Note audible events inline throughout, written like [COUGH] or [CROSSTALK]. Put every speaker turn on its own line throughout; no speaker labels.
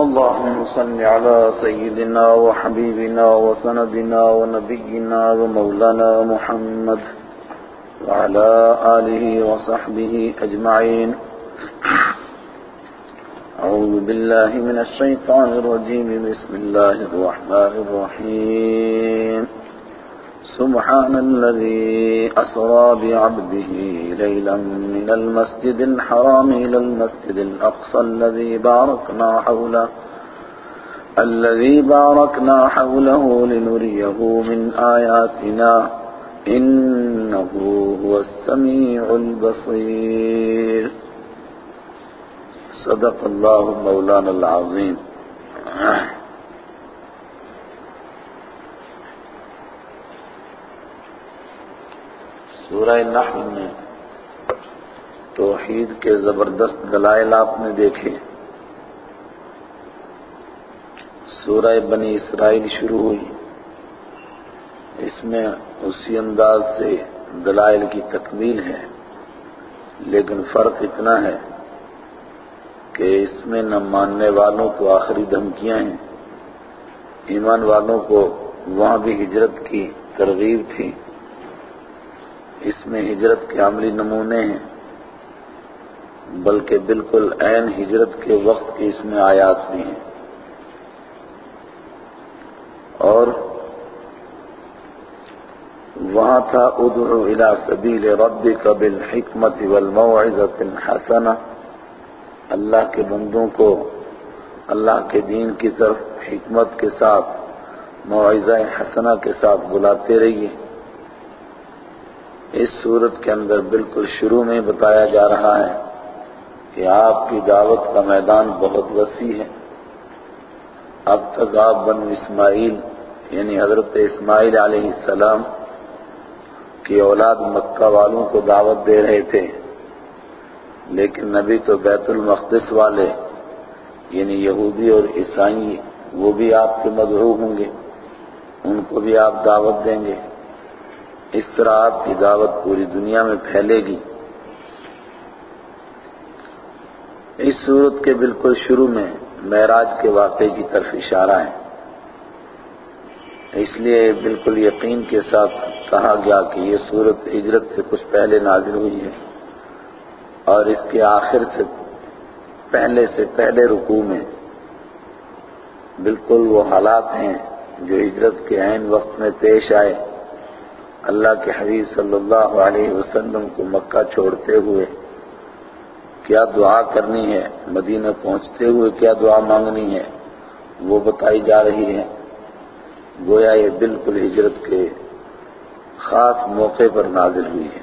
اللهم صل على سيدنا وحبيبنا وسندنا ونبينا ومولانا محمد وعلى آله وصحبه أجمعين. أعوذ بالله من الشيطان الرجيم. بسم الله الرحمن الرحيم. سبحان الذي أسرى بعبده ليلا من المسجد الحرام إلى المسجد الأقصى الذي باركنا حوله الذي باركنا حوله لنريه من آياتنا إنه هو السميع البصير. صدق الله مولانا العظيم. سورہ نحل میں توحید کے زبردست دلائل آپ نے دیکھے۔ سورہ بنی اسرائیل شروع ہوئی۔ اس میں اسی انداز سے دلائل کی تکمیل ہے۔ لیکن فرق اتنا ہے کہ اس میں نہ ماننے والوں کو آخری دھمکیاں ہیں۔ ایمان والوں کو وہاں بھی ہجرت کی ترغیب تھی۔ اس میں ہجرت کے عملی نمونے ہیں، بلکہ بالکل عین ہجرت کے وقت کی اس میں آیات بھی ہیں۔ اور وہاں تھا، ادعو الى سبیل ربک بالحکمت والموعظة الحسنہ۔ اللہ کے بندوں کو، اللہ کے دین کی طرف حکمت کے ساتھ، موعظہ حسنہ کے ساتھ بلاتے رہیے۔ اس صورت کے اندر بالکل شروع میں بتایا جا رہا ہے کہ آپ کی دعوت کا میدان بہت وسیع ہے۔ اب تک آپ بنو اسماعیل یعنی حضرت اسماعیل علیہ السلام کی اولاد مکہ والوں کو دعوت دے رہے تھے، لیکن نبی تو بیت المقدس والے یعنی یہودی اور عیسائی، وہ بھی آپ کے مدعو ہوں گے، ان کو بھی آپ دعوت دیں گے۔ اس طرح آپ کی دعوت پوری دنیا میں پھیلے گی۔ اس صورت کے بالکل شروع میں معراج کے واقعے کی طرف اشارہ ہے۔ اس لیے بالکل یقین کے ساتھ کہا گیا کہ یہ صورت ہجرت سے کچھ پہلے نازل ہوئی ہے اور اس کے آخر سے پہلے سے پہلے رکوع میں بالکل وہ حالات ہیں جو ہجرت کے عین وقت میں پیش آئے۔ اللہ کے حبیب صلی اللہ علیہ وسلم کو مکہ چھوڑتے ہوئے کیا دعا کرنی ہے؟ مدینہ پہنچتے ہوئے کیا دعا مانگنی ہے؟ وہ بتائی جا رہی ہے۔ گویا یہ بالکل ہجرت کے خاص موقع پر نازل ہوئی ہے۔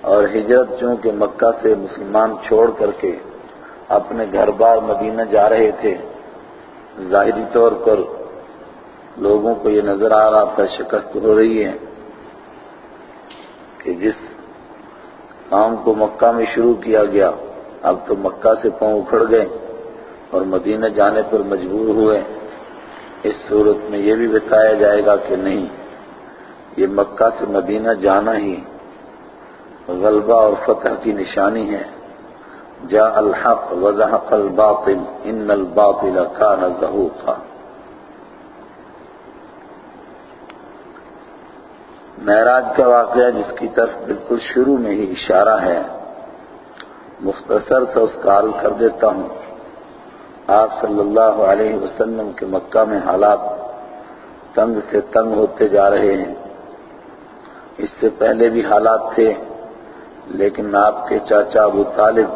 اور ہجرت چونکہ مکہ سے مسلمان چھوڑ کر کے اپنے گھر بار مدینہ جا رہے تھے، ظاہری طور پر لوگوں کو یہ نظر آ رہا تھا، شکست ہو رہی ہے کہ جس کام کو مکہ میں شروع کیا گیا، اب تو مکہ سے پاؤں اکھڑ گئے اور مدینہ جانے پر مجبور ہوئے۔ اس صورت میں یہ بھی بتایا جائے گا کہ نہیں، یہ مکہ سے مدینہ جانا ہی غلبہ اور فتح کی نشانی ہے۔ جا الحق وزحق الباطل، ان الباطل کان زہوقا۔ معراج کا واقعہ جس کی طرف بالکل شروع میں ہی اشارہ ہے، مختصر سے اس کا حل کر دیتا ہوں۔ آپ صلی اللہ علیہ وسلم کے مکہ میں حالات تنگ سے تنگ ہوتے جا رہے ہیں۔ اس سے پہلے بھی حالات تھے، لیکن آپ کے چاچا ابو طالب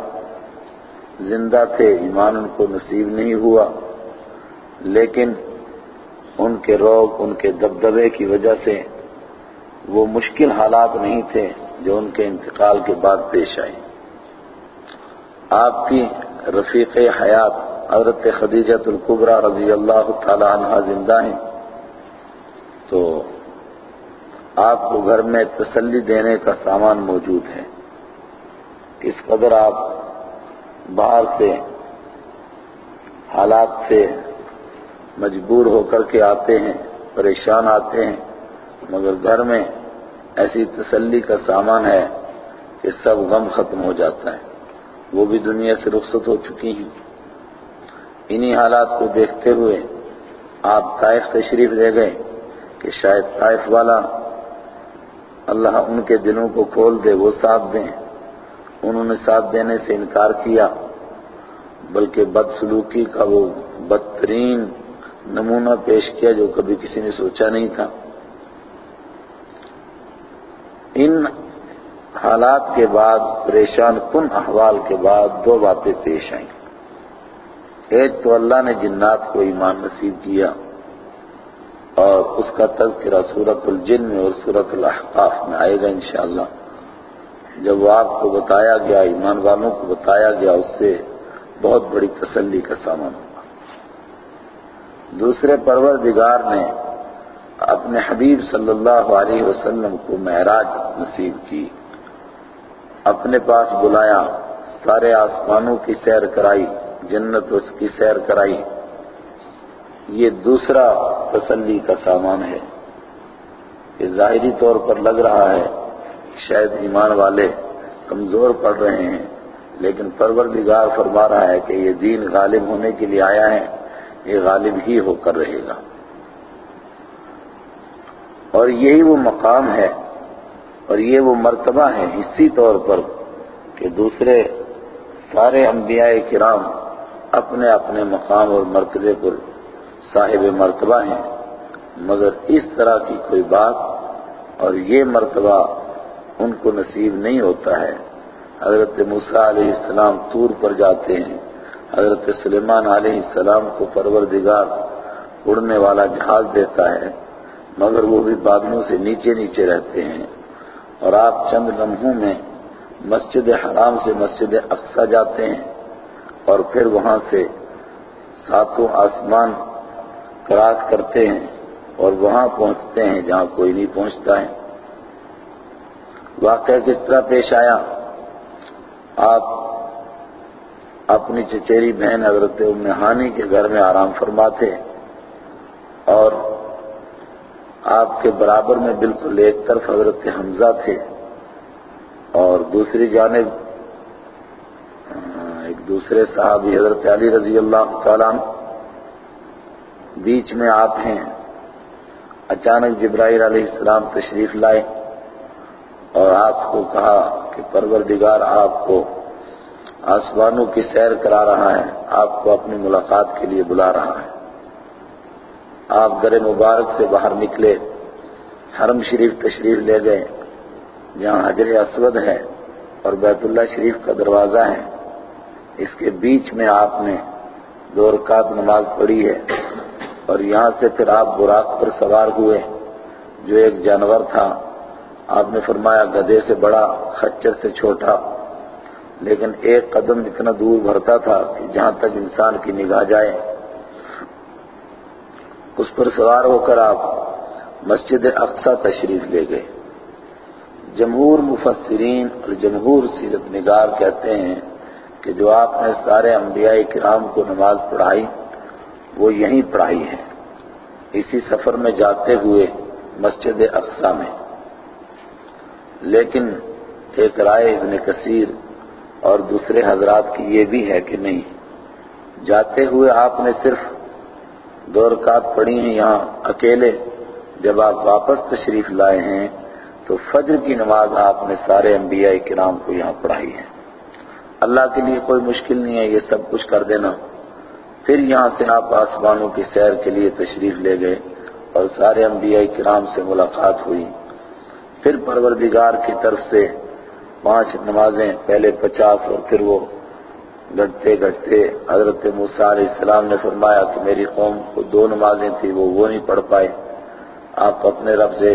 زندہ تھے، ایمان ان کو نصیب نہیں ہوا۔ لیکن ان کے روگ، ان کے دبدبے کی وجہ سے وہ مشکل حالات نہیں تھے جو ان کے انتقال کے بعد پیش آئے۔ آپ کی رفیق حیات حضرت خدیجت القبرہ رضی اللہ تعالی عنہ زندہ ہیں۔ تو آپ کو گھر میں تسلی دینے کا سامان موجود ہے۔ کس قدر آپ باہر سے حالات سے مجبور ہو کر کے آتے ہیں، پریشان آتے ہیں، مگر گھر میں ایسی تسلی کا سامان ہے کہ سب غم ختم ہو جاتا ہے۔ وہ بھی دنیا سے رخصت ہو چکی ہیں۔ انہی حالات کو دیکھتے ہوئے آپ طائف تشریف لے گئے کہ شاید طائف والا اللہ ان کے دلوں کو کھول دے، وہ ساتھ دیں۔ انہوں نے ساتھ دینے سے انکار کیا، بلکہ بدسلوکی کا وہ بدترین نمونہ پیش کیا جو کبھی کسی نے سوچا نہیں تھا۔ ان حالات کے بعد، پریشان کن احوال کے بعد دو باتیں پیش آئیں۔ ایک تو اللہ نے جنات کو ایمان نصیب کیا اور اس کا تذکرہ سورت الجن میں اور سورت الاحقاف میں آئے گا انشاءاللہ۔ جب وہ آپ کو بتایا گیا، ایمان والوں کو بتایا گیا، اس سے بہت بڑی تسلی کا سامان ہوگا۔ دوسرے پروردگار نے اپنے حبیب صلی اللہ علیہ وسلم کو معراج نصیب کی، اپنے پاس بلایا، سارے آسمانوں کی سیر کرائی، جنت اس کی سیر کرائی۔ یہ دوسرا تسلی کا سامان ہے۔ کہ ظاہری طور پر لگ رہا ہے، شاید ایمان والے کمزور پڑ رہے ہیں، لیکن پروردگار فرما رہا ہے کہ یہ دین غالب ہونے کے لیے آیا ہے، یہ غالب ہی ہو کر رہے گا۔ اور یہی وہ مقام ہے اور یہ وہ مرتبہ ہے اسی طور پر کہ دوسرے سارے انبیاء کرام اپنے اپنے مقام اور مرتبے پر صاحب مرتبہ ہیں، مگر اس طرح کی کوئی بات اور یہ مرتبہ ان کو نصیب نہیں ہوتا ہے۔ حضرت موسیٰ علیہ السلام تور پر جاتے ہیں، حضرت سلیمان علیہ السلام کو پروردگار اڑنے والا جہاز دیتا ہے۔ مگر وہ بھی بادلوں سے نیچے نیچے رہتے ہیں۔ اور آپ چند لمحوں میں مسجد حرام سے مسجد اقصا جاتے ہیں اور پھر وہاں سے ساتوں آسمان کراس کرتے ہیں اور وہاں پہنچتے ہیں جہاں کوئی نہیں پہنچتا ہے۔ واقعہ کس طرح پیش آیا؟ آپ اپنی چچیری بہن حضرت ہانی کے گھر میں آرام فرماتے اور آپ کے برابر میں بالکل ایک طرف حضرت حمزہ تھے اور دوسری جانب ایک دوسرے صحابی حضرت علی رضی اللہ تعالیٰ بیچ میں آپ ہیں۔ اچانک جبرائیل علیہ السلام تشریف لائے اور آپ کو کہا کہ پروردگار آپ کو آسمانوں کی سیر کرا رہا ہے، آپ کو اپنی ملاقات کے لیے بلا رہا ہے۔ آپ در مبارک سے باہر نکلے، حرم شریف تشریف لے گئے، جہاں حجر اسود ہے اور بیت اللہ شریف کا دروازہ ہے۔ اس کے بیچ میں آپ نے دو رکعت نماز پڑھی ہے اور یہاں سے پھر آپ براق پر سوار ہوئے، جو ایک جانور تھا۔ آپ نے فرمایا گدے سے بڑا، خچر سے چھوٹا۔ لیکن ایک قدم اتنا دور بھرتا تھا کہ جہاں تک انسان کی نگاہ جائے۔ اس پر سوار ہو کر آپ مسجد اقصا تشریف لے گئے۔ جمہور مفسرین اور جمہور سیرت نگار کہتے ہیں کہ جو آپ نے سارے انبیاء کرام کو نماز پڑھائی، وہ یہیں پڑھائی ہے۔ اسی سفر میں جاتے ہوئے مسجد اقصا میں۔ لیکن ایک رائے ابن کثیر اور دوسرے حضرات کی یہ بھی ہے کہ نہیں۔ جاتے ہوئے آپ نے صرف دو رکعت پڑھی ہیں یہاں اکیلے۔ جب آپ واپس تشریف لائے ہیں، تو فجر کی نماز آپ نے سارے انبیاء کرام کو یہاں پڑھائی ہے۔ اللہ کے لیے کوئی مشکل نہیں ہے یہ سب کچھ کر دینا۔ پھر یہاں سے آپ آسمانوں کی سیر کے لیے تشریف لے گئے اور سارے انبیاء کرام سے ملاقات ہوئی۔ پھر پروردگار کی طرف سے پانچ نمازیں، پہلے پچاس اور پھر وہ گھٹتے گھٹتے حضرت موسیٰ علیہ السلام نے فرمایا کہ میری قوم کو دو نمازیں تھیں، وہ وہ نہیں پڑھ پائے۔ آپ اپنے رب سے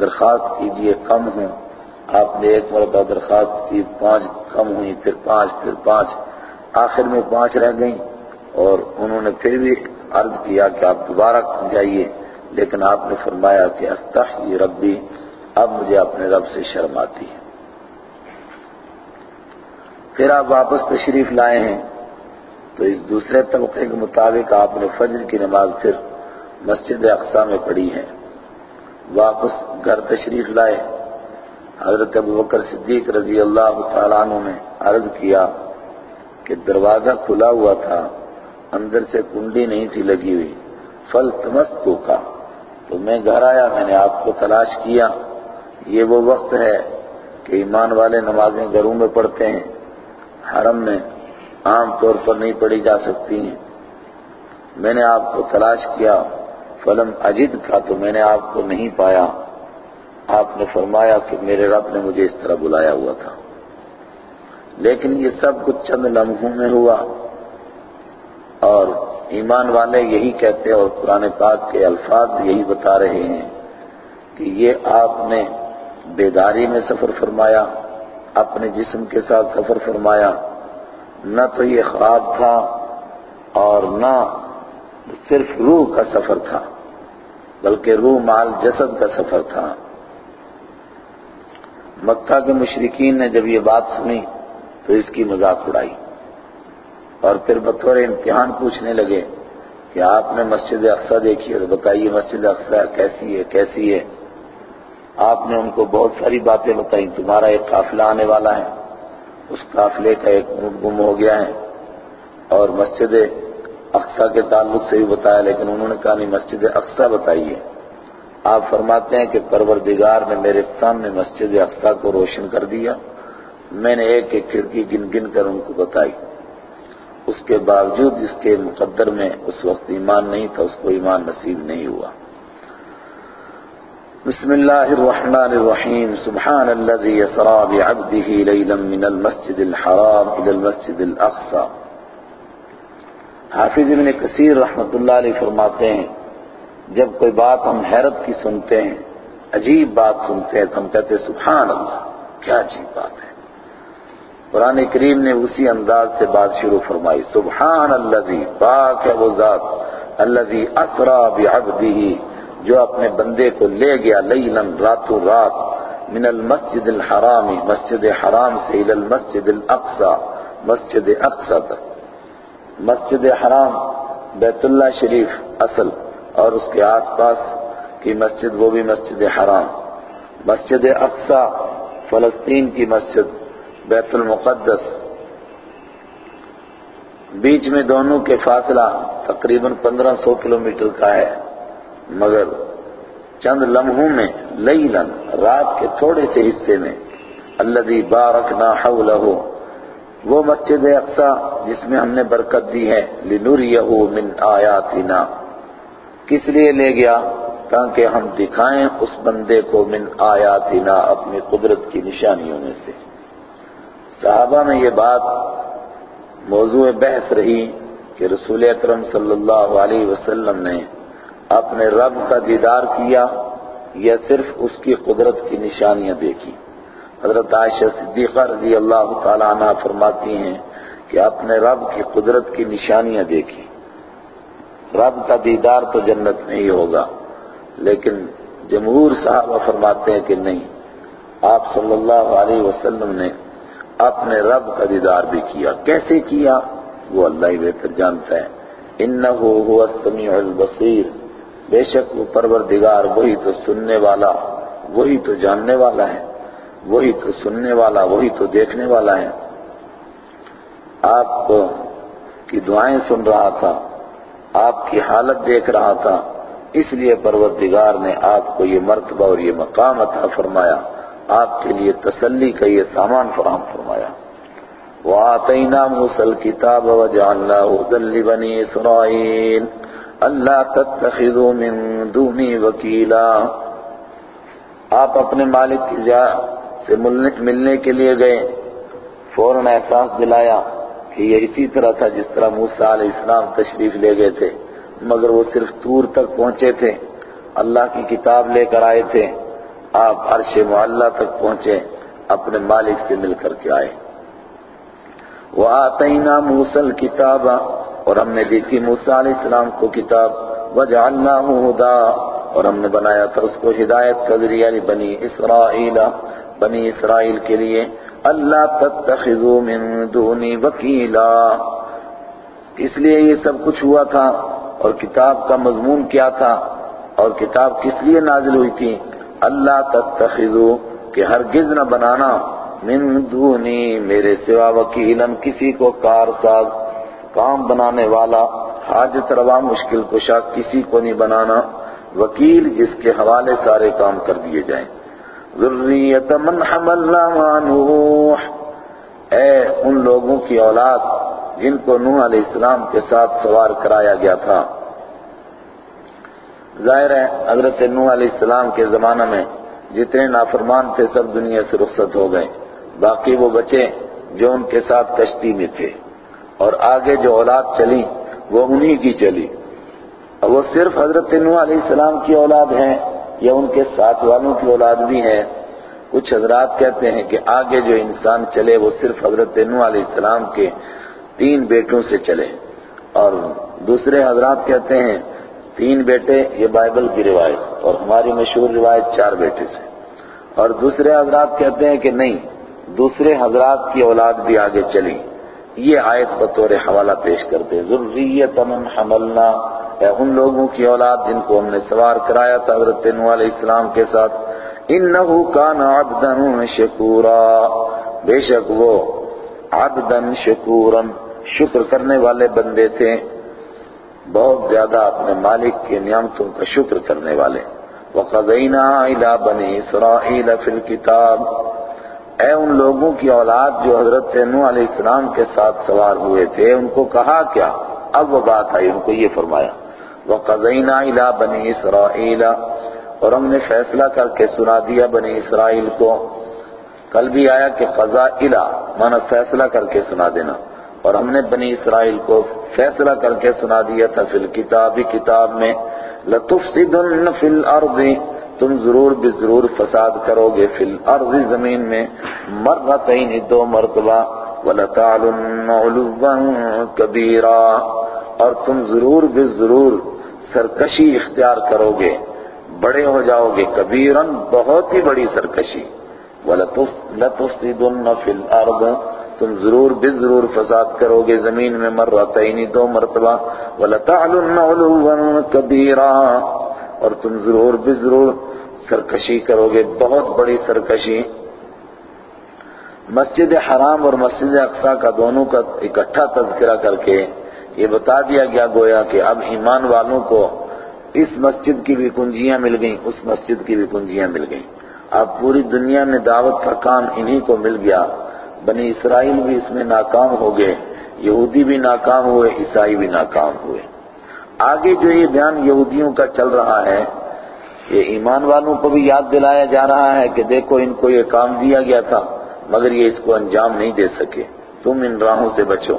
درخواست کیجیے، کم ہوں۔ آپ نے ایک مرتبہ درخواست کی، پانچ کم ہوئی پھر پانچ پھر پانچ۔ آخر میں پانچ رہ گئیں اور انہوں نے پھر بھی عرض کیا کہ آپ دوبارہ جائیے۔ لیکن آپ نے فرمایا کہ استحی ربی، اب مجھے اپنے رب سے شرم آتی ہے۔ پھر آپ واپس تشریف لائے ہیں۔ تو اس دوسرے طبقے کے مطابق آپ نے فجر کی نماز پھر مسجد اقسا میں پڑھی ہے۔ واپس گھر تشریف لائے۔ حضرت ابو بکر صدیق رضی اللہ تعالیٰ عنہ نے عرض کیا کہ دروازہ کھلا ہوا تھا، اندر سے کنڈی نہیں تھی لگی ہوئی۔ فل تمستو کا تو میں گھر آیا، میں نے آپ کو تلاش کیا۔ یہ وہ وقت ہے کہ ایمان والے نمازیں گھروں میں پڑھتے ہیں۔ حرم میں عام طور پر نہیں پڑھی جا سکتی ہیں۔ میں نے آپ کو تلاش کیا، فلم اجد کا تو میں نے آپ کو نہیں پایا۔ آپ نے فرمایا کہ میرے رب نے مجھے اس طرح بلایا ہوا تھا۔ لیکن یہ سب کچھ چند لمحوں میں ہوا۔ اور ایمان والے یہی کہتے اور قرآن پاک کے الفاظ یہی بتا رہے ہیں کہ یہ آپ نے بیداری میں سفر فرمایا۔ اپنے جسم کے ساتھ سفر فرمایا۔ نہ تو یہ خواب تھا اور نہ صرف روح کا سفر تھا، بلکہ روح مال جسد کا سفر تھا۔ مکہ کے مشرقین نے جب یہ بات سنی تو اس کی مذاق اڑائی اور پھر بطور امتحان پوچھنے لگے کہ آپ نے مسجد اقسا دیکھی ہے تو بتائیے مسجد اقسا کیسی ہے کیسی ہے؟ آپ نے ان کو بہت ساری باتیں بتائی تمہارا ایک قافلہ آنے والا ہے، اس قافلے کا ایک اونٹ گم ہو گیا ہے اور مسجد اقسا کے تعلق سے بھی بتایا، لیکن انہوں نے کہا، نہیں، مسجد اقسا بتائیے۔ آپ فرماتے ہیں کہ پروردگار نے میرے سامنے مسجد اقسا کو روشن کر دیا۔ میں نے ایک ایک کھڑکی گن گن کر ان کو بتائی۔ اس کے باوجود جس کے مقدر میں اس وقت ایمان نہیں تھا، اس کو ایمان نصیب نہیں ہوا۔ بسم اللہ الرحمن الرحیم، سبحان الذي يسرى بعبده ليلا من المسجد الحرام الى المسجد الاقصى حافظ ابن کثیر رحمت اللہ علیہ فرماتے ہیں، جب کوئی بات ہم حیرت کی سنتے ہیں، عجیب بات سنتے ہیں، تو ہم کہتے ہیں، سبحان اللہ، کیا عجیب بات ہے۔ قرآن کریم نے اسی انداز سے بات شروع فرمائی، سبحان الذي پاک ہے وہ ذات الذي اسرا بعبده جو اپنے بندے کو لے گیا لیلن راتوں رات من المسجد الحرام، مسجد حرام سے الى المسجد الاقصى مسجد اقصى تک۔ مسجد حرام، بیت اللہ شریف اصل، اور اس کے آس پاس کی مسجد وہ بھی مسجد حرام۔ مسجد اقصى فلسطین کی مسجد، بیت المقدس۔ بیچ میں دونوں کے فاصلہ تقریباً پندرہ سو کلومیٹر کا ہے۔ مگر چند لمحوں میں لیلن رات کے تھوڑے سے حصے میں الذي بارکنا حولہ، وہ مسجد اقصا جس میں ہم نے برکت دی ہے لنوریہ من آیاتنا۔ کس لیے لے گیا؟ تاکہ ہم دکھائیں اس بندے کو من آیاتنا اپنی قدرت کی نشانیوں میں سے۔ صحابہ میں یہ بات موضوع بحث رہی کہ رسول اکرم صلی اللہ علیہ وسلم نے اپنے رب کا دیدار کیا یا صرف اس کی قدرت کی نشانیاں دیکھی؟ حضرت عائشہ صدیقہ رضی اللہ تعالیٰ عنہ فرماتی ہیں کہ اپنے رب کی قدرت کی نشانیاں دیکھی۔ رب کا دیدار تو جنت میں ہی ہوگا، لیکن جمہور صحابہ فرماتے ہیں کہ نہیں، آپ صلی اللہ علیہ وسلم نے اپنے رب کا دیدار بھی کیا۔ کیسے کیا؟ وہ اللہ ہی بہتر جانتا ہے۔ انہو هو السمیع البصیر۔ بے شک وہ پروردگار وہی تو سننے والا، وہی تو جاننے والا ہے، وہی تو سننے والا، وہی تو دیکھنے والا ہے۔ آپ کی دعائیں سن رہا تھا، آپ کی حالت دیکھ رہا تھا، اس لیے پروردگار نے آپ کو یہ مرتبہ اور یہ مقام عطا فرمایا، آپ کے لیے تسلی کا یہ سامان فراہم فرمایا۔ وَآتَيْنَا مُوسَى الْكِتَابَ وَجَعَلْنَاهُ هُدًى لِبَنِي إِسْرَائِيلَ أَلَّا تَتَّخِذُوا مِن دُونِي وَكِيلًا آپ اپنے مالک کی جا سے ملنے کے لیے گئے۔ فوراً احساس دلایا کہ یہ اسی طرح تھا جس طرح موسیٰ علیہ السلام تشریف لے گئے تھے، مگر وہ صرف تور تک پہنچے تھے۔ اللہ کی کتاب لے کر آئے تھے۔ آپ عرش معلہ تک پہنچے، اپنے مالک سے مل کر کے آئے۔ وَآتَيْنَا مُوسَى الْكِتَابَ اور ہم نے دی تھی موسیٰ علیہ السلام کو کتاب، وَجَعَلْنَاهُ هُدَى اور ہم نے بنایا تھا اس کو ہدایت کا ذریعہ بنی اسرائیل بنی اسرائیل کے لیے۔ اللہ تتخذوا من دونی وکیلا اس لیے یہ سب کچھ ہوا تھا۔ اور کتاب کا مضمون کیا تھا؟ اور کتاب کس لیے نازل ہوئی تھی؟ اللہ تتخذوا، کہ ہرگز نہ بنانا۔ من دونی میرے سوا وکیلا کسی کو کار ساز کام بنانے والا، حاجت روا مشکل کشا کسی کو نہیں بنانا، وکیل جس کے حوالے سارے کام کر دیے جائیں۔ ذریت من حملنا نوح۔ اے ان لوگوں کی اولاد جن کو نوح علیہ السلام کے ساتھ سوار کرایا گیا تھا۔ ظاہر ہے، حضرت نوح علیہ السلام کے زمانہ میں جتنے نافرمان تھے، سب دنیا سے رخصت ہو گئے۔ باقی وہ بچے جو ان کے ساتھ کشتی میں تھے۔ اور آگے جو اولاد چلی، وہ انہی کی چلی۔ اور وہ صرف حضرت نوح علیہ السلام کی اولاد ہیں یا ان کے ساتھ والوں کی اولاد بھی ہیں؟ کچھ حضرات کہتے ہیں کہ آگے جو انسان چلے، وہ صرف حضرت نوح علیہ السلام کے تین بیٹوں سے چلے۔ اور دوسرے حضرات کہتے ہیں، تین بیٹے، یہ بائبل کی روایت، اور ہماری مشہور روایت چار بیٹے سے۔ اور دوسرے حضرات کہتے ہیں کہ نہیں، دوسرے حضرات کی اولاد بھی آگے چلی۔ یہ آیت بطور حوالہ پیش کرتے ذریت من حملنا۔ اے ان لوگوں کی اولاد جن کو ہم نے سوار کرایا تھا حضرت نوح علیہ السلام کے ساتھ، انہو کان عبدا شکورا۔ بے شک وہ عبدا شکورا شکر کرنے والے بندے تھے۔ بہت زیادہ اپنے مالک کے نعمتوں کا شکر کرنے والے۔ وَقَضَيْنَا إِلَى بَنِي إِسْرَائِيلَ فِي الْكِتَابِ اے ان لوگوں کی اولاد جو حضرت نوح علیہ السلام کے ساتھ سوار ہوئے تھے، ان کو کہا کیا؟ اب وہ بات آئی، ان کو یہ فرمایا، وَقَضَيْنَا إِلَى بَنِي إِسْرَائِيلَ، اور ہم نے فیصلہ کر کے سنا دیا بنی اسرائیل کو۔ کل بھی آیا کہ قضا الہ مانا فیصلہ کر کے سنا دینا۔ اور ہم نے بنی اسرائیل کو فیصلہ کر کے سنا دیا تھا فی الکتاب، کتاب میں، لَتُفْسِدُنَّ فِي الْأَرْضِ تم ضرور بھی ضرور فساد کرو گے فی الارض زمین میں مرتين دو مرتبہ وَلَتَعْلُنَّ عُلُوًّا كَبِيرًا اور تم ضرور بھی ضرور سرکشی اختیار کرو گے بڑے ہو جاؤ گے کبیرن بہت ہی بڑی سرکشی لَتُفْسِدُنَّ فِي الْأَرْضِ تم ضرور بھی ضرور فساد کرو گے زمین میں مرتين دو مرتبہ وَلَتَعْلُنَّ عُلُوًّا كَبِيرًا اور تم ضرور بھی ضرور سرکشی کرو گے، بہت بڑی سرکشی۔ مسجد حرام اور مسجد اقصا کا دونوں کا اکٹھا تذکرہ کر کے یہ بتا دیا گیا گویا کہ اب ایمان والوں کو اس مسجد کی بھی کنجیاں مل گئیں، اس مسجد کی بھی کنجیاں مل گئیں۔ اب پوری دنیا میں دعوت کا کام انہی کو مل گیا۔ بنی اسرائیل بھی اس میں ناکام ہو گئے، یہودی بھی ناکام ہوئے، عیسائی بھی ناکام ہوئے۔ آگے جو یہ بیان یہودیوں کا چل رہا ہے، یہ ایمان والوں کو بھی یاد دلایا جا رہا ہے کہ دیکھو ان کو یہ کام دیا گیا تھا، مگر یہ اس کو انجام نہیں دے سکے۔ تم ان راہوں سے بچو۔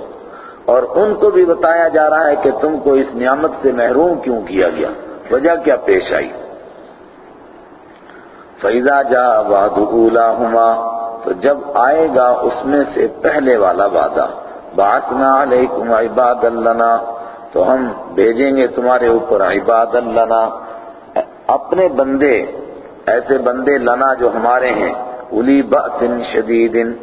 اور ان کو بھی بتایا جا رہا ہے کہ تم کو اس نعمت سے محروم کیوں کیا گیا؟ وجہ کیا پیش آئی؟ فَإِذَا جَاءَ وَعْدُ أُولَاهُمَا، تو جب آئے گا اس میں سے پہلے والا وعدہ، بَعَثْنَا عَلَيْكُمْ عِبَادًا لَنَا تو ہم بھیجیں گے تمہارے اوپر، عباد لنا۔ اپنے بندے، ایسے بندے لنا جو ہمارے ہیں۔ الی بأس شدید،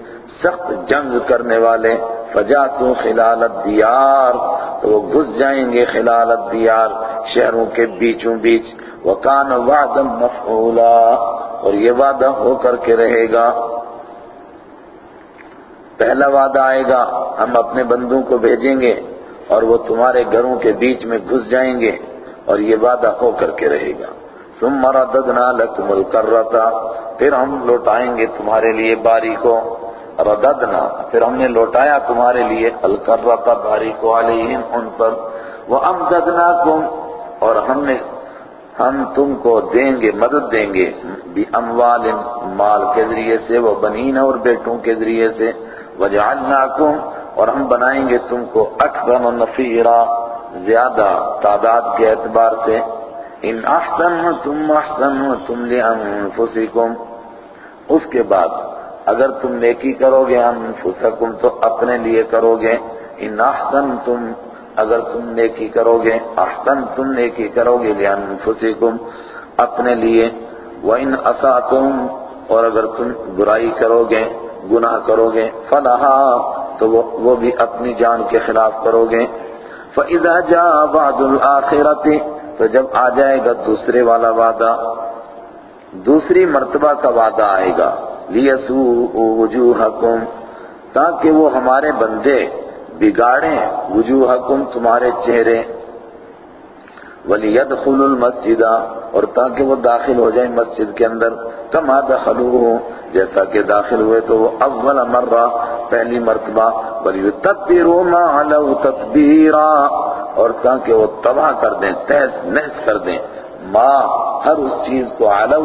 سخت جنگ کرنے والے۔ فجاسو خلال الدیار، تو وہ گھس جائیں گے خلال الدیار شہروں کے بیچوں بیچ۔ وکان وعدا مفعولا، اور یہ وعدہ ہو کر کے رہے گا۔ پہلا وعدہ آئے گا، ہم اپنے بندوں کو بھیجیں گے۔ اور وہ تمہارے گھروں کے بیچ میں گھس جائیں گے اور یہ وعدہ ہو کر کے رہے گا۔ تم مرددنا لکم الکرتا پھر ہم لوٹائیں گے تمہارے لیے باری کو۔ رددنا، پھر ہم نے لوٹایا تمہارے لیے الکرتا باری کو علیہم، ان پر۔ وَأَمْدَدْنَاكُمْ اور ہم نے، ہم تم کو دیں گے، مدد دیں گے۔ بِأَمْوَالٍ، مال کے ذریعے سے وہ بنین اور بیٹوں کے ذریعے سے۔ وَجَعَلْنَاكُمْ اور ہم بنائیں گے تم کو اکرم نفیرا زیادہ تعداد کے اعتبار سے۔ ان احسنتم احسنتم لانفسکم۔ اس کے بعد اگر تم نیکی کرو گے، انفسکم، تو اپنے لیے کرو گے۔ ان احسنتم اگر تم نیکی کرو گے احسنتم نیکی کرو گے لانفسکم، اپنے لیے۔ وان اساتم اور اگر تم برائی کرو گے گناہ کرو گے۔ فلاحا تو وہ بھی اپنی جان کے خلاف کرو گے۔ فَإِذَا جَاءَ بَعْدُ الْآخِرَةِ، تو جب آ جائے گا دوسرے والا وعدہ، دوسری مرتبہ کا وعدہ آئے گا۔ لِيَسُوءُ وُجُوهَكُمْ، تاکہ وہ ہمارے بندے بگاڑیں وجوہکم تمہارے چہرے۔ وَلِيَدْخُلُ الْمَسْجِدَ، اور تاکہ وہ داخل ہو جائیں مسجد کے اندر۔ کما دخلوه، جیسا کہ داخل ہوئے تو وہ اول مرہ، پہلی مرتبہ وَلِيُتَبِّرُوا مَا عَلَوْ تَتْبِيرًا اور تاکہ وہ تباہ کر دیں تحس نحس کر دیں۔ ما، ہر اس چیز کو علو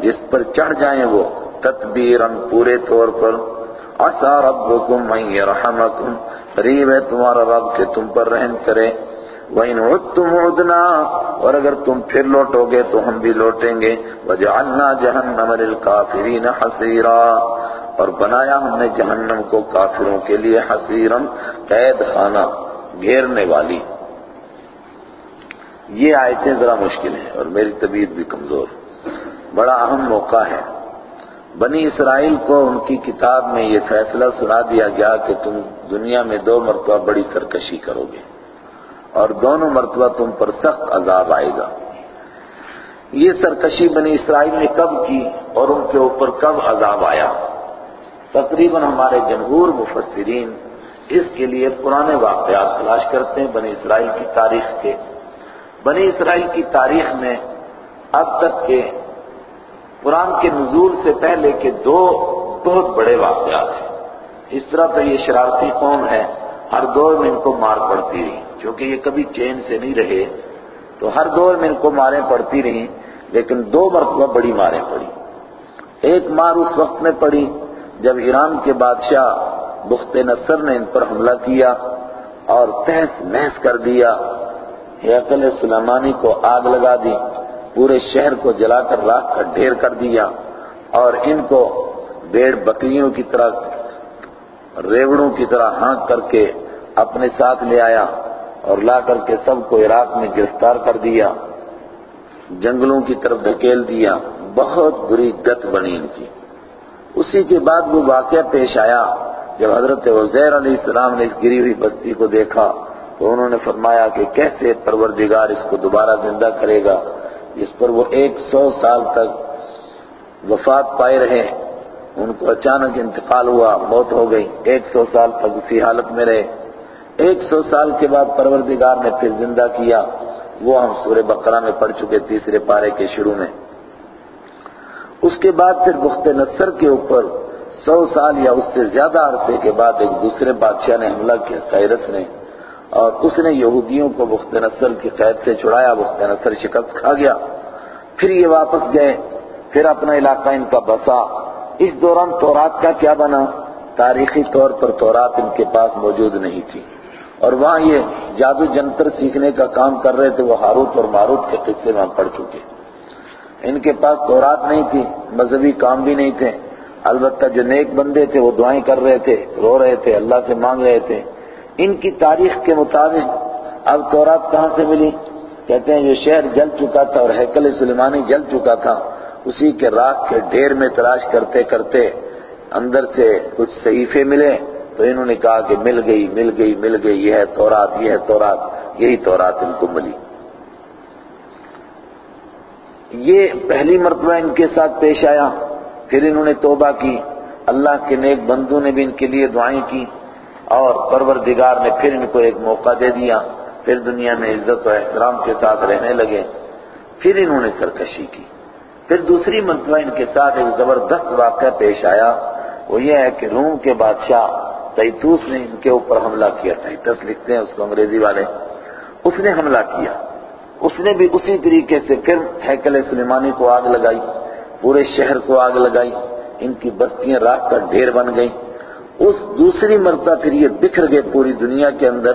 جس پر چڑھ جائیں وہ تتبیرن پورے طور پر۔ عسى ربكم ان يرحمكم قریب ہے تمہارا رب کہ تم پر رحم کرے۔ وَإِنْ عُدْتُمْ عُدْنَا اور اگر تم پھر لوٹو گے تو ہم بھی لوٹیں گے۔ وَجَعَلْنَا جَهَنَّمَ لِلْكَافِرِينَ حَصِيرًا اور بنایا ہم نے جہنم کو کافروں کے لیے حصیرن قید خانہ، گھیرنے والی۔ یہ آیتیں ذرا مشکل ہیں اور میری طبیعت بھی کمزور۔ بڑا اہم موقع ہے۔ بنی اسرائیل کو ان کی کتاب میں یہ فیصلہ سنا دیا گیا کہ تم دنیا میں دو مرتبہ بڑی سرکشی کرو گے۔ اور دونوں مرتبہ تم پر سخت عذاب آئے گا۔ یہ سرکشی بنی اسرائیل نے کب کی اور ان کے اوپر کب عذاب آیا؟ تقریباً ہمارے جمہور مفسرین اس کے لیے پرانے واقعات تلاش کرتے ہیں بنی اسرائیل کی تاریخ کے۔ بنی اسرائیل کی تاریخ میں اب تک کے قرآن کے نزول سے پہلے کے دو بہت بڑے واقعات ہیں۔ اس طرح تو یہ شرارتی قوم ہے، ہر دور میں ان کو مار پڑتی رہی۔ کیونکہ یہ کبھی چین سے نہیں رہے، تو ہر دور میں ان کو ماریں پڑتی رہی لیکن دو مرتبہ بڑی ماریں پڑی۔ ایک مار اس وقت میں پڑی جب ایران کے بادشاہ بخت نصر نے ان پر حملہ کیا اور تحس نحس کر دیا۔ ہیکل سلیمانی کو آگ لگا دی، پورے شہر کو جلا کر راک کا ڈھیر کر دیا اور ان کو بیڑ بکریوں کی طرح، ریوڑوں کی طرح ہانک کر کے اپنے ساتھ لے آیا۔ اور لا کر کے سب کو عراق میں گرفتار کر دیا، جنگلوں کی طرف دھکیل دیا، بہت بری گت بنی ان کی۔ اسی کے بعد وہ واقعہ پیش آیا، جب حضرت عزیر علیہ السلام نے اس گری ہوئی بستی کو دیکھا، تو انہوں نے فرمایا کہ کیسے پروردگار اس کو دوبارہ زندہ کرے گا، جس پر وہ ایک سو سال تک وفات پائے رہے۔ ان کو اچانک انتقال ہوا، موت ہو گئی۔ ایک سو سال تک اسی حالت میں رہے۔ ایک سو سال کے بعد پروردگار نے پھر زندہ کیا، وہ ہم سورہ بقرہ میں پڑھ چکے تیسرے پارے کے شروع میں۔ اس کے بعد پھر بخت نصر کے اوپر سو سال یا اس سے زیادہ عرصے کے بعد ایک دوسرے بادشاہ نے حملہ کیا سائرس نے۔ اور اس نے یہودیوں کو بخت نصر کی قید سے چھڑایا، بخت نصر شکست کھا گیا۔ پھر یہ واپس گئے، پھر اپنا علاقہ ان کا بسا۔ اس دوران تورات کا کیا بنا؟ تاریخی طور پر تورات ان کے پاس موجود نہیں تھی۔ اور وہاں یہ جادو جنتر سیکھنے کا کام کر رہے تھے، وہ ہاروت اور ماروت کے قصے میں ہم پڑھ چکے ان کے پاس تورات نہیں تھی، مذہبی کام بھی نہیں تھے۔ البتہ جو نیک بندے تھے، وہ دعائیں کر رہے تھے، رو رہے تھے، اللہ سے مانگ رہے تھے۔ ان کی تاریخ کے مطابق اب تورات کہاں سے ملی؟ کہتے ہیں، جو شہر جل چکا تھا اور حیکل سلیمانی جل چکا تھا، اسی کے راک کے ڈھیر میں تلاش کرتے کرتے اندر سے کچھ صحیفے ملے۔ تو انہوں نے کہا کہ مل گئی مل گئی مل گئی، یہ ہے تورات، یہ ہے تورات، یہی تورات ان کو ملی۔ یہ پہلی مرتبہ ان کے ساتھ پیش آیا، پھر انہوں نے توبہ کی۔ اللہ کے نیک بندوں نے بھی ان کے لیے دعائیں کی اور پروردگار نے پھر ان کو ایک موقع دے دیا۔ پھر دنیا میں عزت و احترام کے ساتھ رہنے لگے۔ پھر انہوں نے سرکشی کی۔ پھر دوسری مرتبہ ان کے ساتھ ایک زبردست واقعہ پیش آیا۔ وہ یہ ہے کہ روم کے بادشاہ تیتوس نے ان کے اوپر حملہ کیا تیتس لکھتے ہیں اس کو انگریزی والے۔ اس نے حملہ کیا۔ اس نے بھی اسی طریقے سے پھر ہیکل سلیمانی کو آگ لگائی، پورے شہر کو آگ لگائی، ان کی بستیاں راک کا ڈھیر بن گئی اس دوسری مرتبہ پھر یہ بکھر گئے پوری دنیا کے اندر۔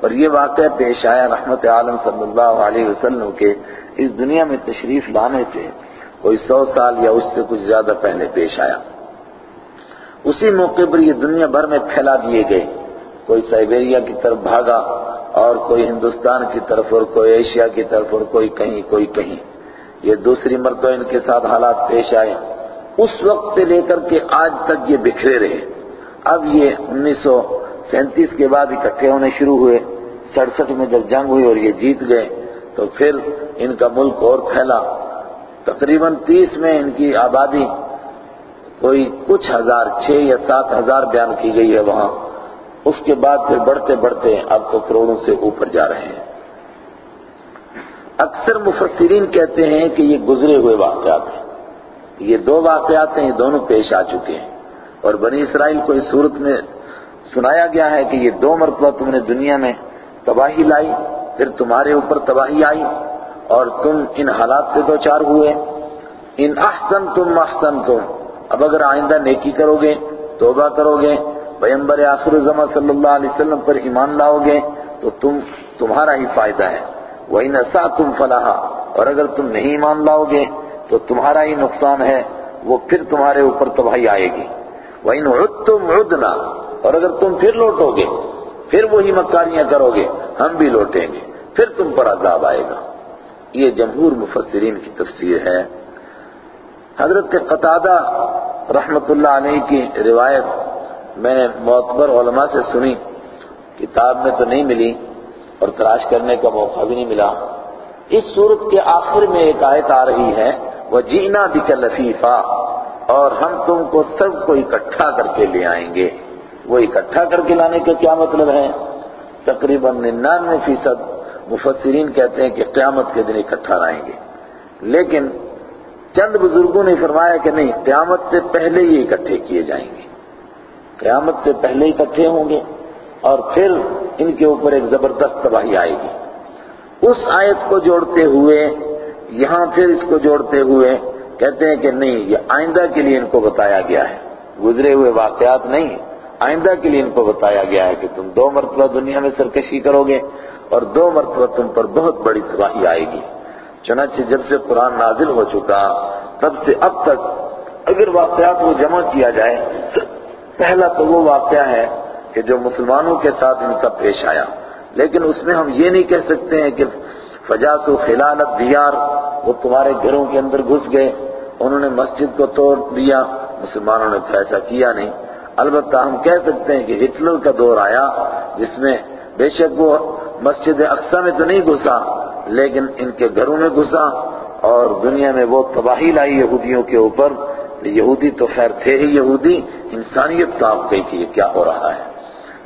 اور یہ واقعہ پیش آیا رحمت عالم صلی اللہ علیہ وسلم کے۔ اس دنیا میں تشریف لانے سے کوئی سو سال یا اس سے کچھ زیادہ پہلے پیش آیا۔ اسی موقع پر یہ دنیا بھر میں پھیلا دیے گئے۔ کوئی سائبیریا کی طرف بھاگا اور کوئی ہندوستان کی طرف اور کوئی ایشیا کی طرف اور کوئی کہیں کوئی کہیں۔ یہ دوسری مرتبہ ان کے ساتھ حالات پیش آئے۔ اس وقت سے لے کر کے آج تک یہ بکھرے رہے۔ اب یہ انیس سو سینتیس کے بعد اکٹھے ہونے شروع ہوئے۔ سڑسٹھ میں جب جنگ ہوئی اور یہ جیت گئے، تو پھر ان کا ملک اور پھیلا۔ تقریباً تیس میں ان کی آبادی کوئی کچھ ہزار، چھ یا سات ہزار بیان کی گئی ہے وہاں۔ اس کے بعد پھر بڑھتے بڑھتے اب تو کروڑوں سے اوپر جا رہے ہیں۔ اکثر مفسرین کہتے ہیں کہ یہ گزرے ہوئے واقعات ہیں۔ یہ دو واقعات ہیں یہ دونوں پیش آ چکے ہیں۔ اور بنی اسرائیل کو اس صورت میں سنایا گیا ہے کہ یہ دو مرتبہ تم نے دنیا میں تباہی لائی، پھر تمہارے اوپر تباہی آئی اور تم ان حالات سے دو چار ہوئے۔ ان احسن تم احسن تم اب اگر آئندہ نیکی کرو گے توبہ کرو گے پیمبر آخر الزماں صلی اللہ علیہ وسلم پر ایمان لاؤ گے تو تم، تمہارا ہی فائدہ ہے۔ وہی نسا تم فلاح اور اگر تم نہیں ایمان لاؤ گے تو تمہارا ہی نقصان ہے، وہ پھر تمہارے اوپر تباہی آئے گی۔ وہی عُدْتُمْ عُدْنَا۔ اور اگر تم پھر لوٹو گے پھر وہی مکاریاں کرو گے ہم بھی لوٹیں گے، پھر تم پر عذاب آئے گا۔ یہ جمہور مفسرین کی تفسیر ہے۔ حضرت قطادہ رحمت اللہ علیہ کی روایت میں نے معتبر علماء سے سنی، کتاب میں تو نہیں ملی اور تلاش کرنے کا موقع بھی نہیں ملا۔ اس صورت کے آخر میں ایک آیت آ رہی ہے وہ جینا بک لفیفہ اور ہم تم کو سب کو اکٹھا کر کے لے آئیں گے۔ وہ اکٹھا کر کے لانے کا کیا مطلب ہے؟ تقریباً ننانوے فیصد مفسرین کہتے ہیں کہ قیامت کے دن اکٹھا لائیں گے۔ لیکن چند بزرگوں نے فرمایا کہ نہیں، قیامت سے پہلے ہی اکٹھے کیے جائیں گے۔ قیامت سے پہلے اکٹھے ہوں گے اور پھر ان کے اوپر ایک زبردست تباہی آئے گی۔ اس آیت کو جوڑتے ہوئے، یہاں پھر اس کو جوڑتے ہوئے کہتے ہیں کہ نہیں، یہ آئندہ کے لیے ان کو بتایا گیا ہے۔ گزرے ہوئے واقعات نہیں، آئندہ کے لیے ان کو بتایا گیا ہے کہ تم دو مرتبہ دنیا میں سرکشی کرو گے اور دو مرتبہ تم پر بہت بڑی تباہی آئے گی۔ چنانچہ جب سے قرآن نازل ہو چکا، تب سے اب تک اگر واقعات کو جمع کیا جائے پہلا تو وہ واقعہ ہے کہ جو مسلمانوں کے ساتھ ان کا پیش آیا۔ لیکن اس میں ہم یہ نہیں کہہ سکتے ہیں کہ فجات و خلالت دیار وہ تمہارے گھروں کے اندر گھس گئے، انہوں نے مسجد کو توڑ دیا، مسلمانوں نے تو ایسا کیا نہیں۔ البتہ ہم کہہ سکتے ہیں کہ ہٹلر کا دور آیا، جس میں بے شک وہ مسجد اقصا میں تو نہیں گھسا لیکن ان کے گھروں میں گھسا اور دنیا میں وہ تباہی لائی یہودیوں کے اوپر۔ یہودی تو خیر تھے ہی یہودی، انسانیت تو آپ کہ یہ کیا ہو رہا ہے؟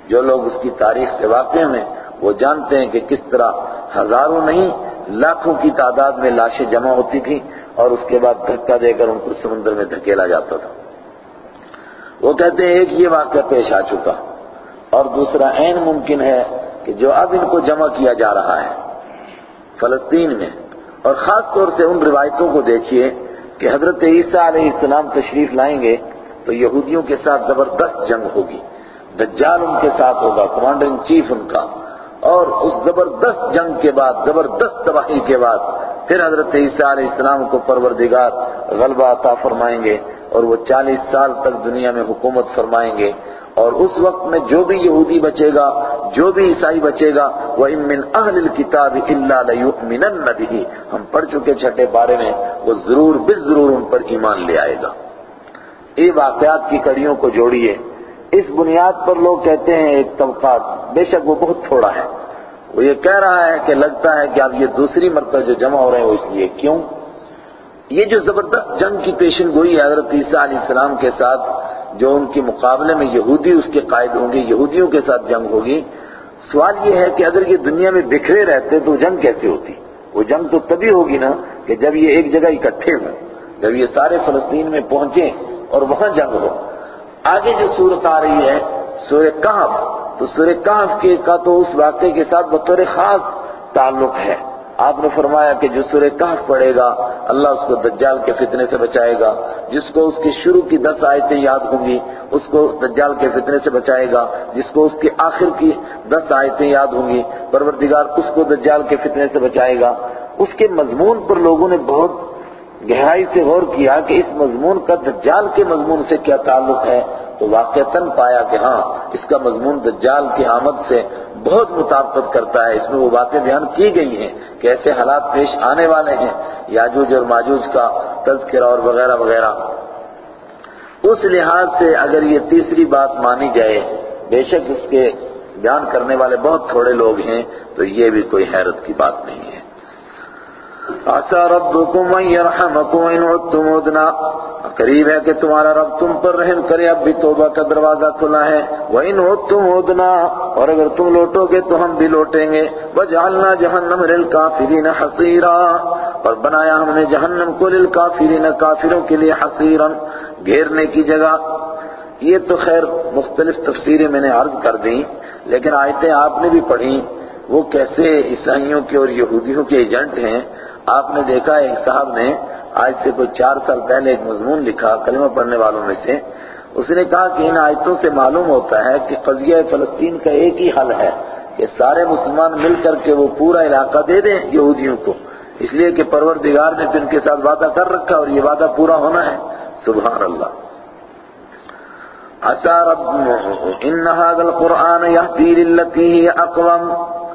جو لوگ اس کی تاریخ سے واقع میں وہ جانتے ہیں کہ کس طرح ہزاروں نہیں، لاکھوں کی تعداد میں لاشیں جمع ہوتی تھیں اور اس کے بعد دھکا دے کر ان کو سمندر میں دھکیلا جاتا تھا۔ وہ کہتے ہیں ایک یہ واقعہ پیش آ چکا اور دوسرا عین ممکن ہے کہ جو اب ان کو جمع کیا جا رہا ہے۔ فلسطین میں۔ اور خاص طور سے ان روایتوں کو دیکھیے کہ حضرت عیسیٰ علیہ السلام تشریف لائیں گے تو یہودیوں کے ساتھ زبردست جنگ ہوگی۔ دجال ان کے ساتھ ہوگا کمانڈر ان چیف ان کا۔ اور اس زبردست جنگ کے بعد، زبردست تباہی کے بعد پھر حضرت عیسیٰ علیہ السلام کو پروردگار غلبہ عطا فرمائیں گے اور وہ چالیس سال تک دنیا میں حکومت فرمائیں گے۔ اور اس وقت میں جو بھی یہودی بچے گا، جو بھی عیسائی بچے گا وہ امن اہل الکتاب الا لیؤمنن به۔ ہم پڑھ چکے چھٹے بارے میں، وہ ضرور بس ضرور ان پر ایمان لے آئے گا۔ یہ واقعات کی کڑیوں کو جوڑیے۔ اس بنیاد پر لوگ کہتے ہیں، ایک طبقہ بے شک وہ بہت تھوڑا ہے۔ وہ یہ کہہ رہا ہے کہ لگتا ہے کہ اب یہ دوسری مرتبہ جو جمع ہو رہے ہیں، وہ اس لیے کیوں؟ یہ جو زبردست جنگ کی پیشن گوئی ہے، حضرت عیسیٰ علیہ السلام کے ساتھ جو ان کے مقابلے میں یہودی اس کے قائد ہوں گے، یہودیوں کے ساتھ جنگ ہوگی۔ سوال یہ ہے کہ اگر یہ دنیا میں بکھرے رہتے تو جنگ کیسے ہوتی؟ وہ جنگ تو تبھی ہوگی نا کہ جب یہ ایک جگہ اکٹھے ہوں، جب یہ سارے فلسطین میں پہنچیں اور وہاں جنگ ہو۔ آگے جو صورت آ رہی ہے، سورہ کہف۔ تو سورہ کہف کے کا تو اس واقعے کے ساتھ بطور خاص تعلق ہے۔ آپ نے فرمایا کہ جو سورہ کہف پڑھے گا، اللہ اس کو دجال کے فتنے سے بچائے گا۔ جس کو اس کے شروع کی دس آیتیں یاد ہوں گی، اس کو دجال کے فتنے سے بچائے گا۔ جس کو اس کے آخر کی دس آیتیں یاد ہوں گی، پروردگار اس کو دجال کے فتنے سے بچائے گا۔ اس کے مضمون پر لوگوں نے بہت گہرائی سے غور کیا کہ اس مضمون کا دجال کے مضمون سے کیا تعلق ہے، تو واقعتاً پایا کہ ہاں اس کا مضمون دجال کی آمد سے بہت مطابقت کرتا ہے۔ اس میں وہ باتیں بیان کی گئی ہیں کہ ایسے حالات پیش آنے والے ہیں، یاجوج اور ماجوج کا تذکرہ اور وغیرہ وغیرہ۔ اس لحاظ سے اگر یہ تیسری بات مانی جائے، بے شک اس کے بیان کرنے والے بہت تھوڑے لوگ ہیں، تو یہ بھی کوئی حیرت کی بات نہیں ہے۔ آسا ربکم ان یرحمکم ان عدتم ادنا قریب ہے کہ تمہارا رب تم پر رحم کرے، اب بھی توبہ کا دروازہ کھلا ہے۔ وَإِنْ عُدْتُمْ عُدْنَا، اور اگر تم لوٹو گے تو ہم بھی لوٹیں گے۔ وَجَعَلْنَا جَهَنَّمَ لِلْكَافِرِينَ حَصِيرًا، اور بنایا ہم نے جہنم کو للکافرین کافروں کے لیے حصیرا، گھیرنے کی جگہ۔ یہ تو خیر مختلف تفسیریں میں نے عرض کر دیں، لیکن آیتیں آپ نے بھی پڑھی وہ کیسے عیسائیوں کے اور یہودیوں کے ایجنٹ ہیں؟ آپ نے دیکھا ایک صاحب نے آج سے کوئی چار سال پہلے ایک مضمون لکھا، کلمہ پڑھنے والوں میں سے۔ اس نے کہا کہ ان آیتوں سے معلوم ہوتا ہے کہ قضیہ فلسطین کا ایک ہی حل ہے کہ سارے مسلمان مل کر کے وہ پورا علاقہ دے دیں یہودیوں کو۔ اس لیے کہ پروردگار نے ان کے ساتھ وعدہ کر رکھا اور یہ وعدہ پورا ہونا ہے۔ سبحان اللہ رب، ان هذا القرآن يهدي للتي هي اقوم۔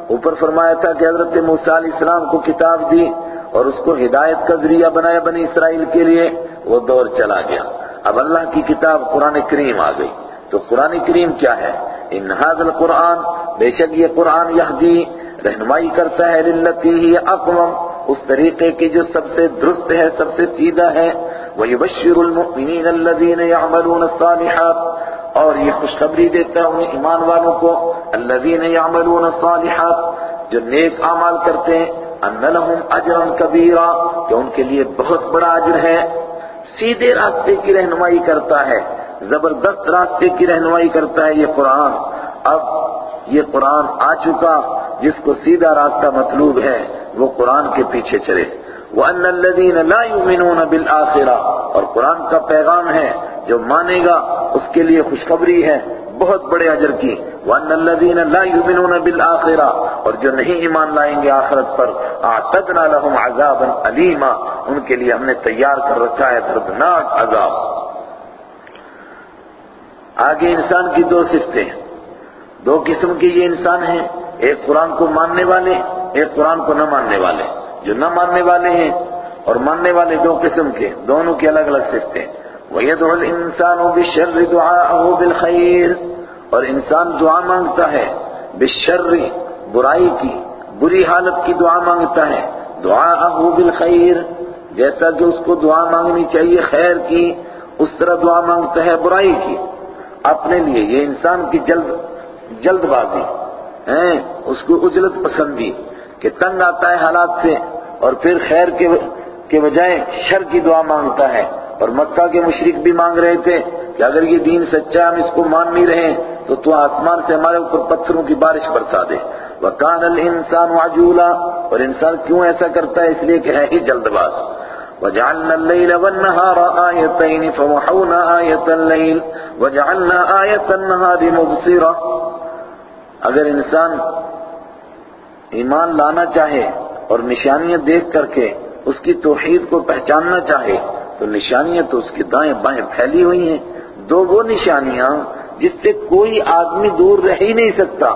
اوپر فرمایا تھا کہ حضرت موسیٰ علیہ السلام کو کتاب دی۔ اور اس کو ہدایت کا ذریعہ بنایا بنی اسرائیل کے لیے، وہ دور چلا گیا۔ اب اللہ کی کتاب قرآن کریم آ گئی۔ تو قرآن کریم کیا ہے؟ ان هذا القرآن، بے شک یہ قرآن یہدی رہنمائی کرتا ہے، للتی ہی اقوم۔ اس طریقے کی جو سب سے درست ہے، سب سے سیدھا ہے۔ وَيُبَشِّرُ الْمُؤْمِنِينَ الَّذِينَ يَعْمَلُونَ الصَّالِحَاتِ۔ اور یہ خوشخبری دیتا ہے ان ایمان والوں کو۔ الَّذِينَ يَعْمَلُونَ الصَّالِحَاتِ، جو نیک اعمال کرتے ہیں ان لهم اجرا کبیرا کہ ان کے لیے بہت بڑا اجر ہے۔ سیدھے راستے کی رہنمائی کرتا ہے، زبردست راستے کی رہنمائی کرتا ہے یہ قرآن۔ اب یہ قرآن آ چکا، جس کو سیدھا راستہ مطلوب ہے، وہ قرآن کے پیچھے چلے۔ وَأَنَّ الَّذِينَ لَا يُؤْمِنُونَ بِالْآخِرَةِ، اور قرآن کا پیغام ہے، جو مانے گا، اس کے لیے خوشخبری ہے۔ بہت بڑے اجر کی وَأَنَّ الَّذِينَ لَا يُؤْمِنُونَ بِالْآخِرَةِ اور جو نہیں ایمان لائیں گے آخرت پر اعتدنا لهم عذابا علیما ان کے لیے ہم نے تیار کر رکھا ہے دردناک عذاب۔ آگے انسان کی دو صفتیں۔ دو قسم کے یہ انسان ہیں، ایک قرآن کو ماننے والے، ایک قرآن کو نہ ماننے والے۔ جو نہ ماننے والے ہیں اور ماننے والے دو قسم کے، دونوں کی الگ الگ صفتیں۔ وَيَدْعُ الْإِنسَانُ بِالشَّرِّ دُعَاءَهُ بِالْخَيْرِ اور انسان دعا مانگتا ہے بالشر، برائی کی، بری حالت کی دعا مانگتا ہے، دعاءه بالخیر جیسا کہ اس کو دعا مانگنی چاہیے خیر کی، اس طرح دعا مانگتا ہے برائی کی۔ اپنے لیے یہ انسان کی جلد جلد بازی ہیں، اس کو اجلت پسندی، کہ تنگ آتا ہے حالات سے اور پھر خیر کے بجائے شر کی دعا مانگتا ہے۔ اور مکہ کے مشرق بھی مانگ رہے تھے کہ اگر یہ دین سچا ہم اس کو مان نہیں رہے تو تو آسمان سے ہمارے اوپر پتھروں کی بارش برسا دے۔ وَكَانَ الْإِنسَانُ عَجُولًا۔ اور انسان کیوں ایسا کرتا ہے؟ اس لیے کہ ہے ہی جلد باز۔ وَجَعَلْنَا اللَّيْلَ وَالنَّهَارَ آيَتَيْنِ فَمُحَوْنَا آيَةَ اللَّيْلِ۔ وَجَعَلْنَا آيَةَ النَّهَارِ مُبْصِرًا۔ اگر انسان ایمان لانا چاہے اور نشانیاں دیکھ کر کے اس کی توحید کو پہچاننا چاہے تو نشانیاں تو اس کی دائیں بائیں پھیلی ہوئی ہیں۔ دو وہ نشانیاں جس سے کوئی آدمی دور رہ ہی نہیں سکتا۔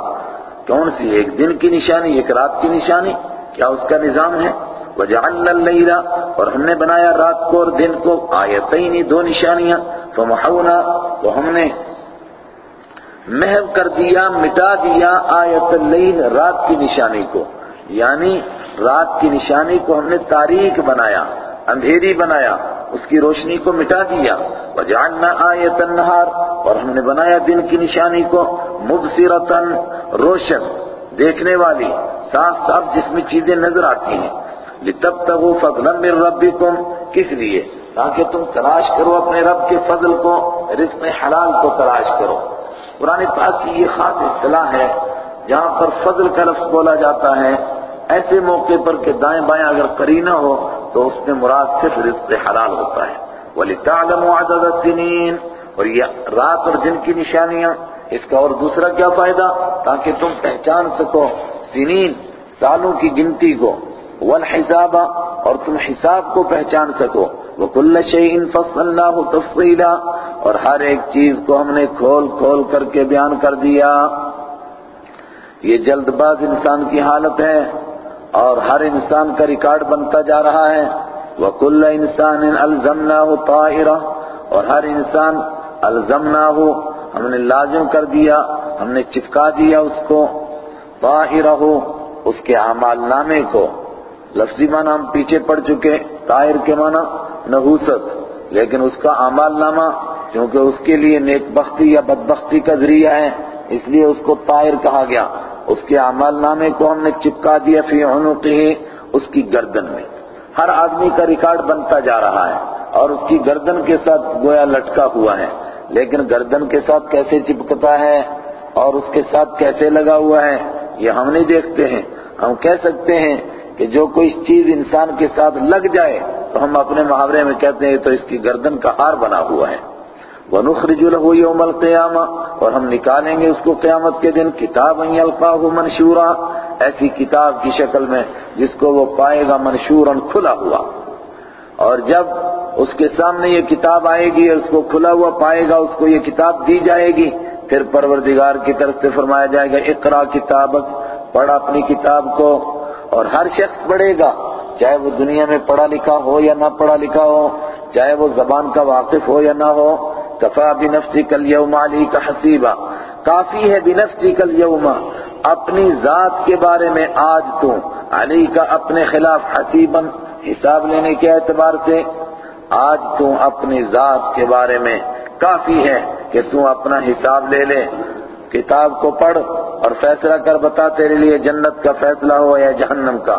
کون سی؟ ایک دن کی نشانی، ایک رات کی نشانی۔ کیا اس کا نظام ہے؟ وَجَعَلَّ اللَّيْلَ، اور ہم نے بنایا رات کو اور دن کو آیتین، دو نشانیاں۔ فَمَحَوْنَا تو ہم نے محو کر دیا، مٹا دیا آیت اللیل، رات کی نشانی کو۔ یعنی رات کی نشانی کو ہم نے تاریخ بنایا، اندھیری بنایا۔ اس کی روشنی کو مٹا دیا۔ وجعلنا آیت النہار اور ہم نے بنایا دن کی نشانی کو مبصرتن روشن، دیکھنے والی، صاف صاف جس میں چیزیں نظر آتی ہیں۔ لِتَبْتَغُوا فَضْلًا مِّن رَبِّكُمْ، کس لیے؟ تاکہ تم تلاش کرو اپنے رب کے فضل کو، رزق حلال کو تلاش کرو۔ قرآن پاک کی یہ خاص اصطلاح ہے، جہاں پر فضل کا لفظ بولا جاتا ہے۔ ایسے موقع پر کہ دائیں بائیں اگر قرینہ ہو تو اس میں مراد صرف رزق حلال ہوتا ہے۔ وَلِتَعْلَمُوا عَدَدَ السِّنِينَ اور یہ رات اور دن کی نشانیاں، اس کا اور دوسرا کیا فائدہ؟ تاکہ تم پہچان سکو سنین سالوں کی گنتی کو۔ والحساب، اور تم حساب کو پہچان سکو۔ وَكُلَّ شَيْءٍ فَصَّلْنَاهُ تَفْصِيلًا، اور ہر ایک چیز کو ہم نے کھول کھول کر کے بیان کر دیا۔ یہ جلد باز انسان کی حالت ہے۔ اور ہر انسان کا ریکارڈ بنتا جا رہا ہے۔ وَكُلَّ إِنسَانٍ أَلْزَمْنَاهُ طَائِرًا اور ہر انسان الزمناهُ ہم نے لازم کر دیا، ہم نے چپکا دیا اس کو۔ طَائِرَهُ، اس کے اعمال نامے کو۔ لفظی معنی ہم پیچھے پڑ چکے، طائر کے معنی نحوست۔ لیکن اس کا عمال نامہ کیونکہ اس کے لیے نیک بختی یا بدبختی کا ذریعہ ہے، اس لیے اس کو طائر کہا گیا۔ اس کے عمال نامے کو ہم نے چپکا دیا فی عنقہ؟ اس کی گردن میں۔ ہر آدمی کا ریکارڈ بنتا جا رہا ہے اور اس کی گردن کے ساتھ گویا لٹکا ہوا ہے۔ لیکن گردن کے ساتھ کیسے چپکتا ہے اور اس کے ساتھ کیسے لگا ہوا ہے، یہ ہم نہیں دیکھتے ہیں۔ ہم کہہ سکتے ہیں کہ جو کوئی چیز انسان کے ساتھ لگ جائے تو ہم اپنے محاورے میں کہتے ہیں تو اس کی گردن کا ہار بنا ہوا ہے۔ وَنُخْرِجُ لَهُ يَوْمَ الْقِيَامَةِ، اور ہم نکالیں گے اس کو قیامت کے دن کتاب يَلْقَاهُ مَنْشُورًا، ایسی کتاب کی شکل میں جس کو وہ پائے گا منشوراً کھلا ہوا۔ اور جب اس کے سامنے یہ کتاب آئے گی اور اس کو کھلا ہوا پائے گا، اس کو یہ کتاب دی جائے گی، پھر پروردگار کی طرف سے فرمایا جائے گا اقرا کتاب پڑھ اپنی کتاب کو۔ اور ہر شخص پڑھے گا، چاہے وہ دنیا میں پڑھا لکھا ہو یا نہ پڑھا لکھا ہو، چاہے وہ زبان کا واقف ہو یا نہ ہو کفا بنفسی کل یوم علی کا حسیبہ کافی ہے بنفسی کل یوم اپنی ذات کے بارے میں آج تو علی کا اپنے خلاف حسیبا حساب لینے کے اعتبار سے آج تو اپنی ذات کے بارے میں کافی ہے کہ تو اپنا حساب لے لے۔ کتاب کو پڑھ اور فیصلہ کر بتا تیرے لیے جنت کا فیصلہ ہو یا جہنم کا۔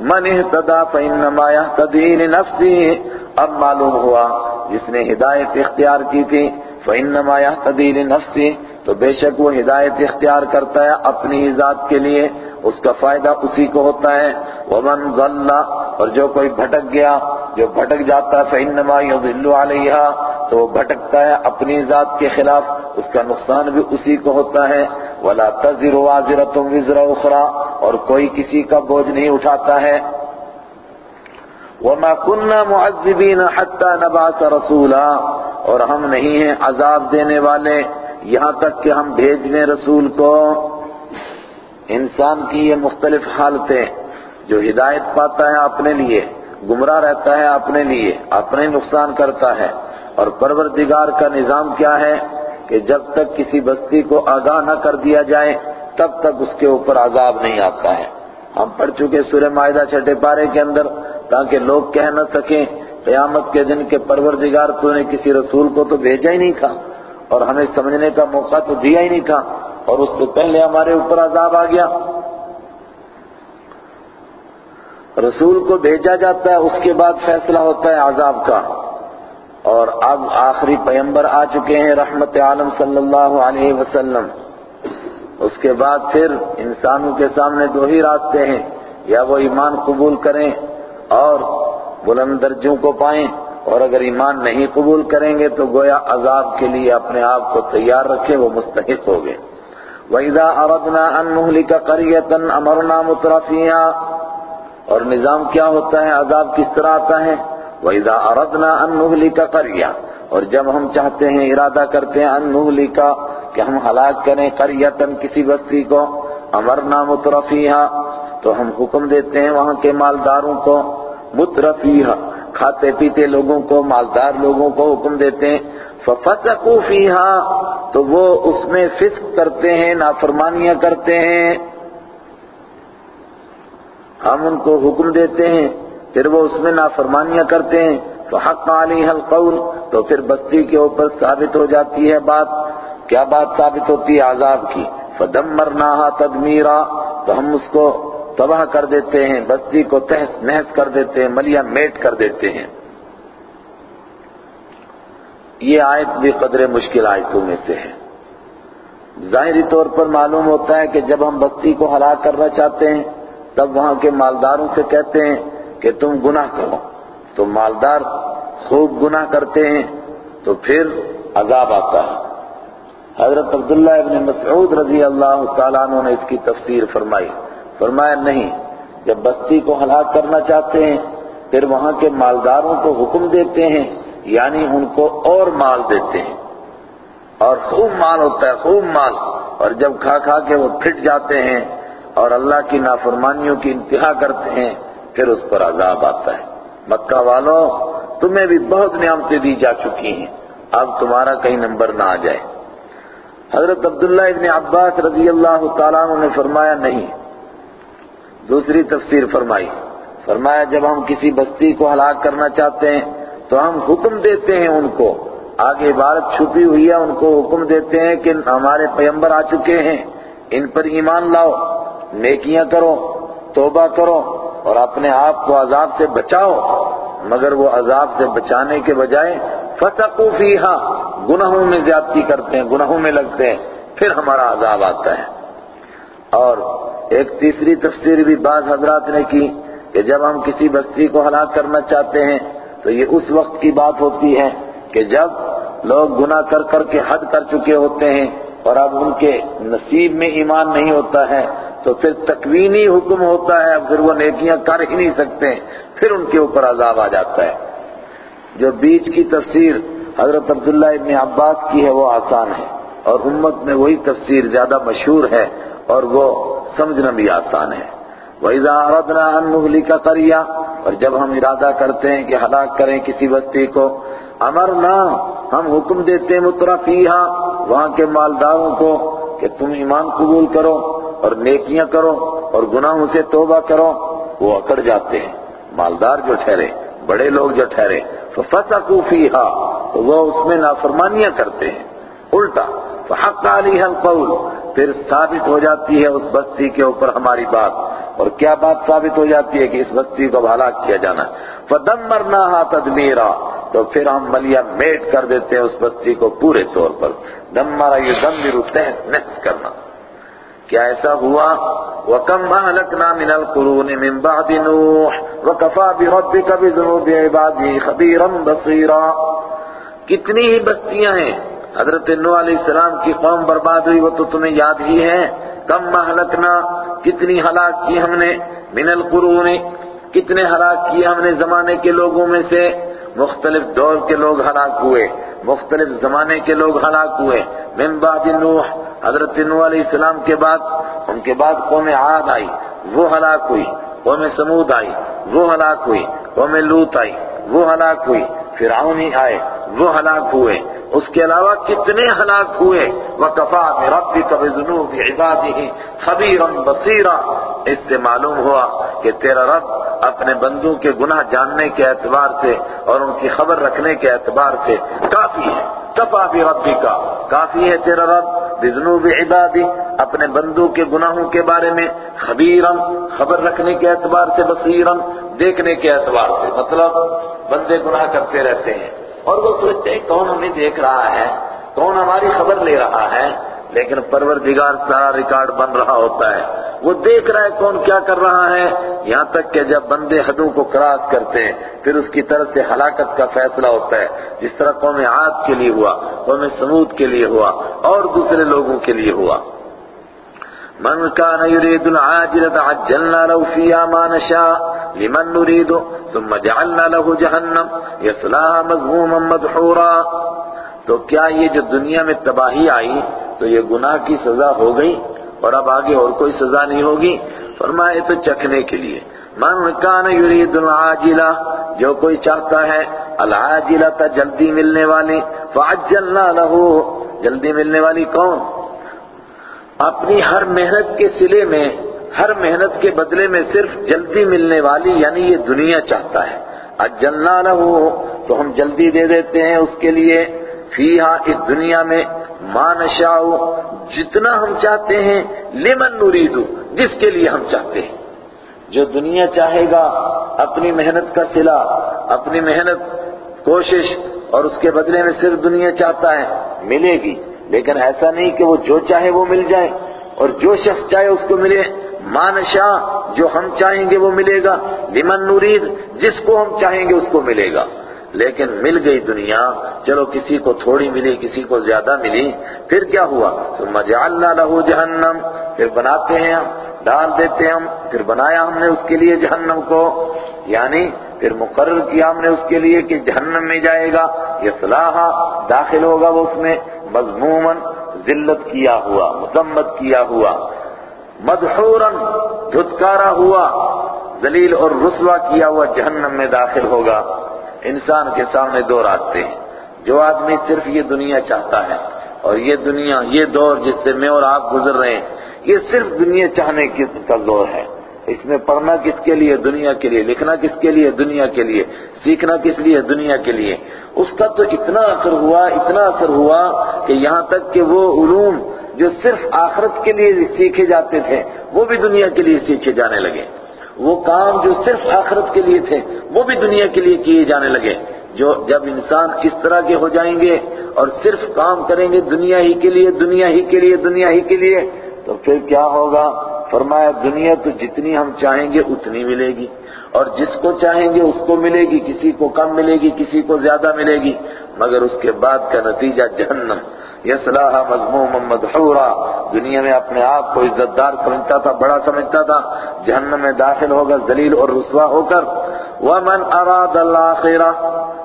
من اہتدا فإنما يهتدي لنفسه، اب معلوم ہوا، جس نے ہدایت اختیار کی تھی، فإنما يهتدي لنفسه، تو بے شک وہ ہدایت اختیار کرتا ہے اپنی ذات کے لیے، اس کا فائدہ اسی کو ہوتا ہے۔ ومن ضل، اور جو کوئی بھٹک گیا، جو بھٹک جاتا ہے، فإنما يضل عليها، تو وہ بھٹکتا ہے اپنی ذات کے خلاف، اس کا نقصان بھی اسی کو ہوتا ہے۔ ولا تزر وازرة وزر اخرى اور کوئی کسی کا بوجھ نہیں اٹھاتا ہے۔ وما كنا معذبين حتى نبعث رسولا اور ہم نہیں ہیں عذاب دینے والے یہاں تک کہ ہم بھیج دیں رسول کو۔ انسان کی یہ مختلف حالتیں جو ہدایت پاتا ہے اپنے لیے، گمراہ رہتا ہے اپنے لیے، اپنے نقصان کرتا ہے۔ اور پروردگار کا نظام کیا ہے؟ کہ جب تک کسی بستی کو آگاہ نہ کر دیا جائے، تب تک اس کے اوپر عذاب نہیں آتا ہے۔ ہم پڑھ چکے سورہ معاہدہ چھٹے پارے کے اندر، تاکہ لوگ کہہ نہ سکیں، قیامت کے دن کے پروردگار تو نے کسی رسول کو تو بھیجا ہی نہیں تھا، اور ہمیں سمجھنے کا موقع تو دیا ہی نہیں تھا، اور اس سے پہلے ہمارے اوپر عذاب آ گیا۔ رسول کو بھیجا جاتا ہے، اس کے بعد فیصلہ ہوتا ہے عذاب کا۔ اور اب آخری پیمبر آ چکے ہیں رحمت عالم صلی اللہ علیہ وسلم۔ اس کے بعد پھر انسانوں کے سامنے دو ہی راستے ہیں، یا وہ ایمان قبول کریں اور بلند درجوں کو پائیں، اور اگر ایمان نہیں قبول کریں گے تو گویا عذاب کے لیے اپنے آپ کو تیار رکھیں وہ مستحق ہو گئے۔ وَإِذَا أَرَدْنَا أَن نُهْلِكَ قَرْيَةً أَمَرْنَا مُتْرَفِيهَا۔ اور نظام کیا ہوتا ہے؟ عذاب کس طرح آتا ہے؟ وَإِذَا أَرَدْنَا أَن نُهْلِكَ قَرْيَةً اور جب ہم چاہتے ہیں، ارادہ کرتے ہیں ان نهلك کہ ہم ہلاک کریں قریتن کسی بستی کو امرنا مترفیها تو ہم حکم دیتے ہیں وہاں کے مالداروں کو مترفیها کھاتے پیتے لوگوں کو، مالدار لوگوں کو حکم دیتے ہیں۔ فَفَسَقُوا فِيهَا، تو وہ اس میں فسق کرتے ہیں، نافرمانیاں کرتے ہیں۔ ہم ان کو حکم دیتے ہیں۔ پھر وہ اس میں نافرمانیاں کرتے ہیں، فَحَقَّ عَلَيْهَا الْقَوْلُ، تو پھر بستی کے اوپر ثابت ہو جاتی ہے بات۔ کیا بات ثابت ہوتی ہے؟ عذاب کی۔ فَدَمَّرْنَاهَا تَدْمِيرًا، تو ہم اس کو تباہ کر دیتے ہیں، بستی کو تحس نحس کر دیتے ہیں ملیا میٹ کر دیتے ہیں۔ یہ آیت بھی قدر مشکل آیتوں میں سے ہے۔ ظاہری طور پر معلوم ہوتا ہے کہ جب ہم بستی کو ہلاک کرنا چاہتے ہیں، تب وہاں کے مالداروں سے کہتے ہیں کہ تم گناہ کرو۔ تو مالدار خوب گناہ کرتے ہیں، تو پھر عذاب آتا ہے۔ حضرت عبداللہ ابن مسعود رضی اللہ تعالیٰ عنہ نے اس کی تفسیر فرمائی۔ فرمایا، نہیں، جب بستی کو ہلاک کرنا چاہتے ہیں، پھر وہاں کے مالداروں کو حکم دیتے ہیں یعنی ان کو اور مال دیتے ہیں۔ اور خوب مال ہوتا ہے، خوب مال۔ اور جب کھا کھا کے وہ پھٹ جاتے ہیں اور اللہ کی نافرمانیوں کی انتہا کرتے ہیں پھر اس پر عذاب آتا ہے۔ مکہ والوں، تمہیں بھی بہت نعمتیں دی جا چکی ہیں۔ اب تمہارا کہیں نمبر نہ آ جائے۔ حضرت عبداللہ ابن عباس رضی اللہ تعالیٰ عنہ نے فرمایا، نہیں۔ دوسری تفسیر فرمائی۔ فرمایا، جب ہم کسی بستی کو ہلاک کرنا چاہتے ہیں، تو ہم حکم دیتے ہیں ان کو۔ آگے عبارت چھپی ہوئی ہے، ان کو حکم دیتے ہیں کہ ہمارے پیمبر آ چکے ہیں۔ ان پر ایمان لاؤ، نیکیاں کرو، توبہ کرو۔ اور اپنے آپ کو عذاب سے بچاؤ، مگر وہ عذاب سے بچانے کے بجائے فسقوا فیہا گناہوں میں زیادتی کرتے ہیں، گناہوں میں لگتے ہیں، پھر ہمارا عذاب آتا ہے۔ اور ایک تیسری تفسیر بھی بعض حضرات نے کی کہ جب ہم کسی بستی کو ہلاک کرنا چاہتے ہیں، تو یہ اس وقت کی بات ہوتی ہے کہ جب لوگ گناہ کر کر کے حد کر چکے ہوتے ہیں اور اب ان کے نصیب میں ایمان نہیں ہوتا ہے تو پھر تکوینی حکم ہوتا ہے، پھر وہ نیکیاں کر ہی نہیں سکتے، پھر ان کے اوپر عذاب آ جاتا ہے۔ جو بیچ کی تفسیر حضرت عبداللہ ابن عباس کی ہے، وہ آسان ہے۔ اور امت میں وہی تفسیر زیادہ مشہور ہے اور وہ سمجھنا بھی آسان ہے۔ وَإِذَا أَرَدْنَا أَن نُهْلِكَ قَرْيَةً، اور جب ہم ارادہ کرتے ہیں کہ ہلاک کریں کسی بستی کو امرنا ہم حکم دیتے ہیں مترفیہا وہاں کے مالداروں کو کہ تم ایمان قبول کرو۔ اور نیکیاں کرو اور گناہوں سے توبہ کرو، وہ اکڑ جاتے ہیں۔ مالدار جو ٹھہرے، بڑے لوگ جو ٹھہرے فَفَسَقُوا فِيهَا تو وہ اس میں نافرمانیاں کرتے ہیں۔ الٹا، فحق علیہ القول، پھر ثابت ہو جاتی ہے اس بستی کے اوپر ہماری بات۔ اور کیا بات ثابت ہو جاتی ہے کہ اس بستی کو ہلاک کیا جانا فَدَمَّرْنَاهَا تَدْمِيرًا تو پھر ہم ملیا میٹ کر دیتے ہیں اس بستی کو پورے طور پر۔ دمارا یہ دم تحس نحس کرنا۔ کیا ایسا ہوا؟ وَكَمْ أَهْلَكْنَا مِنَ الْقُرُونِ مِنْ بَعْدِ نُوحٍ وَكَفَى بِرَبِّكَ بِذُنُوبِ عِبَادِهِ خَبِيرًا بَصِيرًا۔ کتنی ہی بستیاں ہیں۔ حضرت نوح علیہ السلام کی قوم برباد ہوئی، وہ تو تمہیں یاد ہی ہے۔ کم مہلکنا کتنی ہلاک کی ہم نے من القرون۔ کتنے ہلاک کیے ہم نے زمانے کے لوگوں میں سے۔ مختلف دور کے لوگ ہلاک ہوئے، مختلف زمانے کے لوگ ہلاک ہوئے۔ من بعد نوح حضرت نوح علیہ السلام کے بعد، ان کے بعد قوم عاد آئی، وہ ہلاک ہوئی، قوم سمود آئی، وہ ہلاک ہوئی، قوم لوت آئی، وہ ہلاک ہوئی فرعونی آئے، وہ ہلاک ہوئے۔ اس کے علاوہ کتنے ہلاک ہوئے۔ وَقَفَا بِرَبِّكَ بِذُنُوبِ عِبَادِهِ خَبِيرًا بَصِيرًا۔ اس سے معلوم ہوا کہ تیرا رب اپنے بندوں کے گناہ جاننے کے اعتبار سے اور ان کی خبر رکھنے کے اعتبار سے کافی ہے۔ کفا بِرَبِّكَ کافی ہے تیرا رب، بِذُنُوبِ عبادی، اپنے بندوں کے گناہوں کے بارے میں خبیرم خبر رکھنے کے اعتبار سے بصیرم دیکھنے کے اعتبار سے مطلب بندے گناہ کرتے رہتے ہیں۔ اور وہ سوچتے ہیں، کون ہمیں دیکھ رہا ہے؟ کون ہماری خبر لے رہا ہے؟ لیکن پروردگار سارا ریکارڈ بن رہا ہوتا ہے۔ وہ دیکھ رہا ہے کون کیا کر رہا ہے۔ یہاں تک کہ جب بندے حدوں کو کراس کرتے ہیں، پھر اس کی طرف سے ہلاکت کا فیصلہ ہوتا ہے۔ جس طرح قوم عاد کے لیے ہوا، قوم سمود کے لیے ہوا، اور دوسرے لوگوں کے لیے ہوا۔ من كان يريد العاجلة عجلنا له فيها ما نشاء، لمن نريد ثم جعلنا له جهنم يصلاها مذموما مدحورا۔ تو کیا یہ جو دنیا میں تباہی آئی تو یہ گناہ کی سزا ہو گئی اور اب آگے اور کوئی سزا نہیں ہوگی۔ فرمائے تو چکھنے کے لیے۔ من کان یرید العاجلہ، جو کوئی چاہتا ہے العاجلہ تا جلدی ملنے والی۔ فعجلنا له، جلدی ملنے والی کون؟ اپنی ہر محنت کے سلے میں، ہر محنت کے بدلے میں صرف جلدی ملنے والی یعنی یہ دنیا چاہتا ہے۔ اجلنا لہو تو ہم جلدی دے دیتے ہیں اس کے لیے۔ فیہا، اس دنیا میں۔ ما نشاؤ جتنا ہم چاہتے ہیں، لمن نریدو جس کے لیے ہم چاہتے ہیں۔ جو دنیا چاہے گا، اپنی محنت کا صلہ اپنی محنت، کوشش، اور اس کے بدلے میں صرف دنیا چاہتا ہے، ملے گی۔ لیکن ایسا نہیں کہ وہ جو چاہے وہ مل جائے، اور جو شخص چاہے اس کو ملے۔ مانشا جو ہم چاہیں گے وہ ملے گا۔ لمن نورید جس کو ہم چاہیں گے اس کو ملے گا۔ لیکن مل گئی دنیا، چلو کسی کو تھوڑی ملی، کسی کو زیادہ ملی، پھر کیا ہوا؟ تو مجعلنا له جہنم، پھر بناتے ہیں ہم، ڈال دیتے ہیں ہم، پھر بنایا ہم نے اس کے لیے جہنم کو۔ یعنی پھر مقرر کیا ہم نے اس کے لیے کہ جہنم میں جائے گا، یہ داخل ہوگا وہ اس میں۔ مضموماً ذلت کیا ہوا، مذمت کیا ہوا۔ مدحوراً دھتکارا ہوا، ذلیل اور رسوا کیا ہوا جہنم میں داخل ہوگا۔ انسان کے سامنے دو راستے ہیں۔ جو آدمی صرف یہ دنیا چاہتا ہے اور یہ دنیا، یہ دور جس سے میں اور آپ گزر رہے ہیں، یہ صرف دنیا چاہنے کا دور ہے۔ اس میں پڑھنا کس کے لیے؟ دنیا کے لیے۔ لکھنا کس کے لیے؟ دنیا کے لیے۔ سیکھنا کس لیے؟ دنیا کے لیے۔ اس کا تو اتنا اثر ہوا، اتنا اثر ہوا کہ یہاں تک کہ وہ علوم جو صرف آخرت کے لیے سیکھے جاتے تھے، وہ بھی دنیا کے لیے سیکھے جانے لگے۔ وہ کام جو صرف آخرت کے لیے تھے، وہ بھی دنیا کے لیے کیے جانے لگے۔ جو جب انسان اس طرح کے ہو جائیں گے اور صرف کام کریں گے دنیا ہی کے لیے، دنیا ہی کے لیے، دنیا ہی کے لیے، تو پھر کیا ہوگا؟ فرمایا، دنیا تو جتنی ہم چاہیں گے اتنی ملے گی۔ اور جس کو چاہیں گے اس کو ملے گی، کسی کو کم ملے گی، کسی کو زیادہ ملے گی، مگر اس کے بعد کا نتیجہ جہنم۔ یسلاح مضموم مدحورا۔ دنیا میں اپنے آپ کو عزت دار سمجھتا تھا، بڑا سمجھتا تھا۔ جہنم میں داخل ہوگا، ذلیل اور رسوا ہو کر۔ ومن اراد الاخرہ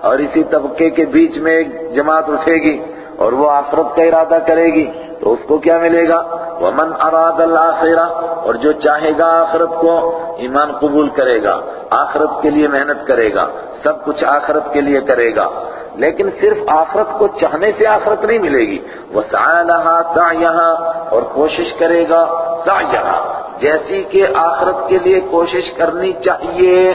اور اسی طبقے کے بیچ میں ایک جماعت اٹھے گی اور وہ آخرت کا ارادہ کرے گی، تو اس کو کیا ملے گا؟ ومن اراد الاخرہ اور جو چاہے گا آخرت کو ایمان قبول کرے گا، آخرت کے لیے محنت کرے گا، سب کچھ آخرت کے لیے کرے گا۔ لیکن صرف آخرت کو چاہنے سے آخرت نہیں ملے گی۔ وہ سا یہاں اور کوشش کرے گا سا یہاں جیسی کہ آخرت کے لیے کوشش کرنی چاہیے،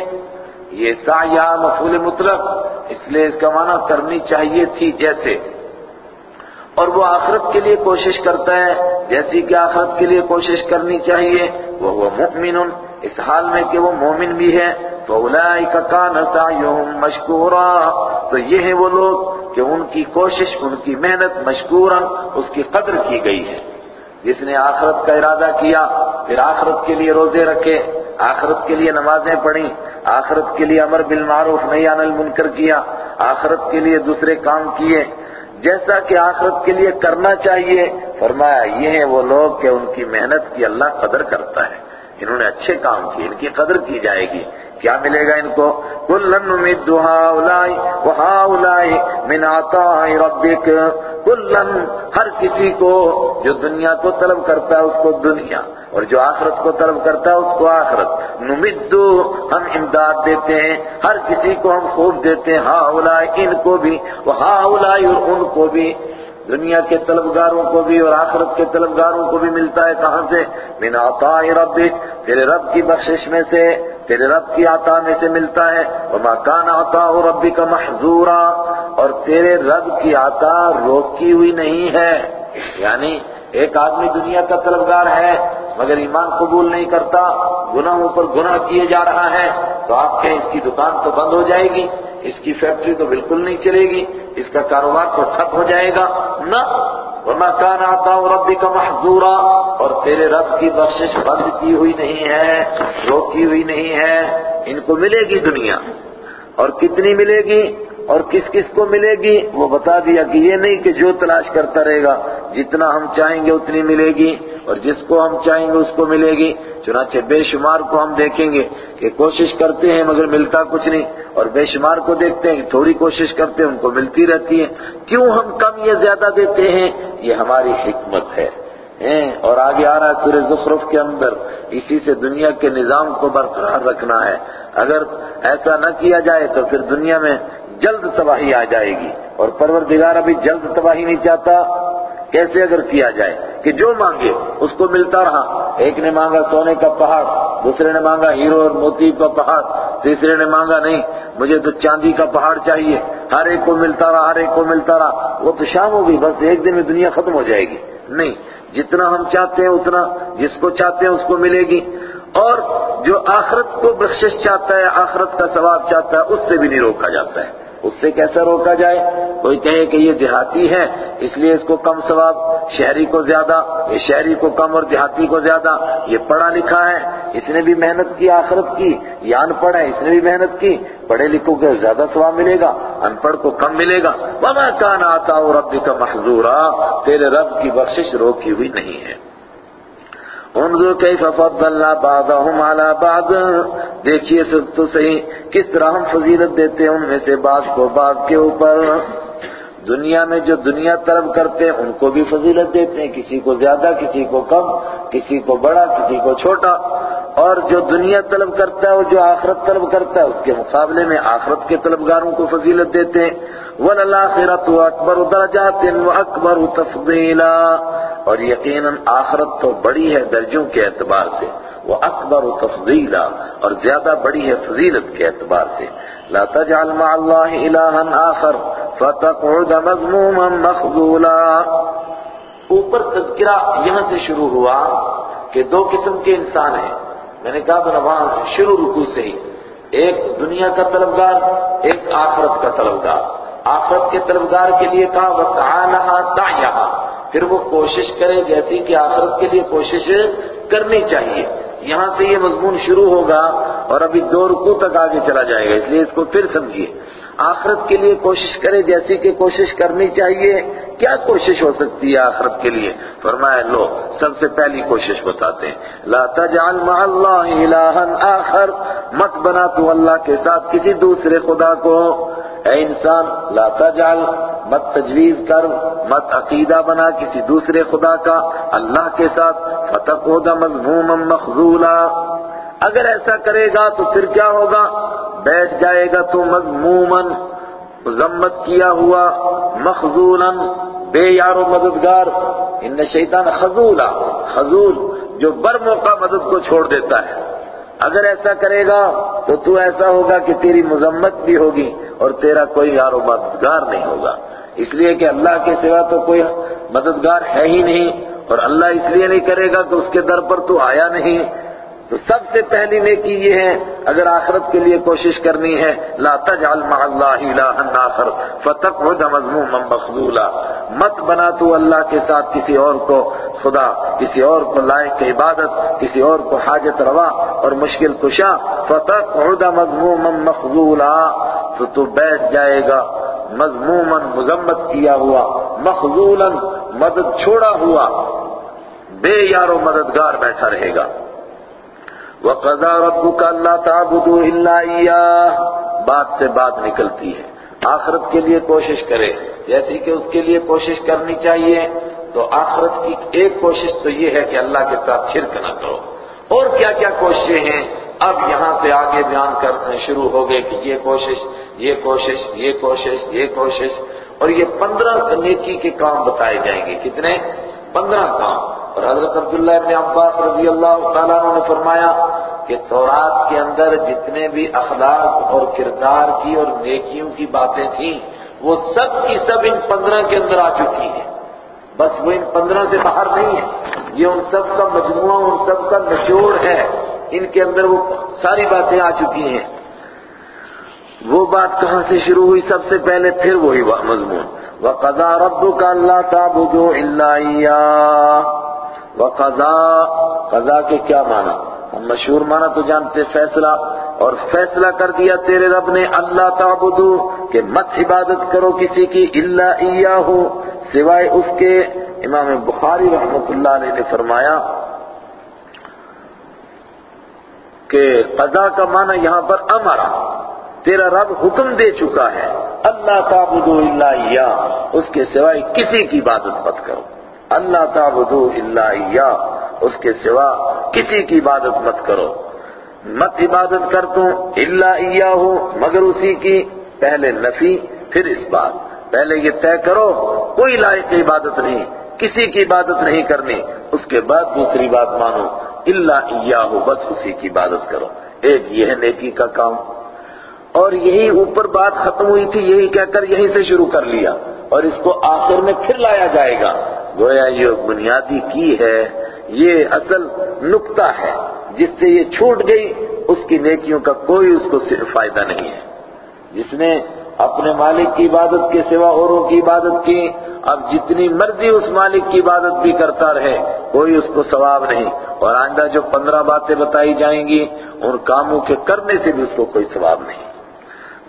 یہ سا یہاں مفول مطلق، اس لیے اس کا معنی کرنی چاہیے تھی جیسے۔ اور وہ آخرت کے لیے کوشش کرتا ہے، جیسی کہ آخرت کے لیے کوشش کرنی چاہیے۔ وہ وہ مؤمن۔ اس حال میں کہ وہ مومن بھی ہے تو فَأُولَئِكَ كَانَ سَعْيُهُمْ مَشْكُورًا تو یہ ہیں وہ لوگ کہ ان کی کوشش، ان کی محنت مشکورا اس کی قدر کی گئی ہے۔ جس نے آخرت کا ارادہ کیا، پھر آخرت کے لیے روزے رکھے، آخرت کے لیے نمازیں پڑھی، آخرت کے لیے امر بالمعروف نہیں عن المنکر کیا، آخرت کے لیے دوسرے کام کیے۔ جیسا کہ آخرت کے لیے کرنا چاہیے، فرمایا یہ ہیں وہ لوگ کہ ان کی محنت کی اللہ قدر کرتا ہے۔ انہوں نے اچھے کام کیے، ان کی قدر کی جائے گی۔ کیا ملے گا ان کو؟ کلن نمد ہاؤلائی و ہاؤلائی من عطاء ربک۔ کلن ہر کسی کو جو دنیا کو طلب کرتا ہے اس کو دنیا، اور جو آخرت کو طلب کرتا ہے اس کو آخرت۔ نمدو ہم امداد دیتے ہیں، ہر کسی کو ہم خوب دیتے ہیں۔ ہاؤلائی، ان کو بھی۔ وہ ہاؤلائی، اور ان کو بھی۔ دنیا کے طلبگاروں کو بھی اور آخرت کے طلبگاروں کو بھی ملتا ہے کہاں سے؟ من عطا ربک، تیرے رب کی بخشش میں سے، تیرے رب کی عطا میں سے ملتا ہے۔ وما کان عطا ربک محظورا، اور تیرے رب کی عطا روکی ہوئی نہیں ہے۔ یعنی ایک آدمی دنیا کا طلبگار ہے، مگر ایمان قبول نہیں کرتا، گناہوں پر گناہ کیے جا رہا ہے، تو آپ کہیں اس کی دکان تو بند ہو جائے گی، اس کی فیکٹری تو بالکل نہیں چلے گی، اس کا کاروبار تو ٹھپ ہو جائے گا۔ نہ ورنہ کان آتا ہوں ربی کا محضورا اور تیرے رب کی بخشش بند کی ہوئی نہیں ہے روکی ہوئی نہیں ہے، ان کو ملے گی دنیا۔ اور کتنی ملے گی؟ اور کس کس کو ملے گی وہ بتا دیا کہ یہ نہیں کہ جو تلاش کرتا رہے گا، جتنا ہم چاہیں گے اتنی ملے گی، اور جس کو ہم چاہیں گے اس کو ملے گی۔ چنانچہ بے شمار کو ہم دیکھیں گے کہ کوشش کرتے ہیں مگر ملتا کچھ نہیں، اور بے شمار کو دیکھتے ہیں کہ تھوڑی کوشش کرتے ہیں، ان کو ملتی رہتی ہے۔ کیوں ہم کم یا زیادہ دیتے ہیں؟ یہ ہماری حکمت ہے۔ اور آگے آ رہا ہے سورہ زخرف کے اندر۔ اسی سے دنیا کے نظام کو برقرار رکھنا ہے۔ اگر ایسا نہ کیا جائے تو پھر دنیا میں جلد تباہی آ جائے گی۔ اور پروردگار ابھی جلد تباہی نہیں چاہتا۔ کیسے اگر کیا جائے کہ جو مانگے، اس کو ملتا رہا۔ ایک نے مانگا سونے کا پہاڑ، دوسرے نے مانگا ہیرو اور موتی کا پہاڑ، تیسرے نے مانگا نہیں، مجھے تو چاندی کا پہاڑ چاہیے۔ ہر ایک کو ملتا رہا، ہر ایک کو ملتا رہا۔ وہ تو شام ہوگی بس ایک دن میں دنیا ختم ہو جائے گی۔ نہیں جتنا ہم چاہتے ہیں اتنا جس کو چاہتے ہیں اس کو ملے گی۔ اور جو آخرت کو بخشش چاہتا ہے، آخرت کا ثواب چاہتا ہے، اس سے بھی نہیں روکا جاتا ہے۔ اس سے کیسا روکا جائے؟ کوئی کہے کہ یہ دیہاتی ہے، اس لیے اس کو کم ثواب، شہری کو زیادہ، یہ شہری کو کم اور دیہاتی کو زیادہ، یہ پڑھا لکھا ہے، اس نے بھی محنت کی، آخرت کی، یہ ان پڑھ ہے، اس نے بھی محنت کی، پڑھے لکھوں کو زیادہ ثواب ملے گا، ان پڑھ کو کم ملے گا۔ وما کان آتا رب کا محضورا تیرے رب کی بخشش روکی ہوئی نہیں ہے۔ انظر کیف فضلنا بعضهم على بعض؟ دیکھیے تو صحیح، کس طرح ہم فضیلت دیتے ہیں ان میں سے بعض کو بعض کے اوپر؟ دنیا میں جو دنیا طلب کرتے ہیں، ان کو بھی فضیلت دیتے ہیں، کسی کو زیادہ، کسی کو کم، کسی کو بڑا، کسی کو چھوٹا۔ اور جو دنیا طلب کرتا ہے اور جو آخرت طلب کرتا ہے، اس کے مقابلے میں آخرت کے طلبگاروں کو فضیلت دیتے ہیں۔ وَلَلْآخِرَةُ أَكْبَرُ دَرَجَاتٍ وَأَكْبَرُ تَفْضِيلًا۔ اور یقیناً آخرت تو بڑی ہے درجوں کے اعتبار سے۔ وہ اکبر و تفضیلا اور زیادہ بڑی ہے فضیلت کے اعتبار سے۔ لا تجعل مع اللہ الہا آخر۔ فتقعد مذموما مخذولا۔ اوپر تذکرہ یہاں سے شروع ہوا کہ دو قسم کے انسان ہیں۔ میں نے کہا تو شروع رکو سے ہی۔ ایک دنیا کا طلبگار، ایک آخرت کا طلبگار۔ آخرت کے طلبگار کے لیے کہا، وَتَعَالَهَا پھر وہ کوشش کرے جیسی کہ آخرت کے لیے کوشش کرنی چاہیے۔ یہاں سے یہ مضمون شروع ہوگا اور ابھی دو رکو تک آگے چلا جائے گا، اس لیے اس کو پھر سمجھیے۔ آخرت کے لیے کوشش کرے جیسی کہ کوشش کرنی چاہیے، کیا کوشش ہو سکتی ہے آخرت کے لیے؟ فرمایا، لو، سب سے پہلی کوشش بتاتے ہیں۔ لا تجعل مع اللہ الہا آخر، مت بنا تو اللہ کے ساتھ کسی دوسرے خدا کو۔ اے انسان، لا تجعل، مت تجویز کر، مت عقیدہ بنا کسی دوسرے خدا کا، اللہ کے ساتھ فتقود مذموما مخذولا۔ اگر ایسا کرے گا تو پھر کیا ہوگا؟ بیٹھ جائے گا تو مضمومن ذمت کیا ہوا، مخذولا، بے یار و مددگار۔ ان شیطان خزولا خزول جو بر موقع مدد کو چھوڑ دیتا ہے۔ اگر ایسا کرے گا تو تو ایسا ہوگا کہ تیری مذمت بھی ہوگی اور تیرا کوئی یار و مددگار نہیں ہوگا۔ اس لیے کہ اللہ کے سوا تو کوئی مددگار ہے ہی نہیں اور اللہ اس لیے نہیں کرے گا کہ اس کے در پر تو آیا نہیں۔ تو سب سے پہلی نیکی یہ ہے، اگر آخرت کے لیے کوشش کرنی ہے، لا تجعل مع اللہ الہا آخر، فتقعد مذموما مخذولا۔ مت بنا تو اللہ کے ساتھ کسی اور کو، خدا، کسی اور کو لائق عبادت، کسی اور کو حاجت روا اور مشکل کشا فتقعد مذموما مخذولا، تو تو بیٹھ جائے گا مضموما مذمت کیا ہوا، مخذولا مدد چھوڑا ہوا۔ بے یارو مددگار بیٹھا رہے گا۔ وَقَضَى رَبُّكَ أَلَّا تَعْبُدُوا إِلَّا إِيَّاهُ بات سے بات نکلتی ہے۔ آخرت کے لیے کوشش کرے۔ جیسی کہ اس کے لیے کوشش کرنی چاہیے، تو آخرت کی ایک کوشش تو یہ ہے کہ اللہ کے ساتھ شرک نہ کرو۔ اور کیا کیا کوششیں ہیں؟ اب یہاں سے آگے بیان کرنے شروع ہو گئے کہ یہ کوشش یہ کوشش یہ کوشش یہ کوشش۔ اور یہ پندرہ نیکی کے کام بتائے جائیں گے۔ کتنے؟ پندرہ کام۔ اور حضرت عبداللہ ابن عباس رضی اللہ تعالیٰ نے فرمایا کہ تورات کے اندر جتنے بھی اخلاق اور کردار کی اور نیکیوں کی باتیں تھیں، وہ سب کی سب ان پندرہ کے اندر آ چکی ہیں۔ بس وہ ان پندرہ سے باہر نہیں ہے یہ ان سب کا مجموعہ، ان سب کا نچوڑ ہے۔ ان کے اندر وہ ساری باتیں آ چکی ہیں۔ وہ بات کہاں سے شروع ہوئی؟ سب سے پہلے پھر وہی مضمون۔ وَقَضَى رَبُّكَ أَلَّا تَعْبُدُوا إِلَّا إِيَّاهُ. وَقَضَى قضا کے کیا معنی؟ ہم مشہور معنی تو جانتے فیصلہ، اور فیصلہ کر دیا تیرے رب نے اللہ تعبدو کہ مت عبادت کرو کسی کی الا ایاہو سوائے اس کے۔ امام بخاری رحمۃ اللہ علیہ نے فرمایا کہ قضا کا معنی یہاں پر امرا تیرا رب حکم دے چکا ہے۔ اللہ تعبدو الا ایا۔ اس کے سوائے کسی کی عبادت مت کرو۔ اللہ تعبدو الا ایا۔ اس کے سوا کسی کی عبادت مت کرو۔ مت عبادت کر تو الا ایا ہو، مگر اسی کی پہلے نفی، پھر اس بات۔ پہلے یہ طے کرو، کوئی لائق عبادت نہیں، کسی کی عبادت نہیں کرنی۔ اس کے بعد دوسری بات مانو۔ اللہ ایا ہو، بس اسی کی عبادت کرو۔ ایک یہ ہے نیکی کا کام۔ اور یہی اوپر بات ختم ہوئی تھی، یہی کہہ کر یہیں سے شروع کر لیا اور اس کو آخر میں پھر لایا جائے گا۔ گویا یہ بنیادی کی ہے، یہ اصل نقطہ ہے۔ جس سے یہ چھوٹ گئی، اس کی نیکیوں کا کوئی اس کو فائدہ نہیں ہے۔ جس نے اپنے مالک کی عبادت کے سوا اوروں کی عبادت کی، اب جتنی مرضی اس مالک کی عبادت بھی کرتا رہے، کوئی اس کو ثواب نہیں۔ اور آئندہ جو پندرہ باتیں بتائی جائیں گی، ان کاموں کے کرنے سے بھی اس کو کوئی ثواب نہیں۔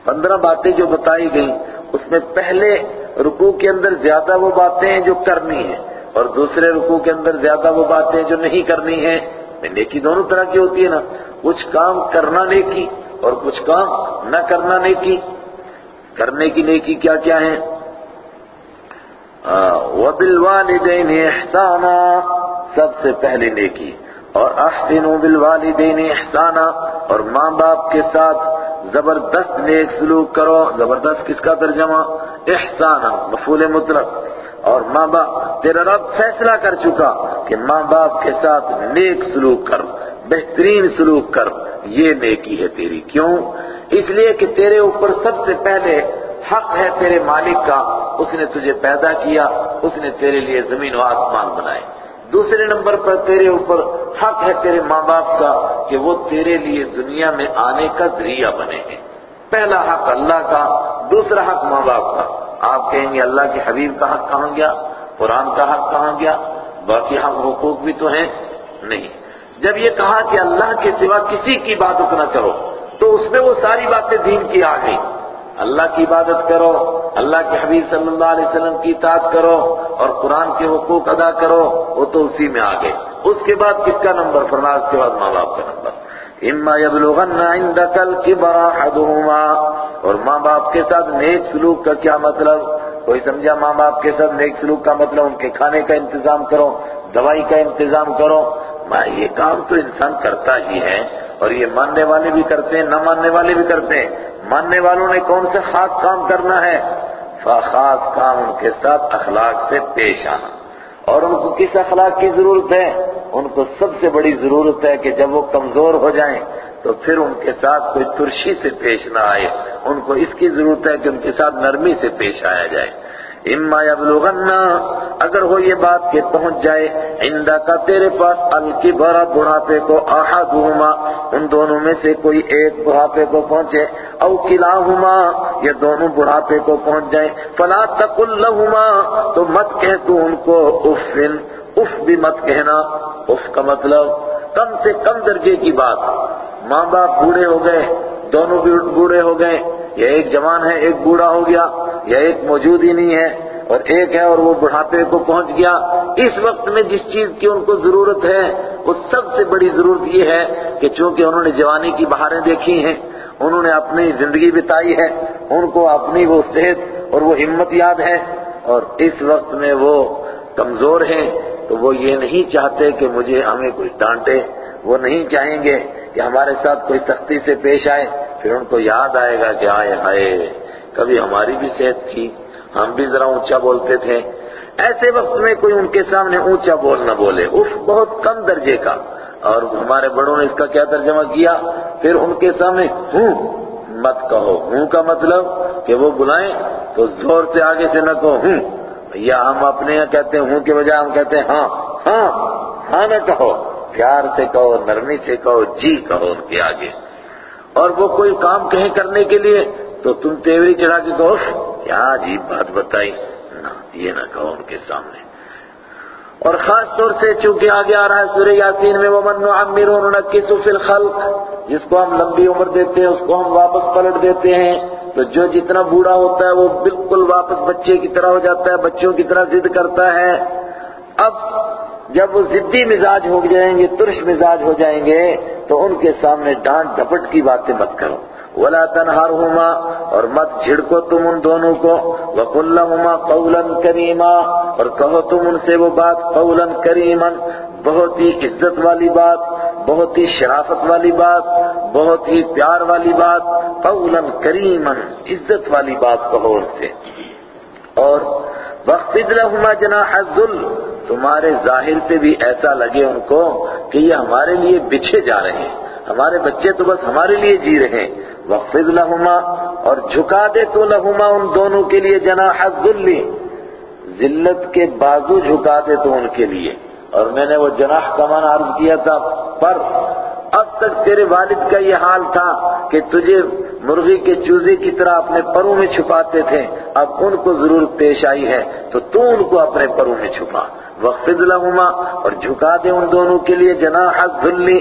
پندرہ باتیں جو بتائی گئیں، اس میں پہلے رکوع کے اندر زیادہ وہ باتیں ہیں جو کرنی ہیں اور دوسرے رکوع کے اندر زیادہ وہ باتیں جو نہیں کرنی ہیں۔ نیکی دونوں طرح کی ہوتی ہے نا۔ کچھ کام کرنا نیکی اور کچھ کام نہ کرنا نیکی۔ کرنے کی نیکی کیا کیا ہے وَبِالْوَالِدَيْنِ اِحْسَانًا، سب سے پہلی نیکی۔ اور احسنوا بالوالدین احسانا اور ماں باپ کے ساتھ زبردست نیک سلوک کرو، زبردست کس کا ترجمہ؟ احسانا مفعول مطلق۔ اور ماں باپ، تیرا رب فیصلہ کر چکا کہ ماں باپ کے ساتھ نیک سلوک کر، بہترین سلوک کر۔ یہ نیکی ہے تیری۔ کیوں؟ اس لیے کہ تیرے اوپر سب سے پہلے حق ہے تیرے مالک کا۔ اس نے تجھے پیدا کیا، اس نے تیرے لیے زمین و آسمان بنائے۔ دوسرے نمبر پر تیرے اوپر حق ہے تیرے ماں باپ کا کہ وہ تیرے لیے دنیا میں آنے کا ذریعہ بنے ہیں۔ پہلا حق اللہ کا، دوسرا حق ماں باپ کا۔ آپ کہیں گے اللہ کے حبیب کا حق کہاں گیا؟ قرآن کا حق کہاں گیا؟ باقی حق حقوق بھی تو ہیں۔ نہیں۔ جب یہ کہا کہ اللہ کے سوا کسی کی عبادت نہ کرو، تو اس میں وہ ساری باتیں دین کی آ گئی اللہ کی عبادت کرو، اللہ کے حبیب صلی اللہ علیہ وسلم کی اطاعت کرو اور قرآن کے حقوق ادا کرو، وہ تو اسی میں آ گئے اس کے بعد کس کا نمبر؟ فرماز کے بعد ماں باپ کا نمبر۔ اما يبلغن عندك الكبر احدهما اور ماں باپ کے ساتھ نیک سلوک کا کیا مطلب؟ کوئی سمجھا ماں باپ کے ساتھ نیک سلوک کا مطلب؟ ان کے کھانے کا انتظام کرو، دوائی کا انتظام کرو۔ یہ کام تو انسان کرتا ہی ہے۔ اور یہ ماننے والے بھی کرتے ہیں، نہ ماننے والے بھی کرتے ہیں۔ ماننے والوں نے کون سے خاص کام کرنا ہے؟ خاص کام ان کے ساتھ اخلاق سے پیش آنا۔ اور ان کو کس اخلاق کی ضرورت ہے؟ ان کو سب سے بڑی ضرورت ہے کہ جب وہ کمزور ہو جائیں تو پھر ان کے ساتھ کوئی ترشی سے پیش نہ آئے۔ ان کو اس کی ضرورت ہے کہ ان کے ساتھ نرمی سے پیش آیا جائے۔ اما یبلغن، اگر ہو یہ بات کہ پہنچ جائے عندہ کا تیرے پاس الکبر، بڑھاپے کو احدہما، ان دونوں میں سے کوئی ایک بڑھاپے کو پہنچے، او کلاہما، یہ دونوں بڑھاپے کو پہنچ جائیں، فلا تقل لہما، تو مت کہہ تو ان کو افن، اف بھی مت کہنا، اف کا مطلب کم سے کم درجے کی بات، ماں باپ بوڑھے ہو گئے، دونوں بھی بوڑھے ہو گئے یا ایک جوان ہے، ایک بوڑھا ہو گیا، یا ایک موجود ہی نہیں ہے، اور ایک ہے اور وہ بڑھاپے کو پہنچ گیا۔ اس وقت میں جس چیز کی ان کو ضرورت ہے، وہ سب سے بڑی ضرورت یہ ہے کہ چونکہ انہوں نے جوانی کی بہاریں دیکھی ہیں، انہوں نے اپنی زندگی بتائی ہے، ان کو اپنی وہ صحت اور وہ ہمت یاد ہے۔ اور اس وقت میں وہ کمزور ہیں، تو وہ یہ نہیں چاہتے کہ مجھے ہمیں کوئی ڈانٹے وہ نہیں چاہیں گے کہ ہمارے ساتھ کوئی سختی سے پیش آئے۔ پھر ان کو یاد آئے گا کہ آئے ہائے، کبھی ہماری بھی صحت تھی، ہم بھی ذرا اونچا بولتے تھے۔ ایسے وقت میں کوئی ان کے سامنے اونچا بول نہ بولے۔ اف بہت کم درجے کا۔ اور ہمارے بڑوں نے اس کا کیا ترجمہ کیا؟ پھر ان کے سامنے ہوں مت کہو۔ ہوں کا مطلب کہ وہ بلائیں تو زور سے آگے سے نہ کہو۔ ہوں، یا ہم اپنے یہاں کہتے ہیں، ہوں کے بجائے ہم کہتے ہیں ہاں ہاں ہاں نہ کہو۔ پیار سے کہو، نرمی سے کہو جی کہو ان کے آگے۔ اور وہ کوئی کام کہیں کرنے کے لیے، تو تم تیوری چڑھا کے کہو کیا عجیب بات بتائی۔ نہ، یہ نہ کہو ان کے سامنے۔ اور خاص طور سے چونکہ آگے آ رہا ہے سورہ یاسین میں وہ من عمر نکسو فی الخلق، جس کو ہم لمبی عمر دیتے ہیں، اس کو ہم واپس پلٹ دیتے ہیں، تو جو جتنا بوڑھا ہوتا ہے، وہ بالکل واپس بچے کی طرح ہو جاتا ہے، بچوں کی طرح ضد کرتا ہے۔ اب جب وہ ضدی مزاج ہو جائیں گے، ترش مزاج ہو جائیں گے، تو ان کے سامنے ڈانٹ ڈپٹ کی باتیں مت کرو۔ ولا تنہرہما اور مت جھڑکو تم ان دونوں کو۔ وقل لهما قولا کریما اور کہو تم ان سے وہ بات قولا کریما بہت ہی عزت والی بات، بہت ہی شرافت والی بات، بہت ہی پیار والی بات، قولا کریما عزت والی بات کہو ان سے۔ اور وقفد لهما جناح الذل تمہارے ظاہر سے بھی ایسا لگے ان کو کہ یہ ہمارے لیے بچھے جا رہے ہیں۔ ہمارے بچے تو بس ہمارے لیے جی رہے ہیں۔ وقفض لہما اور جھکا دے تو لہما ان دونوں کے لیے جناح الذل۔ ذلت کے بازو جھکا دے تو ان کے لیے۔ اور میں نے وہ جناح کا معنی عرض کیا تھا، پر اب تک تیرے والد کا یہ حال تھا کہ تجھے مرغی کے چوزے کی طرح اپنے پروں میں چھپاتے تھے۔ اب ان کو ضرورت پیش آئی ہے، تو تو ان کو اپنے پروں میں چھپا۔ وقفد لہما اور جھکا دے ان دونوں کے لیے جناح الذل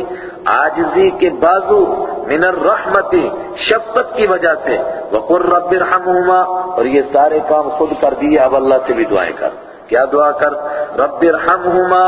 عاجزی کے بازو من الرحمتی شفقت کی وجہ سے۔ وقر رب ارحمہما اور یہ سارے کام خود کر دیے، اب اللہ سے بھی دعائیں کر۔ کیا دعا کر؟ رب ارحمہما۔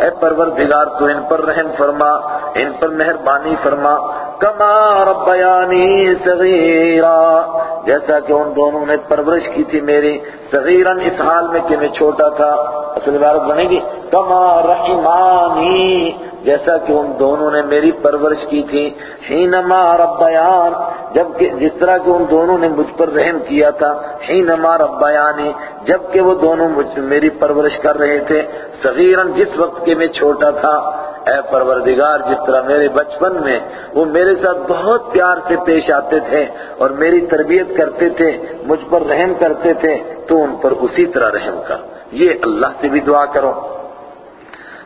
اے پروردگار، تو ان پر رحم فرما، ان پر مہربانی فرما۔ کما ربیانی صغیرا۔ جیسا کہ ان دونوں نے پرورش کی تھی میری صغیرن اس حال میں کہ میں چھوٹا تھا، اصل عبارت بنے گی۔ کما رحمانی۔ جیسا کہ ان دونوں نے میری پرورش کی تھی، حینما ربیان، جبکہ جس طرح کہ ان دونوں نے مجھ پر رحم کیا تھا، حینما ربیانی، جبکہ وہ دونوں مجھ میری پرورش کر رہے تھے صغیرن جس وقت کے میں چھوٹا تھا۔ اے پروردگار، جس طرح میرے بچپن میں وہ میرے ساتھ بہت پیار سے پیش آتے تھے اور میری تربیت کرتے تھے، مجھ پر رحم کرتے تھے، تو ان پر اسی طرح رحم کر۔ یہ اللہ سے بھی دعا کرو۔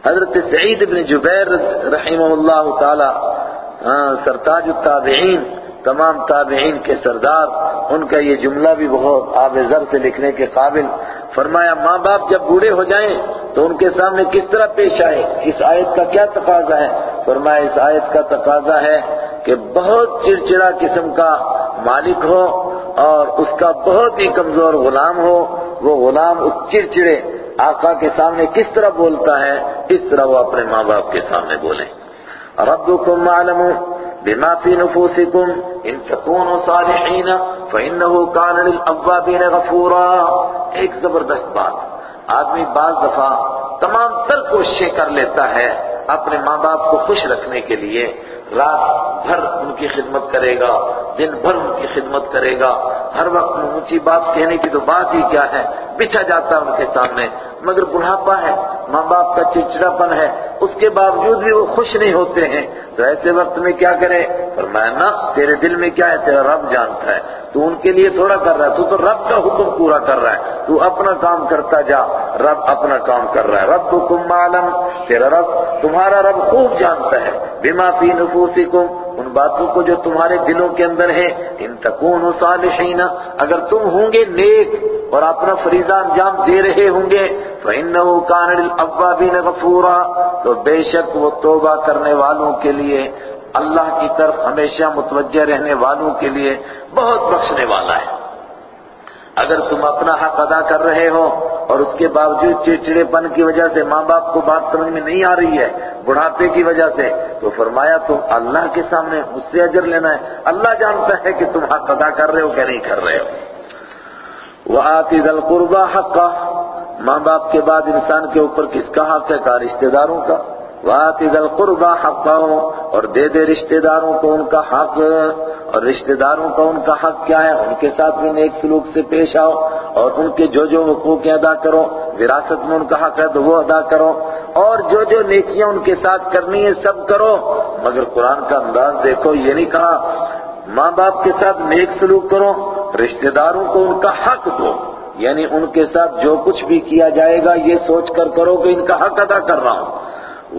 حضرت سعید بن جبیر رحمہ اللہ تعالی سرتاج التابعین، تمام تابعین کے سردار، ان کا یہ جملہ بھی بہت آب زر سے لکھنے کے قابل۔ فرمایا، ماں باپ جب بوڑھے ہو جائیں تو ان کے سامنے کس طرح پیش آئے؟ اس آیت کا کیا تقاضا ہے؟ فرمایا، اس آیت کا تقاضا ہے کہ بہت چڑچڑا قسم کا مالک ہو اور اس کا بہت ہی کمزور غلام ہو۔ وہ غلام اس چڑچڑے آقا کے سامنے کس طرح بولتا ہے، اس طرح وہ اپنے ماں باپ کے سامنے بولیں۔ ربکم معلم بما فی نفوسکم ان تکونوا صالحین فانه کان للابوابین غفورا۔ ایک زبردست بات، آدمی بعض دفعہ تمام تر کوششیں کر لیتا ہے۔ اپنے ماں باپ کو خوش رکھنے کے لیے رات بھر ان کی خدمت کرے گا، دن بھر ان کی خدمت کرے گا۔ ہر وقت اونچی بات کہنے کی تو بات ہی کیا ہے؟ بچھا جاتا ہے ان کے سامنے۔ مگر بڑھاپا ہے، ماں باپ کا چڑچڑاپن ہے، اس کے باوجود بھی وہ خوش نہیں ہوتے ہیں۔ تو ایسے وقت میں کیا کرے فرمایا نا تیرے دل میں کیا ہے؟ تیرا رب جانتا ہے۔ تو ان کے لیے تھوڑا کر رہا ہے۔ تو تو رب کا حکم پورا کر رہا ہے۔ تو اپنا کام کرتا جا۔ رب اپنا کام کر رہا ہے۔ رب حکم معلوم تیرا رب، تمہارا رب خوب جانتا ہے۔ بما فی نفوسکم۔ ان باتوں کو جو تمہارے دلوں کے اندر ہیں، ان تکون صالحین، اگر تم ہوں گے نیک اور اپنا فریضہ انجام دے رہے ہوں گے، فَإِنَّهُ كَانَ لِلْأَوَّابِينَ غَفُورًا۔ تو بے شک وہ توبہ کرنے والوں کے لیے، اللہ کی طرف ہمیشہ متوجہ رہنے والوں کے لیے بہت بخشنے والا ہے۔ اگر تم اپنا حق ادا کر رہے ہو اور اس کے باوجود چڑچڑے پن کی وجہ سے ماں باپ کو بات سمجھ میں نہیں آ رہی ہے، بڑھاپے کی وجہ سے، تو فرمایا تم اللہ کے سامنے اس سے اجر لینا ہے۔ اللہ جانتا ہے کہ تم حق ادا کر رہے ہو کہ نہیں کر رہے ہو۔ وہ آتی دل قربا حق کا ماں باپ کے بعد انسان کے اوپر کس کا حق ہے؟ کا رشتہ داروں کا۔ وَآتِ ذَا الْقُرْبَى حَقَّهُ، اور دے دے رشتہ داروں کو ان کا حق۔ اور رشتہ داروں کا ان کا حق کیا ہے؟ ان کے ساتھ بھی نیک سلوک سے پیش آؤ، اور ان کے جو جو حقوق ادا کرو، وراثت میں ان کا حق ہے تو وہ ادا کرو۔ اور جو جو نیکیاں ان کے ساتھ کرنی ہے سب کرو۔ مگر قرآن کا انداز دیکھو، یہ نہیں کہا، ماں باپ کے ساتھ نیک سلوک کرو رشتہ داروں کو ان کا حق دو۔ یعنی ان کے ساتھ جو کچھ بھی کیا جائے گا، یہ سوچ کر کرو کہ ان کا حق ادا کر رہا ہوں۔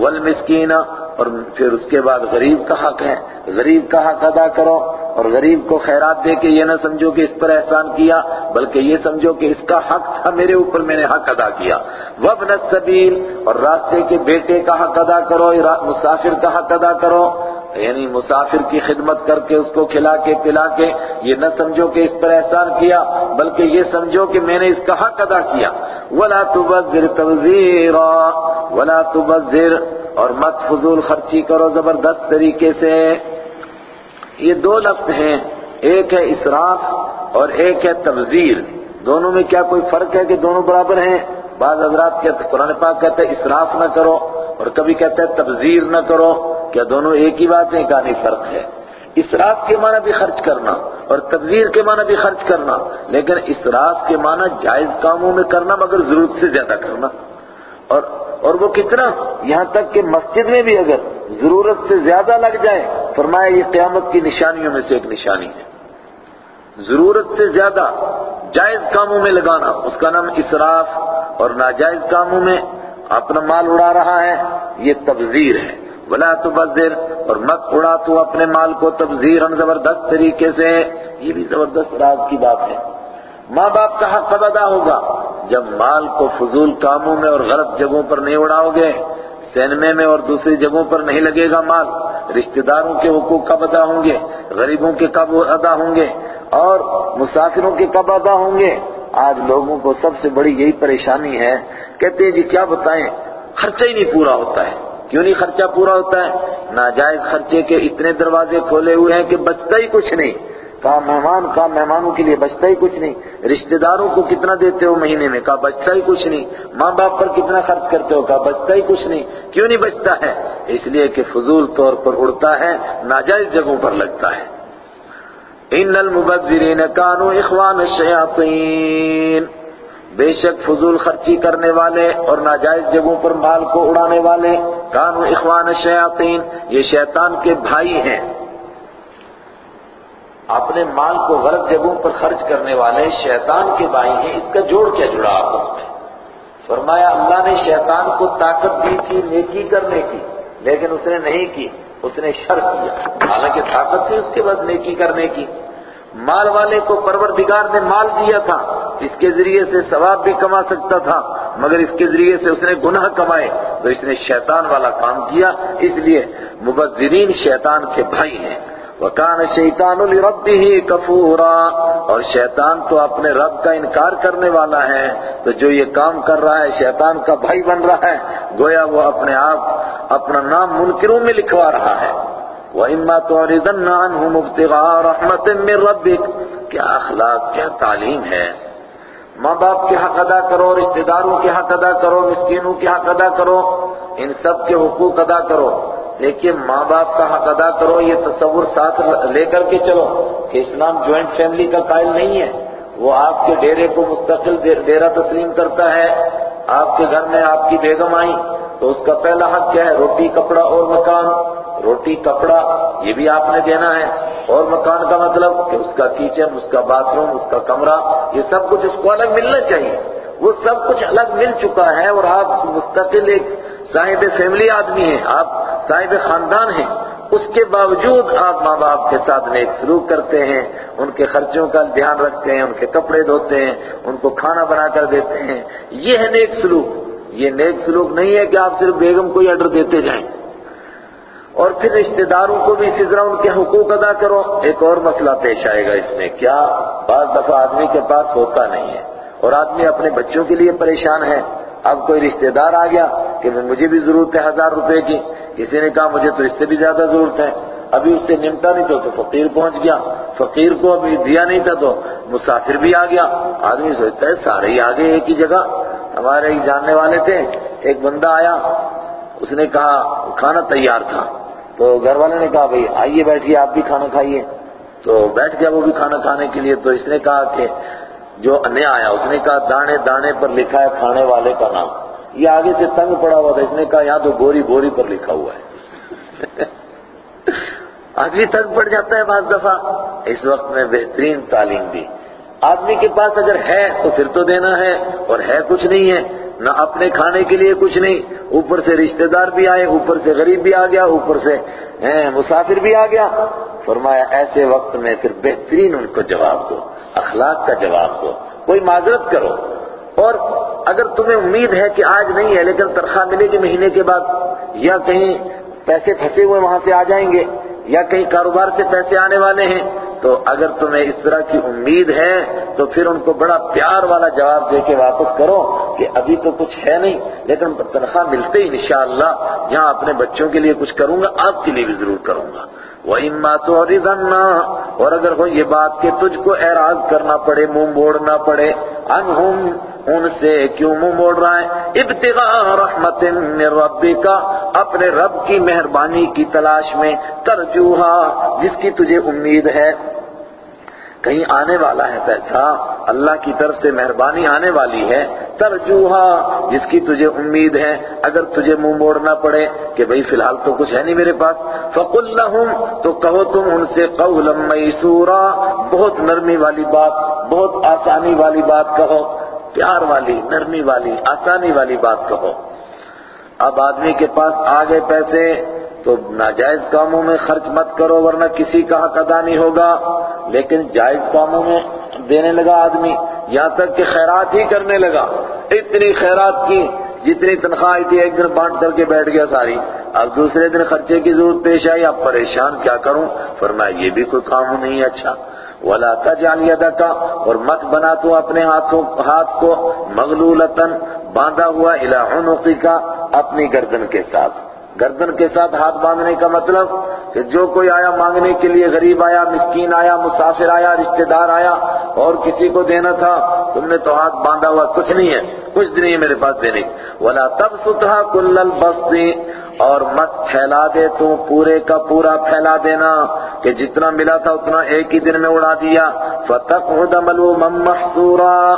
والمسکین، اور پھر اس کے بعد غریب کا حق ہے۔ غریب کا حق ادا کرو، اور غریب کو خیرات دے کے یہ نہ سمجھو کہ اس پر احسان کیا، بلکہ یہ سمجھو کہ اس کا حق تھا، میرے اوپر میں نے حق ادا کیا۔ وابن السبیل، اور راستے کے بیٹے کا حق ادا کرو، مسافر کا حق ادا کرو۔ یعنی مسافر کی خدمت کر کے، اس کو کھلا کے، پلا کے، یہ نہ سمجھو کہ اس پر احسان کیا، بلکہ یہ سمجھو کہ میں نے اس کا حق ادا کیا۔ ولا تبذر تبذیرا ولا تبذر، اور مت فضول خرچی کرو زبردست طریقے سے۔ یہ دو لفظ ہیں، ایک ہے اسراف اور ایک ہے تبذیر۔ دونوں میں کیا کوئی فرق ہے کہ دونوں برابر ہیں؟ بعض حضرات کہتے قرآن پاک کہتے ہیں اسراف نہ کرو، اور کبھی کہتے ہیں تبذیر نہ کرو۔ کیا دونوں ایک ہی بات ہیں؟ کا نہیں، فرق ہے۔ اسراف کے معنی بھی خرچ کرنا اور تبذیر کے معنی بھی خرچ کرنا، لیکن اسراف کے معنی جائز کاموں میں کرنا مگر ضرورت سے زیادہ کرنا۔ اور اور وہ کتنا؟ یہاں تک کہ مسجد میں بھی اگر ضرورت سے زیادہ لگ جائے، فرمایا یہ قیامت کی نشانیوں میں سے ایک نشانی ہے۔ ضرورت سے زیادہ جائز کاموں میں لگانا، اس کا نام اسراف اور ناجائز کاموں میں اپنا مال اڑا رہا ہے، یہ تبذیر ہے۔ ولا تبذر، اور مت اڑا تو اپنے مال کو تبذیر ہم زبردست طریقے سے۔ یہ بھی زبردست راز کی بات ہے۔ ماں باپ کا حق کب ادا ہوگا۔ جب مال کو فضول کاموں میں اور غلط جگہوں پر نہیں اڑاؤ گے، سینمے میں اور دوسری جگہوں پر نہیں لگے گا مال۔ رشتہ داروں کے حقوق کب ادا ہوں گے؟ غریبوں کے کب ادا ہوں گے؟ اور مسافروں کے کب ادا ہوں گے؟ آج لوگوں کو سب سے بڑی یہی پریشانی ہے۔ کہتے ہیں جی کیا بتائیں؟ خرچہ ہی نہیں پورا ہوتا ہے۔ کیوں نہیں خرچہ پورا ہوتا ہے؟ ناجائز خرچے کے اتنے دروازے کھولے ہوئے ہیں کہ بچتا ہی کچھ نہیں۔ کہا مہمان کہا مہمانوں کے لیے بچتا ہی کچھ نہیں۔ رشتہ داروں کو کتنا دیتے ہو مہینے میں؟ کہا بچتا ہی کچھ نہیں۔ ماں باپ پر کتنا خرچ کرتے ہو؟ کہا بچتا ہی کچھ نہیں۔ کیوں نہیں بچتا ہے؟ اس لیے کہ فضول طور پر اڑتا ہے، ناجائز جگہوں پر لگتا ہے۔ ان المبذرین کانوا اخوان الشیاطین۔ بے شک فضول خرچی کرنے والے اور ناجائز جگہوں پر مال کو اڑانے والے، کانو اخوان الشیاطین یہ شیطان کے بھائی ہیں۔ اپنے مال کو غلط جگہوں پر خرچ کرنے والے شیطان کے بھائی ہیں، اس کا جوڑ کیا جڑا آپس میں؟ فرمایا، اللہ نے شیطان کو طاقت دی تھی، نیکی کرنے کی، لیکن اس نے نہیں کی، اس نے شر کیا۔ حالانکہ طاقت تھی اس کے بعد نیکی کرنے کی۔ مال والے کو پروردگار نے مال دیا تھا، اس کے ذریعے سے ثواب بھی کما سکتا تھا، مگر اس کے ذریعے سے اس نے گناہ کمائے، تو اس نے شیطان والا کام کیا، اس لیے مبذرین شیطان کے بھائی ہیں۔ وَكَانَ الشَّيْطَانُ لِرَبِّهِ كَفُورًا۔ اور شیطان تو اپنے رب کا انکار کرنے والا ہے۔ تو جو یہ کام کر رہا ہے، شیطان کا بھائی بن رہا ہے، گویا وہ اپنے آپ اپنا نام منکروں میں لکھوا رہا ہے۔ وَإِمَّا تُعْرِضَنَّ عَنْهُمْ ابْتِغَاءَ رَحْمَةٍ مِّن رَبِّكَ۔ کیا اخلاق، کیا تعلیم ہے؟ ماں باپ کے حق ادا کرو، رشتہ داروں کے حق ادا کرو، مسکینوں کے حق ادا کرو، ان سب کے حقوق ادا کرو۔ دیکھیے ماں باپ کا حق ادا کرو، یہ تصور ساتھ لے کر کے چلو کہ اسلام جوائنٹ فیملی کا قائل نہیں ہے۔ وہ آپ کے ڈیرے کو مستقل ڈیرا تسلیم کرتا ہے۔ آپ کے گھر میں آپ کی بیگم آئی تو اس کا پہلا حق کیا ہے؟ روٹی، کپڑا اور مکان۔ روٹی، کپڑا، یہ بھی آپ نے دینا ہے۔ اور مکان کا مطلب کہ اس کا کچن، اس کا باتھ روم اس کا کمرہ، یہ سب کچھ اس کو الگ ملنا چاہیے۔ وہ سب کچھ الگ مل چکا ہے اور آپ مستقل ایک صاحب فیملی آدمی ہیں۔ آپ صاحب خاندان ہیں۔ اس کے باوجود آپ ماں باپ کے ساتھ نیک سلوک کرتے ہیں، ان کے خرچوں کا دھیان رکھتے ہیں، ان کے کپڑے دھوتے ہیں، ان کو کھانا بنا کر دیتے ہیں۔ یہ ہے نیک سلوک۔ یہ نیک سلوک نہیں ہے کہ آپ صرف بیگم کو ہی آرڈر دیتے جائیں۔ اور پھر رشتہ داروں کو بھی اسی طرح ان کے حقوق ادا کرو۔ ایک اور مسئلہ پیش آئے گا اس میں، کیا بعض دفعہ آدمی کے پاس ہوتا نہیں ہے اور آدمی اپنے بچوں کے لیے پریشان ہے۔ اب کوئی رشتہ دار آ گیا کہ مجھے بھی ضرورت ہے ہزار روپے کی۔ کسی نے کہا مجھے تو اس سے بھی زیادہ ضرورت ہے۔ ابھی اس سے نمٹا نہیں تو فقیر پہنچ گیا۔ فقیر کو ابھی دیا نہیں تھا تو مسافر بھی آ گیا۔ آدمی سوچتا ہے سارے ہی آگے ایک ہی جگہ۔ ہمارے ہی جاننے والے تھے، ایک بندہ آیا، اس نے کہا، کھانا تیار تھا۔ تو گھر والے نے کہا بھائی آئیے بیٹھیے، آپ بھی کھانا کھائیے۔ تو بیٹھ گیا وہ بھی کھانا کھانے کے لیے، تو اس نے کہا کہ جو نیا آیا، اس نے کہا دانے دانے پر لکھا ہے کھانے والے کا نام۔ یہ آگے سے تنگ پڑا ہوا تھا، اس نے کہا یہاں تو بوری بوری پر لکھا ہوا ہے۔ [LAUGHS] آدمی تنگ پڑ جاتا ہے بعض دفعہ۔ اس وقت میں بہترین تعلیم دی آدمی کے پاس اگر ہے تو پھر تو دینا ہے، اور ہے کچھ نہیں ہے۔ نہ اپنے کھانے کے لیے کچھ نہیں، اوپر سے رشتہ دار بھی آئے، اوپر سے غریب بھی آ گیا، اوپر سے مسافر بھی آ گیا۔ فرمایا، ایسے وقت میں پھر بہترین ان کو جواب دو، اخلاق کا جواب دو، کوئی معذرت کرو۔ اور اگر تمہیں امید ہے کہ آج نہیں ہے، لیکن تنخواہ ملے گی مہینے کے بعد، یا کہیں پیسے پھنسے ہوئے وہاں سے آ جائیں گے، یا کہیں کاروبار سے پیسے آنے والے ہیں تو اگر تمہیں اس طرح کی امید ہے تو پھر ان کو بڑا پیار والا جواب دے کے واپس کرو کہ ابھی تو کچھ ہے نہیں، لیکن تنخواہ ملتے ہی انشاءاللہ، جہاں اپنے بچوں کے لیے کچھ کروں گا، آپ کے لیے بھی ضرور کروں گا۔ وَإِمَّا تُعْرِضَنَّا اور اگر ہو یہ بات کہ تجھ کو اعراض کرنا پڑے، منہ موڑنا پڑے، انہم ان سے کیوں منہ موڑ رہا ہے؟ ابتغاء رحمت من ربک، اپنے رب کی مہربانی کی تلاش میں، ترجوہا، جس کی تجھے امید ہے۔ کہیں آنے والا ہے پیسہ، اللہ کی طرف سے مہربانی آنے والی ہے، ترجوہا، جس کی تجھے امید ہے، اگر تجھے منہ موڑنا پڑے کہ بھئی فی الحال تو کچھ ہے نہیں میرے پاس۔ فقل لہم تو کہو تم ان سے قولا میسورا، بہت نرمی والی بات، بہت آسانی والی بات کہو۔ پیار والی، نرمی والی، آسانی والی بات کہو۔ اب آدمی کے پاس آ گئے پیسے تو ناجائز کاموں میں خرچ مت کرو ورنہ کسی کا حق ادا نہیں ہوگا۔ لیکن جائز کاموں میں دینے لگا آدمی، یہاں تک کہ خیرات ہی کرنے لگا۔ اتنی خیرات کی جتنی تنخواہ آئی تھی، ایک دن بانٹ کر کے بیٹھ گیا ساری۔ اب دوسرے دن خرچے کی ضرورت پیش آئی، اب پریشان کیا کروں؟ فرمایا، یہ بھی کوئی کام نہیں اچھا۔ ولا تجعل يدك، اور مت بنا تو اپنے ہاتھوں، ہاتھ کو مغلولتن باندھا ہوا الى عنقك اپنی گردن کے ساتھ۔ گردن کے ساتھ ہاتھ باندھنے کا مطلب کہ جو کوئی آیا مانگنے کے لیے غریب آیا، مسکین آیا، مسافر آیا، رشتہ دار آیا، اور کسی کو دینا تھا، تم نے تو ہاتھ باندھا ہوا کچھ نہیں ہے، کچھ نہیں ہے میرے پاس دینے۔ ولا تب ستھا کل البسطی اور مت پھیلا دے تو پورے کا پورا پھیلا دینا کہ جتنا ملا تھا اتنا ایک ہی دن میں اڑا دیا۔ فتقعد ملوما محصورا۔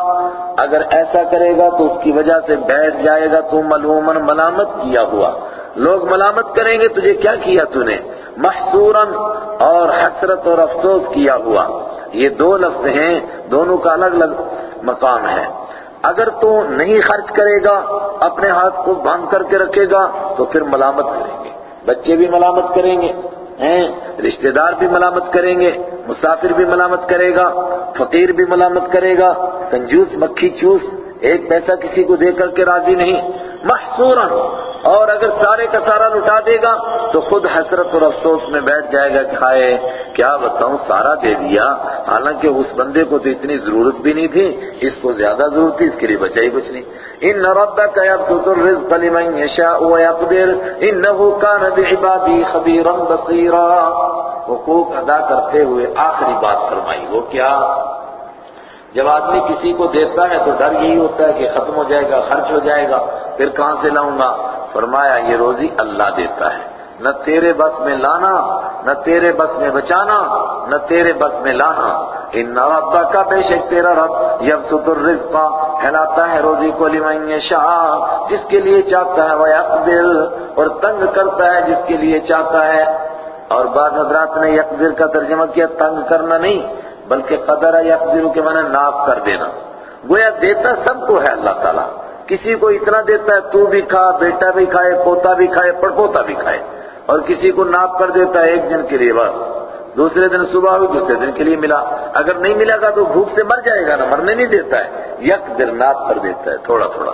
اگر ایسا کرے گا تو اس کی وجہ سے بیٹھ جائے گا۔ تو ملومن ملامت کیا ہوا۔ لوگ ملامت کریں گے تجھے کیا کیا تو نے محصوراً۔ اور حسرت اور افسوس کیا ہوا۔ یہ دو لفظ ہیں، دونوں کا الگ الگ مقام ہے۔ اگر تو نہیں خرچ کرے گا، اپنے ہاتھ کو باندھ کر کے رکھے گا، تو پھر ملامت کریں گے۔ بچے بھی ملامت کریں گے، ہیں، رشتہ دار بھی ملامت کریں گے، مسافر بھی ملامت کرے گا، فقیر بھی ملامت کرے گا۔ کنجوس، مکھی چوس، ایک پیسہ کسی کو دے کر کے راضی نہیں۔ محصوراً اور اگر سارے کا سارا لٹا دے گا تو خود حسرت اور افسوس میں بیٹھ جائے گا کہ ہائے، کیا بتاؤں، سارا دے دیا۔ حالانکہ اس بندے کو تو اتنی ضرورت بھی نہیں تھی، اس کو زیادہ ضرورت تھی، اس کے لیے بچا ہی کچھ نہیں۔ ان ربک یبسط الرزق لمن یشاء ویقدر انه كان بعباده خبيرا بصيرا حقوق ادا کرتے ہوئے آخری بات فرمائی، وہ کیا؟ جب آدمی کسی کو دیتا ہے تو ڈر یہی ہوتا ہے کہ ختم ہو جائے گا، خرچ ہو جائے گا، پھر کہاں سے لاؤں گا؟ فرمایا، یہ روزی اللہ دیتا ہے۔ نہ تیرے بس میں لانا، نہ تیرے بس میں بچانا، نہ تیرے بس میں لانا۔ ان ربا کا بے شک تیرا رب یبسط الرزق، پھیلاتا ہے روزی کو لمن شاہ جس کے لیے چاہتا ہے وہ اور تنگ کرتا ہے جس کے لیے چاہتا ہے۔ اور بعض حضرات نے یقدر کا ترجمہ کیا، تنگ کرنا نہیں، بلکہ قدر ہے یقدر کے معنی ناپ کر دینا۔ گویا دیتا سب کو ہے اللہ تعالیٰ۔ کسی کو اتنا دیتا ہے تو بھی کھا، بیٹا بھی کھائے، پوتا بھی کھائے، پڑپوتا بھی کھائے، اور کسی کو ناپ کر دیتا ہے ایک دن کے لیے بس۔ دوسرے دن صبح ہوئی، دوسرے دن کے لیے ملا۔ اگر نہیں ملا گا تو بھوک سے مر جائے گا نا، مرنے نہیں دیتا ہے۔ یک دن ناپ کر دیتا ہے، تھوڑا تھوڑا۔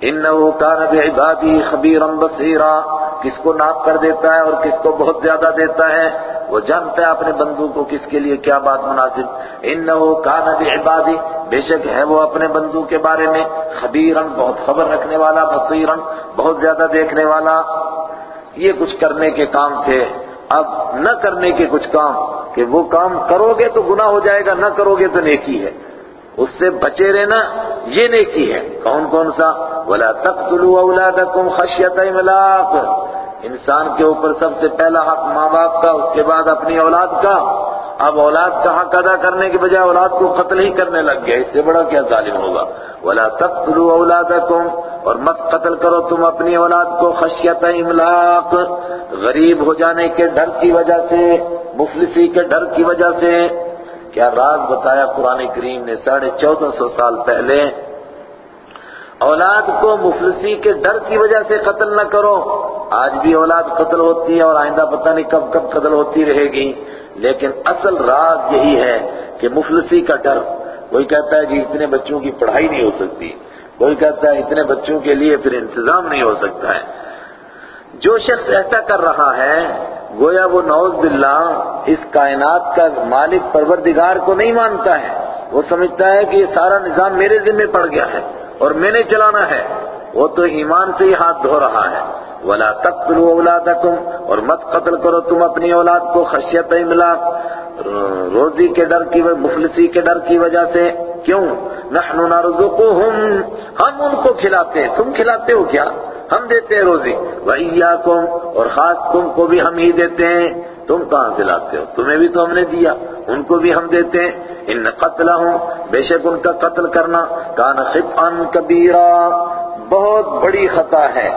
انہو کان بعبادی خبیرا بصیرا، کس کو ناپ کر دیتا ہے اور کس کو بہت زیادہ دیتا ہے، وہ جانتا ہے اپنے بندو کو کس کے لیے کیا بات مناسب۔ انہو کان بعبادی، بے شک ہے وہ اپنے بندو کے بارے میں خبیرا، بہت خبر رکھنے والا، بصیرا، بہت زیادہ دیکھنے والا۔ یہ کچھ کرنے کے کام تھے۔ اب نہ کرنے کے کچھ کام، کہ وہ کام کرو گے تو گناہ ہو جائے گا، نہ کرو گے تو نیکی ہے۔ اس سے بچے رہنا یہ نیکی ہے۔ کون کون سا؟ ولا تقتلوا اولادکم خشیت املاق انسان کے اوپر سب سے پہلا حق ماں باپ کا، اس کے بعد اپنی اولاد کا۔ اب اولاد کا حق ادا کرنے کے بجائے اولاد کو قتل ہی کرنے لگ گیا۔ اس سے بڑا کیا ظالم ہوگا؟ ولا تقتلوا اولادکم اور مت قتل کرو تم اپنی اولاد کو خشیت املاق۔ غریب ہو جانے کے ڈر کی وجہ سے، مفلسی کے ڈر کی وجہ سے کیا راز بتایا قرآن کریم نے ساڑھے چودہ سو سال پہلے؟ اولاد کو مفلسی کے ڈر کی وجہ سے قتل نہ کرو۔ آج بھی اولاد قتل ہوتی ہے اور آئندہ پتہ نہیں کب کب قتل ہوتی رہے گی۔ لیکن اصل راز یہی ہے کہ مفلسی کا ڈر۔ کوئی کہتا ہے جی اتنے بچوں کی پڑھائی نہیں ہو سکتی۔ کوئی کہتا ہے اتنے بچوں کے لیے پھر انتظام نہیں ہو سکتا ہے۔ جو شخص ایسا کر رہا ہے گویا وہ نوز باللہ اس کائنات کا مالک پروردگار کو نہیں مانتا ہے۔ وہ سمجھتا ہے کہ یہ سارا نظام میرے ذمہ پڑ گیا ہے اور میں نے چلانا ہے۔ وہ تو ایمان سے ہی ہاتھ دھو رہا ہے۔ ولا تقتلوا اولادکم اور مت قتل کرو تم اپنی اولاد کو خشیت املاق۔ روزی کے ڈر کی مفلسی کے ڈر کی وجہ سے کیوں؟ نحن نرزقهم ہم ان کو کھلاتے ہیں۔ تم کھلاتے ہو کیا؟ ہم دیتے ہیں روزی۔ وَإِيَّاكُمْ اور خاص تم کو بھی ہم ہی دیتے ہیں۔ تم کہاں سے لاتے ہو؟ تمہیں بھی تو ہم نے دیا، ان کو بھی ہم دیتے ہیں۔ ان قتل بے شک ان کا قتل کرنا۔ کان خطا کبیرا، بہت بڑی خطا ہے۔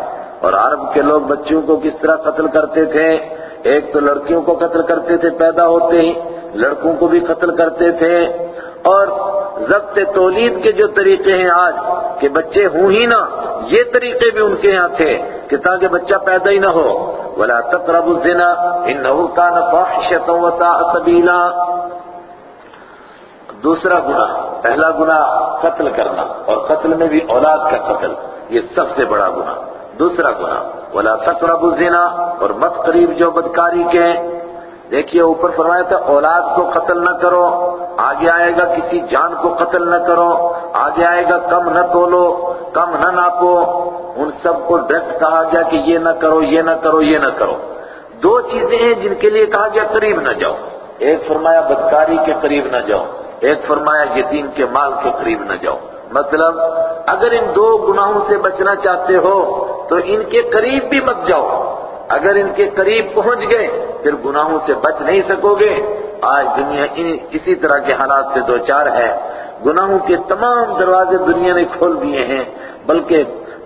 اور عرب کے لوگ بچوں کو کس طرح قتل کرتے تھے؟ ایک تو لڑکیوں کو قتل کرتے تھے، پیدا ہوتے ہی، لڑکوں کو بھی قتل کرتے تھے۔ اور ضبط تولید کے جو طریقے ہیں آج، کہ بچے ہوں ہی نہ، یہ طریقے بھی ان کے یہاں تھے، کہ تاکہ بچہ پیدا ہی نہ ہو۔ ولا تقربوا الزنا انه كان فاحشة وساء سبيلا۔ دوسرا گناہ، پہلا گناہ، قتل کرنا، اور قتل میں بھی اولاد کا قتل، یہ سب سے بڑا گناہ۔ دوسرا گناہ، ولا تقربوا الزنا، اور مت قریب جو بدکاری کے دیکھیے اوپر فرمایا تھا، اولاد کو قتل نہ کرو، آگے آئے گا کسی جان کو قتل نہ کرو، آگے آئے گا کم نہ تولو، کم نہ ناپو۔ ان سب کو ڈائریکٹ کہا گیا کہ یہ نہ کرو، یہ نہ کرو، یہ نہ کرو۔ دو چیزیں ہیں جن کے لیے کہا گیا، قریب نہ جاؤ۔ ایک فرمایا بدکاری کے قریب نہ جاؤ، ایک فرمایا یتیم کے مال کے قریب نہ جاؤ۔ مطلب اگر ان دو گناہوں سے بچنا چاہتے ہو، تو ان کے قریب بھی مت جاؤ۔ اگر ان کے قریب پہنچ گئے، پھر گناہوں سے بچ نہیں سکو گے۔ آج دنیا اسی طرح کے حالات سے دو چار ہے۔ گناہوں کے تمام دروازے دنیا نے کھول دیے ہیں، بلکہ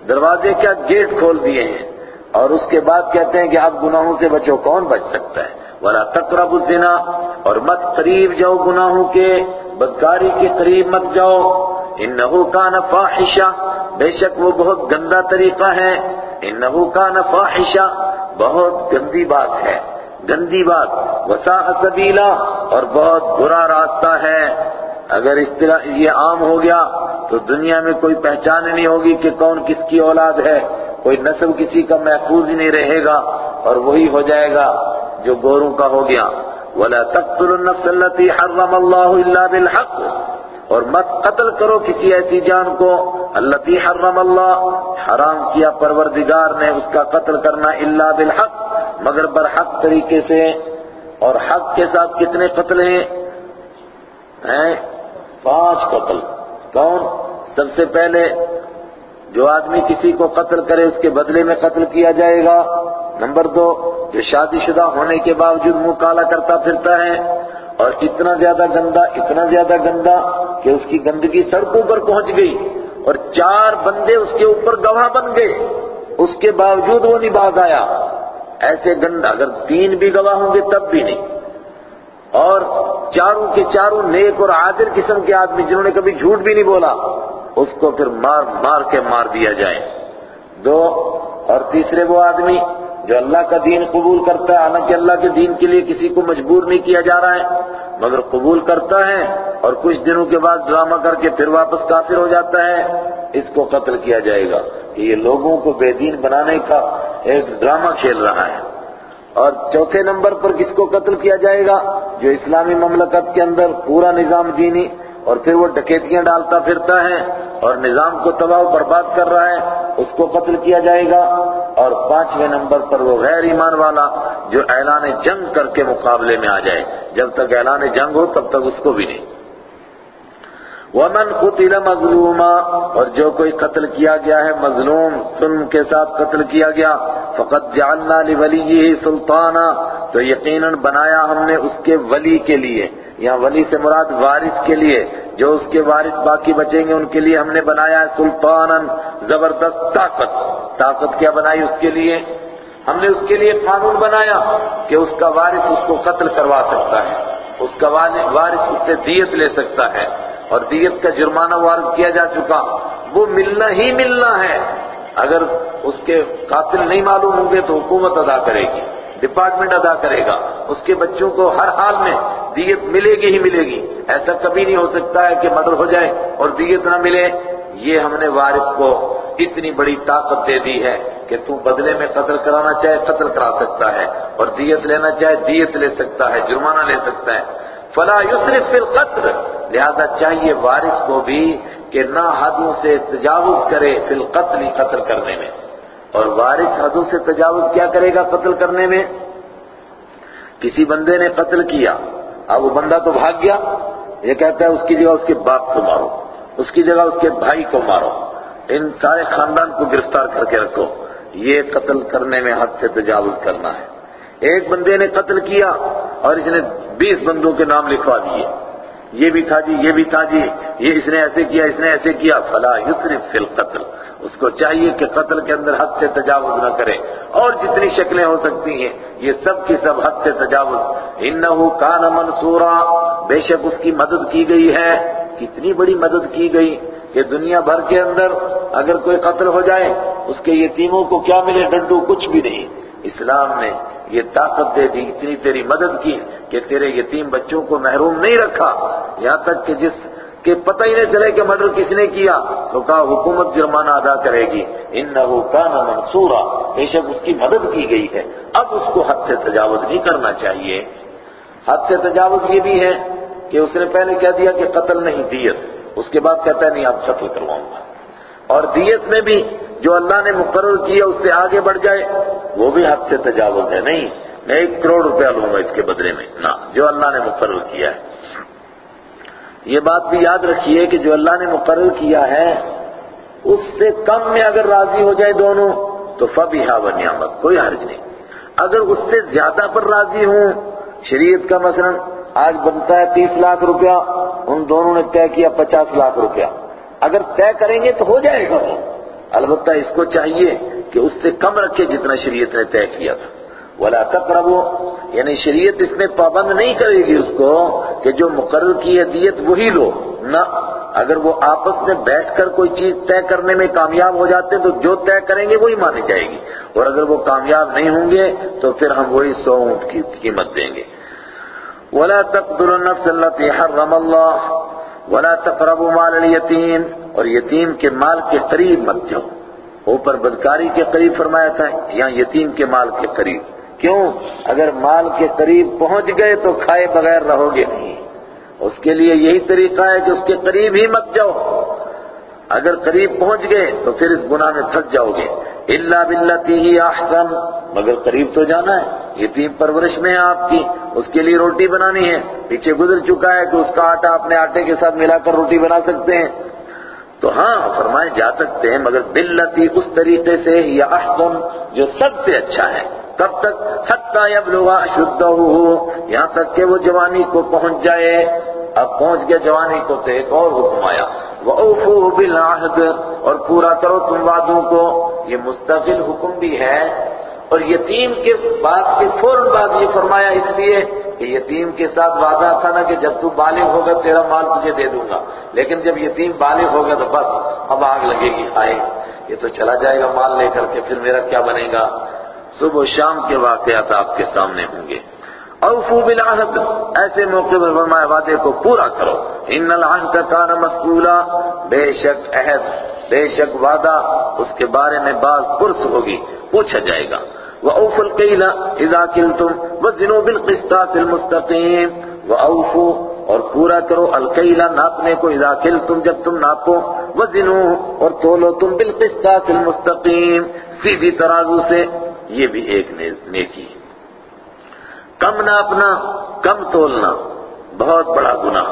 دروازے کیا گیٹ کھول دیے ہیں۔ اور اس کے بعد کہتے ہیں کہ اب گناہوں سے بچو، کون بچ سکتا ہے؟ ولا تقرب الزنا، اور مت قریب جاؤ گناہوں کے۔ بدکاری کے قریب مت جاؤ۔ انہو کان فاحشہ بے شک وہ بہت گندا طریقہ ہے۔ انہو کان فاحشہ بہت گندی بات ہے۔ گندی بات۔ وسا سبیلا اور بہت برا راستہ ہے۔ اگر اس طرح یہ عام ہو گیا تو دنیا میں کوئی پہچان نہیں ہوگی کہ کون کس کی اولاد ہے۔ کوئی نسل کسی کا محفوظ ہی نہیں رہے گا اور وہی ہو جائے گا جو گوروں کا ہو گیا۔ ولا تقتلوا النفس التي حرم الله الا بالحق۔ اور مت قتل کرو کسی ایسی جان کو۔ التي حرم اللہ۔ حرام کیا پروردگار نے اس کا قتل کرنا الا بالحق، مگر برحق طریقے سے۔ اور حق کے ساتھ کتنے قتل ہیں؟ ہیں؟ پانچ قتل۔ کون؟ سب سے پہلے جو آدمی کسی کو قتل کرے، اس کے بدلے میں قتل کیا جائے گا۔ نمبر دو، جو شادی شدہ ہونے کے باوجود منہ کالا کرتا پھرتا ہے اور اتنا زیادہ گندا، اتنا زیادہ گندا کہ اس کی گندگی سڑکوں پر پہنچ گئی اور چار بندے اس کے اوپر گواہ بن گئے۔ اس کے باوجود وہ نہیں باغ آیا۔ ایسے گندا اگر تین بھی گواہ ہوں گے تب بھی نہیں۔ اور چاروں کے چاروں نیک اور عادل قسم کے آدمی جنہوں نے کبھی جھوٹ بھی نہیں بولا، اس کو پھر مار مار کے مار دیا جائے۔ دو اور تیسرے وہ آدمی جو اللہ کا دین قبول کرتا ہے، حالانکہ اللہ کے دین کے لیے کسی کو مجبور نہیں کیا جا رہا ہے، مگر قبول کرتا ہے اور کچھ دنوں کے بعد ڈرامہ کر کے پھر واپس کافر ہو جاتا ہے، اس کو قتل کیا جائے گا۔ کہ یہ لوگوں کو بے دین بنانے کا ایک ڈرامہ کھیل رہا ہے۔ اور چوتھے نمبر پر کس کو قتل کیا جائے گا؟ جو اسلامی مملکت کے اندر پورا نظام دینی اور پھر وہ ڈکیتیاں ڈالتا پھرتا ہے اور نظام کو تباہ و برباد کر رہا ہے، اس کو قتل کیا جائے گا۔ اور پانچویں نمبر پر وہ غیر ایمان والا جو اعلان جنگ کر کے مقابلے میں آ جائے۔ جب تک اعلان جنگ ہو، تب تک اس کو بھی نہیں۔ ومن قتل مظلوما، اور جو کوئی قتل کیا گیا ہے، مظلوم سن کے ساتھ قتل کیا گیا فقط جعلنا لولیہ سلطانا، تو یقیناً بنایا ہم نے اس کے ولی کے لیے۔ یہاں ولی سے مراد وارث کے لیے، جو اس کے وارث باقی بچیں گے، ان کے لیے ہم نے بنایا ہے سلطانا زبردست طاقت۔ طاقت کیا بنائی اس کے لیے؟ ہم نے اس کے لیے قانون بنایا کہ اس کا وارث اس کو قتل کروا سکتا ہے۔ اس کا وارث اس سے دیت لے سکتا ہے۔ اور دیت کا جرمانہ وارد کیا جا چکا۔ وہ ملنا ہی ملنا ہے۔ اگر اس کے قاتل نہیں معلوم ہوں گے تو حکومت ادا کرے گی۔ ڈپارٹمنٹ ادا کرے گا۔ اس کے بچوں کو ہر حال میں دیت ملے گی ہی ملے گی۔ ایسا کبھی نہیں ہو سکتا ہے کہ مردر ہو جائے اور دیت نہ ملے۔ یہ ہم نے وارث کو اتنی بڑی طاقت دے دی ہے کہ تو بدلے میں قتل کرانا چاہے قتل کرا سکتا ہے اور دیت لینا چاہے دیت لے سکتا ہے، جرمانہ لے سکتا ہے۔ فلا یسرف فی القتل۔ لہذا چاہیے وارث کو بھی کہ نہ حدوں سے تجاوز کرے فی القتل قتل کرنے میں۔ اور وارث حدوں سے تجاوز کیا کرے گا قتل کرنے میں؟ کسی بندے نے قتل کیا، اب وہ بندہ تو بھاگ گیا، یہ کہتا ہے اس کی جگہ اس کے باپ کو مارو، اس کی جگہ اس کے بھائی کو مارو، ان سارے خاندان کو گرفتار کر کے رکھو، یہ قتل کرنے میں حد سے تجاوز کرنا ہے۔ ایک بندے نے قتل کیا اور اس نے بیس بندوں کے نام لکھوا دیے۔ یہ بھی تھا جی یہ بھی تھا جی یہ اس نے ایسے کیا، اس نے ایسے کیا، فلا یسرف فی القتل۔ اس کو چاہیے کہ قتل کے اندر حد سے تجاوز نہ کرے اور جتنی شکلیں ہو سکتی ہیں، یہ سب کی سب حد سے تجاوز۔ انہو کان منصورا۔ بے شک اس کی مدد کی گئی ہے۔ کتنی بڑی مدد کی گئی کہ دنیا بھر کے اندر اگر کوئی قتل ہو جائے، اس کے یتیموں کو کیا ملے؟ ڈنڈو کچھ بھی نہیں۔ اسلام نے یہ طاقت دے دی، اتنی تیری مدد کی کہ تیرے یتیم بچوں کو محروم نہیں رکھا۔ یہاں تک کہ جس کہ پتہ ہی نہیں چلے کہ مرڈر کس نے کیا، تو کہا حکومت جرمانہ ادا کرے گی۔ انہو کان منصورا، بے شک اس کی مدد کی گئی ہے۔ اب اس کو حد سے تجاوز نہیں کرنا چاہیے۔ حد سے تجاوز یہ بھی ہے کہ اس نے پہلے کہہ دیا کہ قتل نہیں، دیت۔ اس کے بعد کہتا ہے، نہیں آپ قتل کرواؤں گا۔ اور دیت میں بھی جو اللہ نے مقرر کیا اس سے آگے بڑھ جائے، وہ بھی حد سے تجاوز ہے۔ نہیں، میں ایک کروڑ روپیہ لوں گا اس کے بدلے میں۔ نہ جو اللہ نے مقرر کیا ہے۔ یہ بات بھی یاد رکھیے کہ جو اللہ نے مقرر کیا ہے، اس سے کم میں اگر راضی ہو جائے دونوں، تو فبی ہا و نعمت، کوئی حرج نہیں۔ اگر اس سے زیادہ پر راضی ہوں، شریعت کا مثلا آج بنتا ہے تیس لاکھ روپیہ، ان دونوں نے طے کیا پچاس لاکھ روپیہ۔ اگر طے کریں گے تو ہو جائے گا۔ البتہ اس کو چاہیے کہ اس سے کم رکھے جتنا شریعت نے طے کیا تھا۔ ولا تقربوا یعنی شریعت اس میں پابند نہیں کرے گی اس کو کہ جو مقرر کی ہے دیت وہی لو، نہ اگر وہ آپس میں بیٹھ کر کوئی چیز طے کرنے میں کامیاب ہو جاتے ہیں تو جو طے کریں گے وہی مانی جائے گی۔ اور اگر وہ کامیاب نہیں ہوں گے تو پھر ہم وہی سو اونٹ کی قیمت دیں گے۔ ولا تقتلوا النفس التي حرم الله ولا تقربوا مال اليتيم اور یتیم کے مال کے قریب مت جاؤ۔ اوپر بدکاری کے قریب فرمایا تھا یا یتیم کے مال کے قریب۔ کیوں؟ اگر مال کے قریب پہنچ گئے تو کھائے بغیر رہو گے نہیں۔ اس کے لیے یہی طریقہ ہے کہ اس کے قریب ہی مت جاؤ۔ اگر قریب پہنچ گئے تو پھر اس گناہ میں تھک جاؤ گے۔ اللہ بلتی ہی احسن مگر قریب تو جانا ہے۔ یتیم پرورش میں ہے آپ کی۔ اس کے لیے روٹی بنانی ہے۔ پیچھے گزر چکا ہے کہ اس کا آٹا اپنے آٹے کے ساتھ ملا کر روٹی بنا سکتے ہیں۔ تو ہاں فرمائے جا سکتے ہیں، مگر بلتی اس طریقے سے یا احسن جو سب سے اچھا ہے۔ کب تک حتی یبلغ اشدہ، یہاں تک کہ وہ جوانی کو پہنچ جائے۔ اب پہنچ گیا جوانی کو تو ایک اور حکم آیا۔ وَأَوْفُوا بِالْعَهْدِ، اور پورا کرو تم وعدوں کو۔ یہ مستقل حکم بھی ہے۔ اور یتیم کے بعد کے فوراً بعد یہ فرمایا اس لیے کہ یتیم کے ساتھ وعدہ تھا نا کہ جب تو بالغ ہوگا تیرا مال تجھے دے دوں گا۔ لیکن جب یتیم بالغ ہوگا تو بس، اب آگ لگے گی۔ آئے۔ یہ تو چلا جائے گا مال لے کر کے، پھر میرا کیا بنے گا؟ صبح و شام کے واقعات آپ کے سامنے ہوں گے۔ اوفو بالعہد، ایسے موقع پر فرمایا وعدے کو پورا کرو۔ ان العہد کان مسئولا، بے شک عہد، بے شک وعدہ، اس کے بارے میں بعض پرس ہوگی، پوچھا جائے گا۔ وَأَوْفُوا الْقَيْلَ إِذَا كِلْتُمْ وَزِنُوا بِالْقِسْطَاسِ الْمُسْتَقِيمِ۔ وَأَوْفُوا، اور پورا کرو۔ القیلا ناپنے کو اذا کلتم جب تم ناپو۔ وزنوا اور تولو تم بالقسطاس المستقیم سیدھی ترازو سے یہ بھی ایک نیکی کم ناپنا کم تولنا، بہت بڑا گناہ۔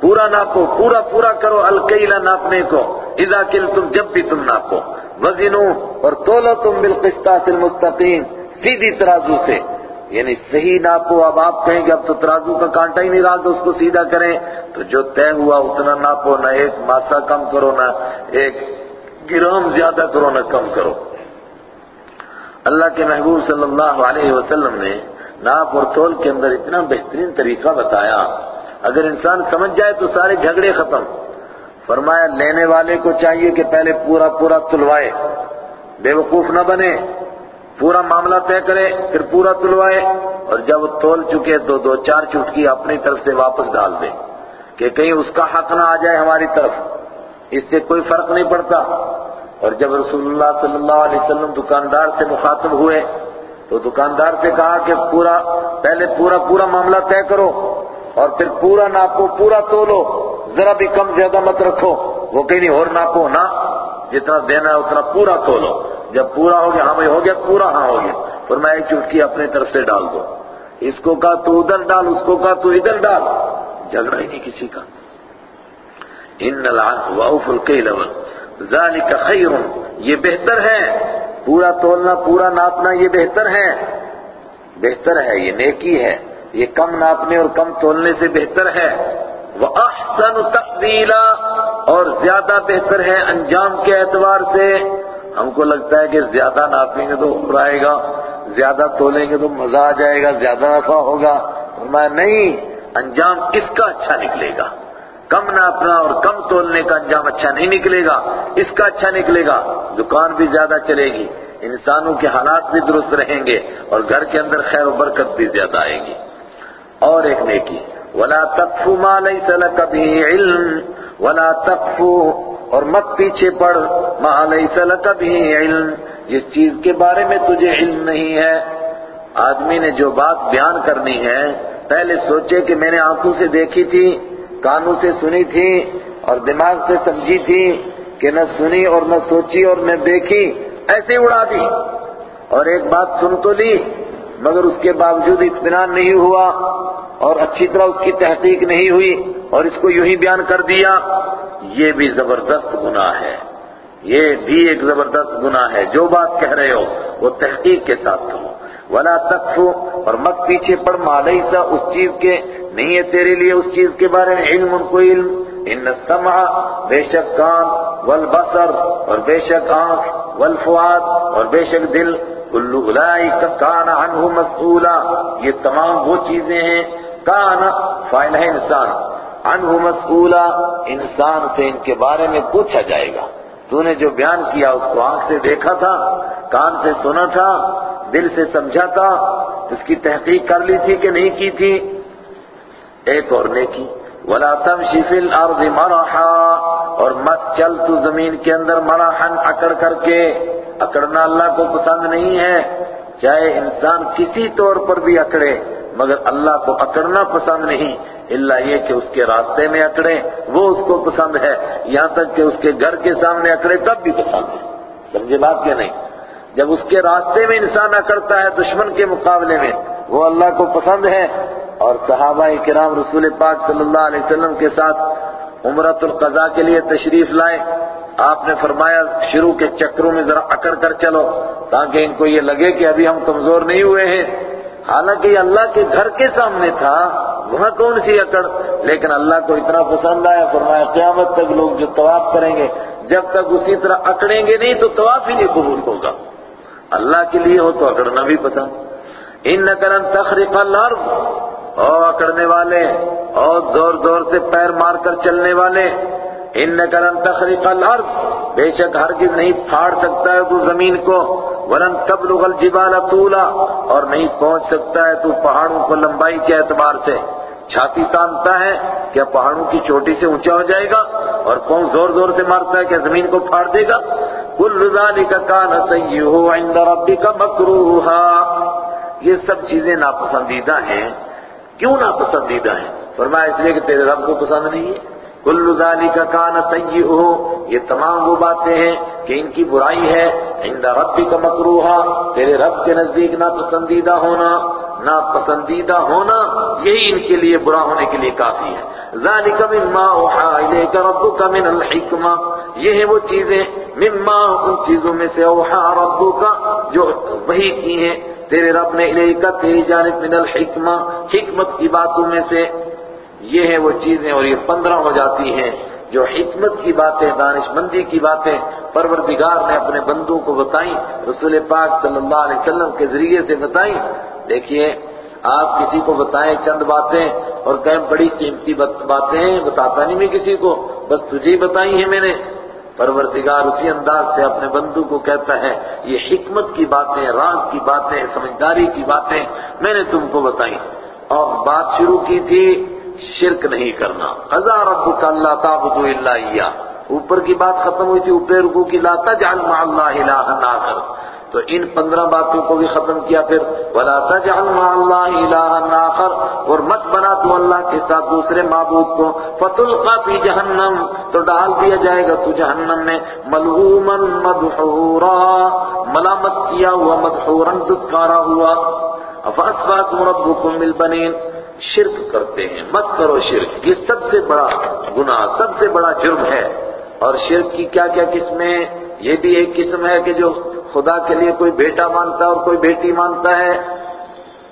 پورا ناپو، پورا پورا کرو القیلا ناپنے کو۔ اذا کلتم، جب بھی تم ناپو۔ وزنوا اور تولو تم بالقسطاس المستقیم، سیدھی ترازو سے۔ یعنی صحیح ناپو۔ اب آپ کہیں کہ اب تو ترازو کا کانٹا ہی نہیں رہا تو اس کو سیدھا کریں۔ تو جو طے ہوا، اتنا ناپو، نہ ایک ماسا کم کرو، نہ ایک گرام زیادہ کرو، نہ کم کرو۔ اللہ کے محبوب صلی اللہ علیہ وسلم نے ناپ اور تول کے اندر اتنا بہترین طریقہ بتایا۔ اگر انسان سمجھ جائے تو سارے جھگڑے ختم۔ فرمایا، لینے والے کو چاہیے کہ پہلے پورا پورا تلوائے، بے وقوف نہ بنے، پورا معاملہ طے کرے، پھر پورا تلوائے، اور جب تول چکے تو دو چار چٹکی اپنی طرف سے واپس ڈال دے کہ کہیں اس کا حق نہ آ جائے ہماری طرف۔ اس سے کوئی فرق نہیں پڑتا۔ اور جب رسول اللہ صلی اللہ علیہ وسلم دکاندار سے مخاطب ہوئے تو دکاندار سے کہا کہ پورا، پہلے پورا پورا معاملہ طے کرو اور پھر پورا ناپو، پورا تولو، ذرا بھی کم زیادہ مت رکھو۔ وہ کہیں نہیں، اور ناپو، نہ۔ جتنا دینا ہے اتنا پورا تولو۔ جب پورا ہو گیا ہاں بھائی، ہو گیا، پورا ہاں ہو گیا۔ پھر میں ایک چٹکی اپنی طرف سے ڈال دو۔ اس کو کہا، تو ادھر ڈال، اس کو کہا، تو ادھر ڈال۔ جھگڑا ہی نہیں کسی کا۔ ان واؤف القیل ذالک خیر، یہ بہتر ہے۔ پورا تولنا، پورا ناپنا، یہ بہتر ہے۔ بہتر ہے، یہ نیکی ہے۔ یہ کم ناپنے اور کم تولنے سے بہتر ہے۔ وہ احسن تقبیلا اور زیادہ بہتر ہے انجام کے اعتبار سے۔ ہم کو لگتا ہے کہ زیادہ ناپیں گے تو عمر آئے گا، زیادہ تولیں گے تو مزہ آ جائے گا، زیادہ نفع ہوگا۔ فرمایا نہیں، انجام اس کا اچھا نکلے گا۔ کم ناپنا اور کم تولنے کا انجام اچھا نہیں نکلے گا۔ اس کا اچھا نکلے گا۔ دکان بھی زیادہ چلے گی۔ انسانوں کے حالات بھی درست رہیں گے اور گھر کے اندر خیر و برکت بھی زیادہ آئے گی۔ اور ایک نیکی۔ ولا تقف ما ليس لك به علم۔ ولا تقف اور مت پیچھے پڑ ما ليس لك به علم۔ جس چیز کے بارے میں تجھے علم نہیں ہے۔ آدمی نے جو بات بیان کرنی ہے، پہلے سوچے کہ میں نے آنکھوں سے دیکھی تھی۔ کانوں سے سنی تھی اور دماغ سے سمجھی تھی کہ نہ سنی اور نہ سوچی اور نہ دیکھی، ایسے اڑا دی۔ اور ایک بات سن تو لی، مگر اس کے باوجود اطمینان نہیں ہوا اور اچھی طرح اس کی تحقیق نہیں ہوئی اور اس کو یوں ہی بیان کر دیا، یہ بھی زبردست گناہ ہے۔ یہ بھی ایک زبردست گناہ ہے۔ جو بات کہہ رہے ہو، وہ تحقیق کے ساتھ کرو ولا تقفو اور مت پیچھے پڑ مالئی سا اس چیز کے نہیں ہے تیرے لیے اس چیز کے بارے میں علم ان کو علم۔ ان السمع، بے شک کان، والبصر، اور بے شک آنکھ، والفؤاد، اور بے شک دل۔ کل اولئک کان عنہ مسئولا۔ یہ تمام وہ چیزیں ہیں۔ کان، فائل ہے انسان۔ عنہ مسئولا۔ انسان سے ان کے بارے میں پوچھا جائے گا۔ تو نے جو بیان کیا، اس کو آنکھ سے دیکھا تھا، کان سے سنا تھا، دل سے سمجھا تھا۔ اس کی تحقیق کر لی تھی کہ نہیں کی تھی۔ ایک اور نیکی، ولا تمشی فی الارض مرحا، اور مت چل تو زمین کے اندر مرحن اکڑ کر کے۔ اکڑنا اللہ کو پسند نہیں ہے، چاہے انسان کسی طور پر بھی اکڑے، مگر اللہ کو اکڑنا پسند نہیں۔ اللہ یہ کہ اس کے راستے میں اکڑے، وہ اس کو پسند ہے۔ یہاں تک کہ اس کے گھر کے سامنے اکڑے، تب بھی پسند ہے۔ سمجھے بات کیا نہیں؟ جب اس کے راستے میں انسان اکڑتا ہے دشمن کے مقابلے میں، وہ اللہ کو پسند ہے۔ اور صحابہ کرام رسول پاک صلی اللہ علیہ وسلم کے ساتھ عمرت القضاء کے لیے تشریف لائے۔ آپ نے فرمایا، شروع کے چکروں میں ذرا اکڑ کر چلو تاکہ ان کو یہ لگے کہ ابھی ہم کمزور نہیں ہوئے ہیں۔ حالانکہ یہ اللہ کے گھر کے سامنے تھا، وہاں کون سی اکڑ؟ لیکن اللہ کو اتنا پسند آیا، فرمایا، قیامت تک لوگ جو طواف کریں گے، جب تک اسی طرح اکڑیں گے نہیں تو طواف ہی نہیں قبول ہوگا۔ اللہ کے لیے ہو تو اکڑنا بھی پسند۔ ان نقل تخریق الارض۔ اور اکڑنے والے اور زور زور سے پیر مار کر چلنے والے ان نقل تخریق الارض، بے شک ہرگز نہیں پھاڑ سکتا ہے تو زمین کو، ولن تبلغ الجبال طولا، اور نہیں پہنچ سکتا ہے تو پہاڑوں کو لمبائی کے اعتبار سے۔ چھاتی تانتا ہے، کیا پہاڑوں کی چوٹی سے اونچا ہو جائے گا؟ اور کون زور زور سے مارتا ہے، کیا زمین کو پھاڑ دے گا؟ کل ذالک کان سیئہ عند ربک مکروہا۔ یہ سب چیزیں ناپسندیدہ ہیں۔ کیوں ناپسندیدہ ہیں؟ فرمایا اس لیے کہ تیرے رب کو پسند نہیں ہے۔ کل ذالک کان سیئہ یہ تمام وہ باتیں ہیں کہ ان کی برائی ہے۔ عند ربک مکروہا، تیرے رب کے نزدیک ناپسندیدہ ہونا۔ ناپسندیدہ ہونا یہی ان کے لیے برا ہونے کے لیے کافی ہے۔ ذالک مما اوحا الیک ربک من الحکمہ۔ یہ ہیں وہ چیزیں۔ مما ان چیزوں میں سے اوحا ربک جو وہی کی ہیں۔ تیرے رب نے الیک تیری جانب من الحکمہ، حکمت کی باتوں میں سے یہ ہیں وہ چیزیں اور یہ پندرہ ہو جاتی ہیں جو حکمت کی باتیں، دانش مندی کی باتیں، پروردگار نے اپنے بندوں کو بتائیں، رسول پاک صلی اللہ علیہ وسلم کے ذریعے سے بتائیں۔ دیکھیے، آپ کسی کو بتائیں چند باتیں اور کہیں بڑی قیمتی باتیں، بتاتا نہیں میں کسی کو، بس تجھے بتائی ہیں میں نے۔ پروردگار اسی انداز سے اپنے بندو کو کہتا ہے، یہ حکمت کی باتیں، راز کی باتیں، سمجھداری کی باتیں میں نے تم کو بتائی اور بات شروع کی تھی، شرک نہیں کرنا۔ ہزار ربک اللہ تعبدو اللہ اوپر کی بات ختم ہوئی تھی، اوپر رکو کی، لا تجعل مع اللہ الہ آخر۔ تو ان پندرہ باتوں کو بھی ختم کیا پھر۔ ولا تجعل مع اللہ الہ آخر۔ اور مت بنا تو اللہ کے ساتھ دوسرے معبود کو۔ فتلقا فی جہنم تو ڈال دیا جائے گا تو جہنم میں۔ ملعوما مدحورا۔ ملامت کیا ہوا، مدحورا دتکارا ہوا۔ افاسفاکم ربکم بالبنین شرک کرتے ہیں۔ مت کرو شرک۔ یہ سب سے بڑا گناہ، سب سے بڑا جرم ہے۔ اور شرک کی کیا کیا قسمیں یہ بھی ایک قسم ہے کہ جو خدا کے لیے کوئی بیٹا مانتا ہے اور کوئی بیٹی مانتا ہے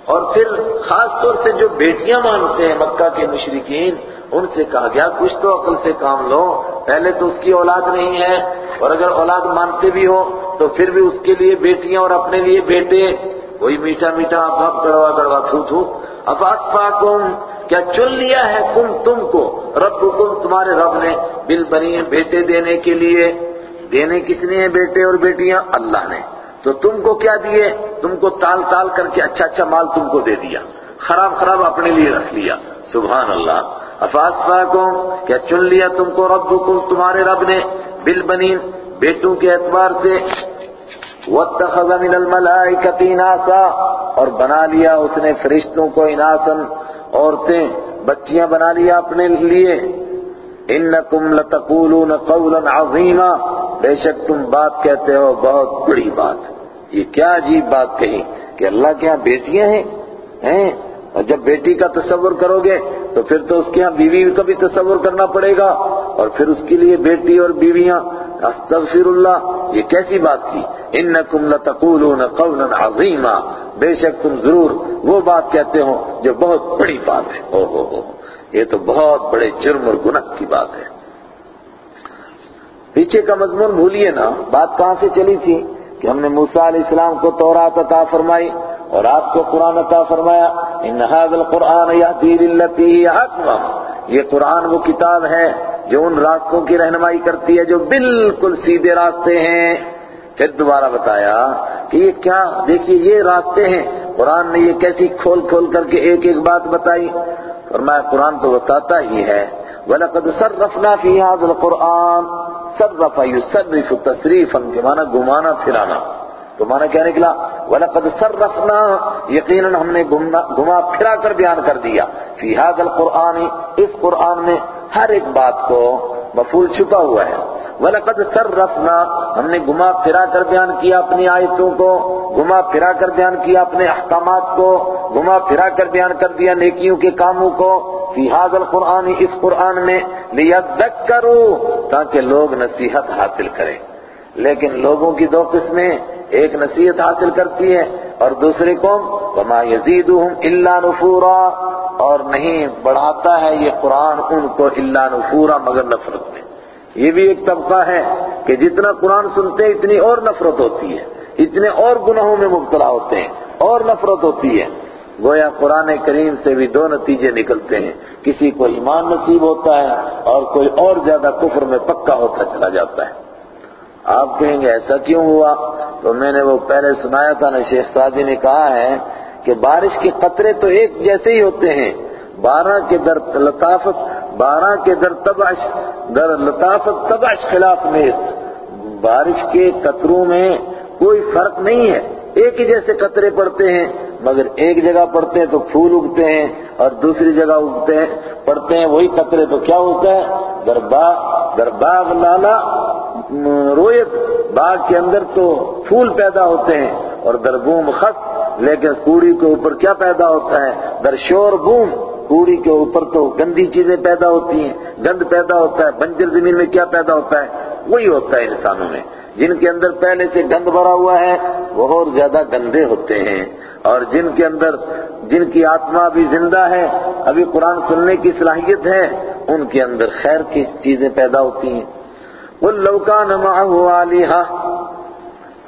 اور پھر خاص طور سے جو بیٹیاں مانتے ہیں مکہ کے مشرقین ان سے کہا گیا، کچھ تو عقل سے کام لو، پہلے تو اس کی اولاد نہیں ہے، اور اگر اولاد مانتے بھی ہو تو پھر بھی اس کے لیے بیٹیاں اور اپنے لیے بیٹے۔ وہی میٹھا میٹھا آپ کڑوا کڑوا تھو تھو افاق پاکم کیا چن لیا ہے تم تم کو؟ رب تمہارے رب نے بل بنی بیٹے دینے کے لیے۔ دینے کس نے ہیں بیٹے اور بیٹیاں؟ اللہ نے۔ تو تم کو کیا دیے؟ تم کو تال تال کر کے اچھا اچھا مال تم کو دے دیا۔ خراب خراب اپنے لیے رکھ لیا۔ سبحان اللہ۔ افاس پاکم کیا چن لیا تم کو رب تمہارے رب نے۔ بل بنی بیٹوں کے اعتبار سے۔ وَاتَّخَذَ مِنَ الْمَلَائِكَةِ إِنَاثًا، اور بنا لیا اس نے فرشتوں کو اناسن عورتیں، بچیاں بنا لیا اپنے لیے۔ انکم لتقولون قولا عظیما، بے شک تم بات کہتے ہو، بہت بڑی بات۔ یہ کیا عجیب بات کہی کہ اللہ کے ہاں بیٹیاں ہیں ہیں؟ اور جب بیٹی کا تصور کرو گے، تو پھر تو اس کے ہاں بیوی کا بھی تصور کرنا پڑے گا۔ اور پھر اس کے لیے بیٹی اور بیویاں استغفر اللہ یہ کیسی بات کی انکم لتقولون قولا عظیما، بے شک تم ضرور وہ بات کہتے ہو جو بہت بڑی بات ہے۔ او ہو ہو۔ یہ تو بہت بڑے جرم اور گناہ کی بات ہے۔ پیچھے کا مضمون بھولیے نا، بات کہاں سے چلی تھی کہ ہم نے موسیٰ علیہ السلام کو تورات عطا فرمائی اور آپ کو قرآن عطا فرمایا، ان هذا القرآن يهدي للتي هي اقوم یہ قرآن وہ کتاب ہے جو ان راستوں کی رہنمائی کرتی ہے جو بالکل سیدھے راستے ہیں۔ پھر دوبارہ بتایا کہ یہ کیا، دیکھیے یہ راستے ہیں۔ قرآن نے یہ کیسی کھول کھول کر کے ایک ایک بات بتائی۔ فرمایا قرآن تو بتاتا ہی ہے۔ وَلَقَدْ صَرَّفْنَا فِي هَذَا الْقُرْآنِ صرف يصرف تصریفا کے معنی گمانا پھرانا۔ تو معنی کیا نکلا؟ وَلَقَدْ صَرَّفْنَا، یقیناً ہم نے گما پھرا کر بیان کر دیا۔ فی هذا القرآن، اس قرآن میں ہر ایک بات کو مفول چھپا ہوا ہے۔ وَلَقَدْ صَرَّفْنَا، ہم نے گما پھرا کر بیان کیا اپنی آیتوں کو گما پھرا کر بیان کیا اپنے احکامات کو گما پھرا کر بیان کر دیا نیکیوں کے کاموں کو، فی هذا القرآن، اس قرآن میں، لِيَذَّكَّرُوا، تاکہ لوگ نصیحت حاصل کریں۔ لیکن لوگوں کی دو قسمیں، ایک نصیحت حاصل کرتی ہے اور دوسری قوم، وما يزيدهم الا نفورا، اور نہیں بڑھاتا ہے یہ قرآن ان کو الا نفورا مگر نفرت میں۔ یہ بھی ایک طبقہ ہے کہ جتنا قرآن سنتے ہیں، اتنی اور نفرت ہوتی ہے۔ اتنے اور گناہوں میں مبتلا ہوتے ہیں، اور نفرت ہوتی ہے۔ گویا قرآن کریم سے بھی دو نتیجے نکلتے ہیں۔ کسی کو ایمان نصیب ہوتا ہے اور کوئی اور زیادہ کفر میں پکا ہوتا چلا جاتا ہے۔ آپ کہیں گے، ایسا کیوں ہوا؟ تو میں نے وہ پہلے سنایا تھا نا، شیخ سادی نے کہا ہے کہ بارش کے قطرے تو ایک جیسے ہی ہوتے ہیں۔ بارہ کے در لطافت بارہ کے در تبش در لطافت تبش خلاف میں بارش کے قطروں میں کوئی فرق نہیں ہے۔ ایک ہی جیسے قطرے پڑتے ہیں، مگر ایک جگہ پڑتے ہیں تو پھول اگتے ہیں اور دوسری جگہ اگتے ہیں، پڑتے ہیں وہی قطرے۔ تو کیا ہوتا ہے؟ در در باغ لالا رویت باغ کے اندر تو پھول پیدا ہوتے ہیں اور در بوم خط لیکن کوڑی کے اوپر کیا پیدا ہوتا ہے؟ در شور بوم۔ کوڑی کے اوپر تو گندی چیزیں پیدا ہوتی ہیں، گند پیدا ہوتا ہے، بنجر زمین میں کیا پیدا ہوتا ہے؟ وہی ہوتا ہے انسانوں میں۔ جن کے اندر پہلے سے گند بھرا ہوا ہے، وہ اور زیادہ گندے ہوتے ہیں۔ اور جن کے اندر جن کی آتما بھی زندہ ہے، ابھی قرآن سننے کی صلاحیت ہے، ان کے اندر خیر کی چیزیں پیدا ہوتی ہیں۔ وہ لوکا نما ہوا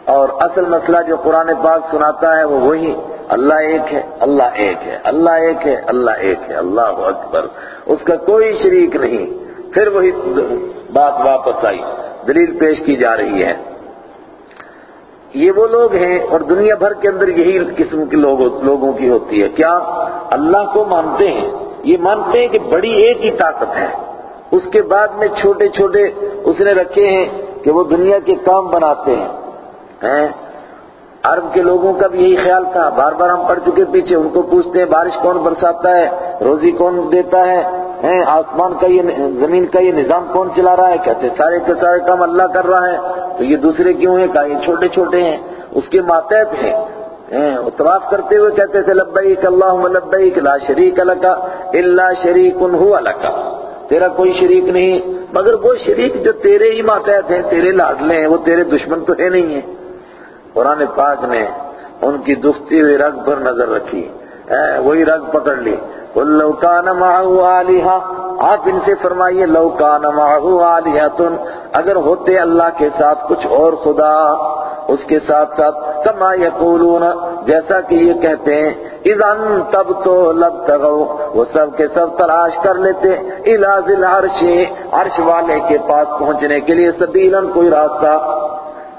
اور اصل مسئلہ جو قرآن پاک سناتا ہے وہ وہی اللہ ایک ہے، اللہ ایک ہے، اللہ ایک ہے، اللہ ایک ہے، اللہ اکبر۔ اس کا کوئی شریک نہیں۔ پھر وہی بات واپس آئی، دلیل پیش کی جا رہی ہے۔ یہ وہ لوگ ہیں اور دنیا بھر کے اندر یہی قسم کے لوگوں کی ہوتی ہے۔ کیا اللہ کو مانتے ہیں؟ یہ مانتے ہیں کہ بڑی ایک ہی طاقت ہے۔ اس کے بعد میں چھوٹے چھوٹے اس نے رکھے ہیں کہ وہ دنیا کے کام بناتے ہیں۔ عرب کے لوگوں کا بھی یہی خیال تھا۔ بار بار ہم پڑھ چکے پیچھے، ان کو پوچھتے ہیں، بارش کون برساتا ہے؟ روزی کون دیتا ہے؟ آسمان کا یہ زمین کا یہ نظام کون چلا رہا ہے؟ کہتے سارے کے سارے کام اللہ کر رہا ہے۔ تو یہ دوسرے کیوں ہیں؟ کہا، یہ چھوٹے چھوٹے ہیں۔ اس کے ماتحت ہیں۔ وہ کرتے ہوئے کہتے تھے، لبیک اللہم لبیک لا شریک لکا الا شریک ہوا لکا تیرا کوئی شریک نہیں، مگر وہ شریک جو تیرے ہی ماتحت ہیں، تیرے لاڈلے ہیں، وہ تیرے دشمن تو ہے نہیں ہیں۔ قرآن پاک نے ان کی دکھتی ہوئی رگ پر نظر رکھی۔ وہی رگ پکڑ لی۔ قل لو کان معه آلہا آپ ان سے فرمائیے، لو کان معه آلہتن اگر ہوتے اللہ کے ساتھ کچھ اور خدا، اس کے ساتھ ساتھ کما یقولون۔ جیسا کہ یہ کہتے ہیں، اذن تب تو لب تغو۔ وہ سب کے سب تلاش کر لیتے۔ الى ذل عرش عرش والے کے پاس پہنچنے کے لیے سبیلن کوئی راستہ۔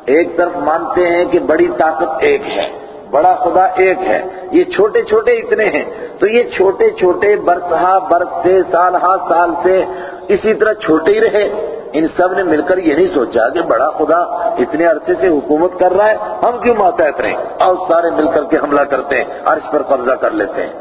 ایک طرف مانتے ہیں کہ بڑی طاقت ایک ہے، بڑا خدا ایک ہے، یہ چھوٹے چھوٹے اتنے ہیں۔ تو یہ چھوٹے چھوٹے برسہا برس سے سال ہا سال سے اسی طرح چھوٹے ہی رہے۔ ان سب نے مل کر یہ نہیں سوچا کہ بڑا خدا اتنے عرصے سے حکومت کر رہا ہے، ہم کیوں ماتحت رہیں؟ اور سارے مل کر کے حملہ کرتے ہیں، عرش پر قبضہ کر لیتے ہیں۔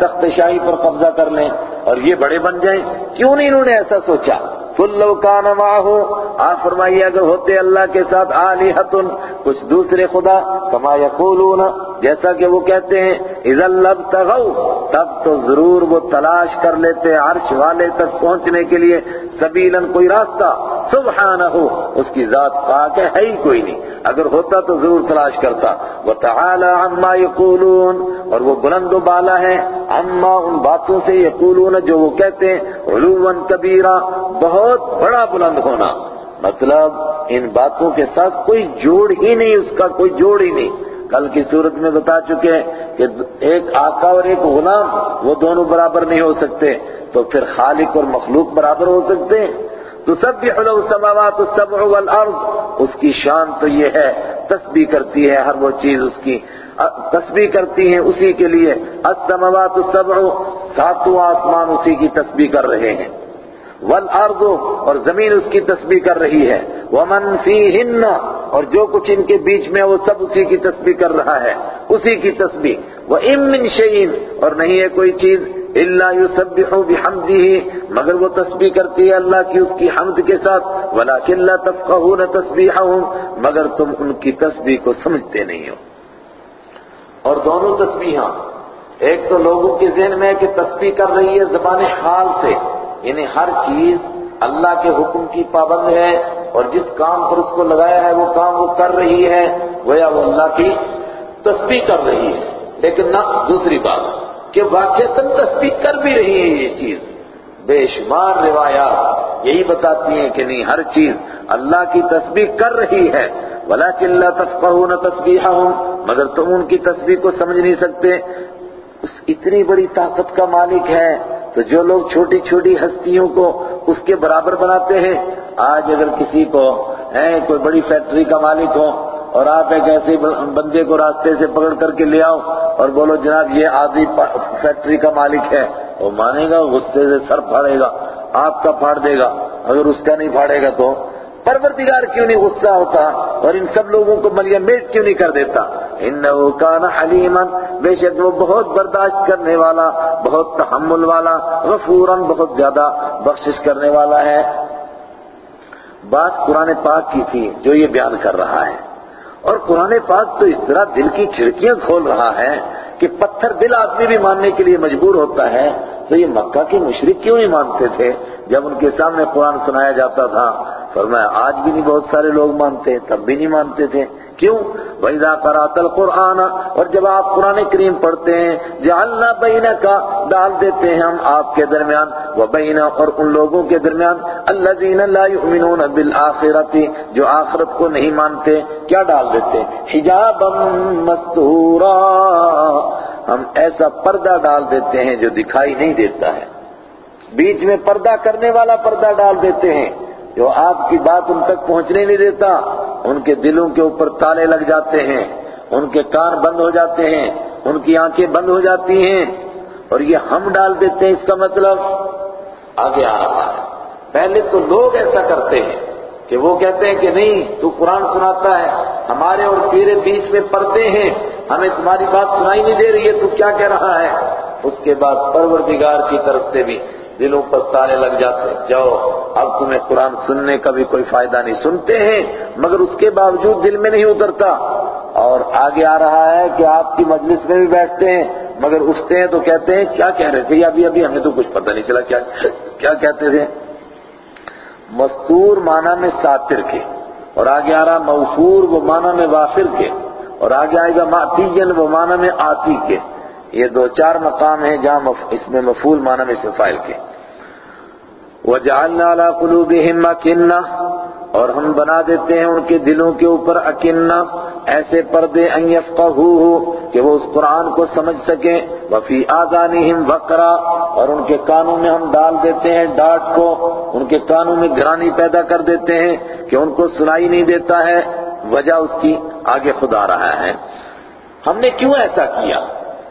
تخت شاہی پر قبضہ کر لیں اور یہ بڑے بن جائیں۔ کیوں نہیں انہوں نے ایسا سوچا؟ لو کان معه، آپ فرمائیے اگر ہوتے اللہ کے ساتھ آلیہتن، کچھ دوسرے خدا کما یقولون جیسا کہ وہ کہتے ہیں، اذا لبتغوا تب تو ضرور وہ تلاش کر لیتے عرش والے تک پہنچنے کے لیے سبیلن کوئی راستہ۔ سبحانہ ہو اس کی ذات پاک ہے ہی کوئی نہیں۔ اگر ہوتا تو ضرور تلاش کرتا۔ وتعالى عما يقولون اور وہ بلند و بالا ہے اما ان باتوں سے یقولون، جو وہ کہتے ہیں، علوا کبیرہ، بہت بڑا بلند ہونا۔ مطلب ان باتوں کے ساتھ کوئی جوڑ ہی نہیں، اس کا کوئی جوڑ ہی نہیں۔ کل کی صورت میں بتا چکے ہیں کہ ایک آقا اور ایک غلام وہ دونوں برابر نہیں ہو سکتے، تو پھر خالق اور مخلوق برابر ہو سکتے۔ ہیں تو سب بھی حلو السماوات السبع والارض، اس کی شان تو یہ ہے، تسبیح کرتی ہے ہر وہ چیز اس کی۔ تسبیح کرتی ہیں اسی کے لیے۔ السماوات السبع، ساتوں آسمان اسی کی تسبیح کر رہے ہیں۔ والارض، اور زمین اس کی تسبیح کر رہی ہے۔ ومن فیہن اور جو کچھ ان کے بیچ میں وہ سب اسی کی تسبیح کر رہا ہے۔ اسی کی تسبیح۔ وَإِن مِّن شَيْءٍ، اور نہیں ہے کوئی چیز۔ الا يسبح بحمده، مگر وہ تسبیح کرتی ہے اللہ کی اس کی حمد کے ساتھ۔ ولكن لا تفقهون تسبیحهم مگر تم ان کی تسبیح کو سمجھتے نہیں ہو۔ اور دونوں تسبیحاں۔ ایک تو لوگوں کے ذہن میں ہے کہ تسبیح کر رہی ہے زبان حال سے۔ یعنی ہر چیز اللہ کے حکم کی پابند ہے اور جس کام پر اس کو لگایا ہے وہ کام وہ کر رہی ہے، گویا وہ اللہ کی تسبیح کر رہی ہے۔ لیکن نہ دوسری بات کہ واقع تسبیح کر بھی رہی ہے یہ چیز۔ بے شمار روایات یہی بتاتی ہیں کہ نہیں، ہر چیز اللہ کی تسبیح کر رہی ہے۔ ولیکن لا تفقہون تسبیحہم مگر تم ان کی تسبیح کو سمجھ نہیں سکتے۔ اس اتنی بڑی طاقت کا مالک ہے۔ تو جو لوگ چھوٹی چھوٹی ہستیوں کو اس کے برابر بناتے ہیں، آج اگر کسی کو ہے کوئی بڑی فیکٹری کا مالک ہو اور آپ ایک ایسے بندے کو راستے سے پکڑ کر کے لے آؤ اور بولو، جناب، یہ آدھی فیکٹری کا مالک ہے، وہ مانے گا، غصے سے سر پھاڑے گا، آپ کا پھاڑ دے گا، اگر اس کا نہیں پھاڑے گا تو پروردگار کیوں نہیں غصہ ہوتا اور ان سب لوگوں کو ملیا میٹ کیوں نہیں کر دیتا؟ انہو کان حلیما، بے شک وہ بہت برداشت کرنے والا، بہت تحمل والا، غفورا بہت زیادہ بخشش کرنے والا ہے۔ بات قرآن پاک کی تھی، جو یہ بیان کر رہا ہے۔ اور قرآن پاک تو اس طرح دل کی کھڑکیاں کھول رہا ہے کہ پتھر دل آدمی بھی ماننے کے لیے مجبور ہوتا ہے۔ تو یہ مکہ کے مشرق کیوں نہیں مانتے تھے؟ جب ان کے سامنے قرآن سنایا جاتا تھا۔ فرمایا، آج بھی نہیں بہت سارے لوگ مانتے، تب بھی نہیں مانتے تھے۔ کیوں؟ وَإِذَا قَرَأْتَ الْقُرْآنَ، اور جب آپ قرآن کریم پڑھتے ہیں، جَعَلْنَا بَيْنَكَ، ڈال دیتے ہیں ہم آپ کے درمیان، وَبَيْنَ، اور ان لوگوں کے درمیان، الَّذِينَ لَا يُؤْمِنُونَ بِالْآخِرَةِ، جو آخرت کو نہیں مانتے، کیا ڈال دیتے؟ حِجَابًا مَسْتُورًا، ہم ایسا پردہ ڈال دیتے ہیں جو دکھائی نہیں دیتا ہے۔ بیچ میں پردہ کرنے والا پردہ ڈال دیتے ہیں۔ جو آپ کی بات ان تک پہنچنے نہیں دیتا، ان کے دلوں کے اوپر تالے لگ جاتے ہیں، ان کے کان بند ہو جاتے ہیں، ان کی آنکھیں بند ہو جاتی ہیں۔ اور یہ ہم ڈال دیتے ہیں اس کا مطلب۔ آگے آ رہا ہے۔ پہلے تو لوگ ایسا کرتے ہیں کہ وہ کہتے ہیں کہ نہیں، تو قرآن سناتا ہے، ہمارے اور تیرے بیچ میں پردے ہیں، ہمیں تمہاری بات سنائی نہیں دے رہی ہے، تو کیا کہہ رہا ہے؟ اس کے بعد پروردگار کی طرف سے بھی دلوں پر تالے لگ جاتے جاؤ، اب تمہیں قرآن سننے کا بھی کوئی فائدہ نہیں۔ سنتے ہیں، مگر اس کے باوجود دل میں نہیں اترتا۔ اور آگے آ رہا ہے کہ آپ کی مجلس میں بھی بیٹھتے ہیں، مگر اٹھتے ہیں تو کہتے ہیں، کیا کہہ رہے تھے؟ ابھی ابھی ہمیں تو کچھ پتہ نہیں چلا۔ کیا کیا کہتے تھے؟ مستور معنی میں ساتر کے۔ اور آگے آ رہا موفور وہ معنی میں وافر کے۔ اور آگے آئے گا ماتیجن وہ معنی میں آتی کے۔ یہ دو چار مقام ہیں جہاں اس میں مفول معنی میں سے فائل کے۔ وَجَعَلْنَا عَلَىٰ قُلُوبِهِمْ أَكِنَّةً، اور ہم بنا دیتے ہیں ان کے دلوں کے اوپر اکنہ ایسے پردے ان يفقهوه کہ وہ اس قرآن کو سمجھ سکیں، وفی آذانہم وقرا، اور ان کے کانوں میں ہم ڈال دیتے ہیں ڈاٹ کو، ان کے کانوں میں گرانی پیدا کر دیتے ہیں، کہ ان کو سنائی نہیں دیتا ہے، وجہ اس کی آگے خود آ رہا ہے۔ ہم نے کیوں ایسا کیا؟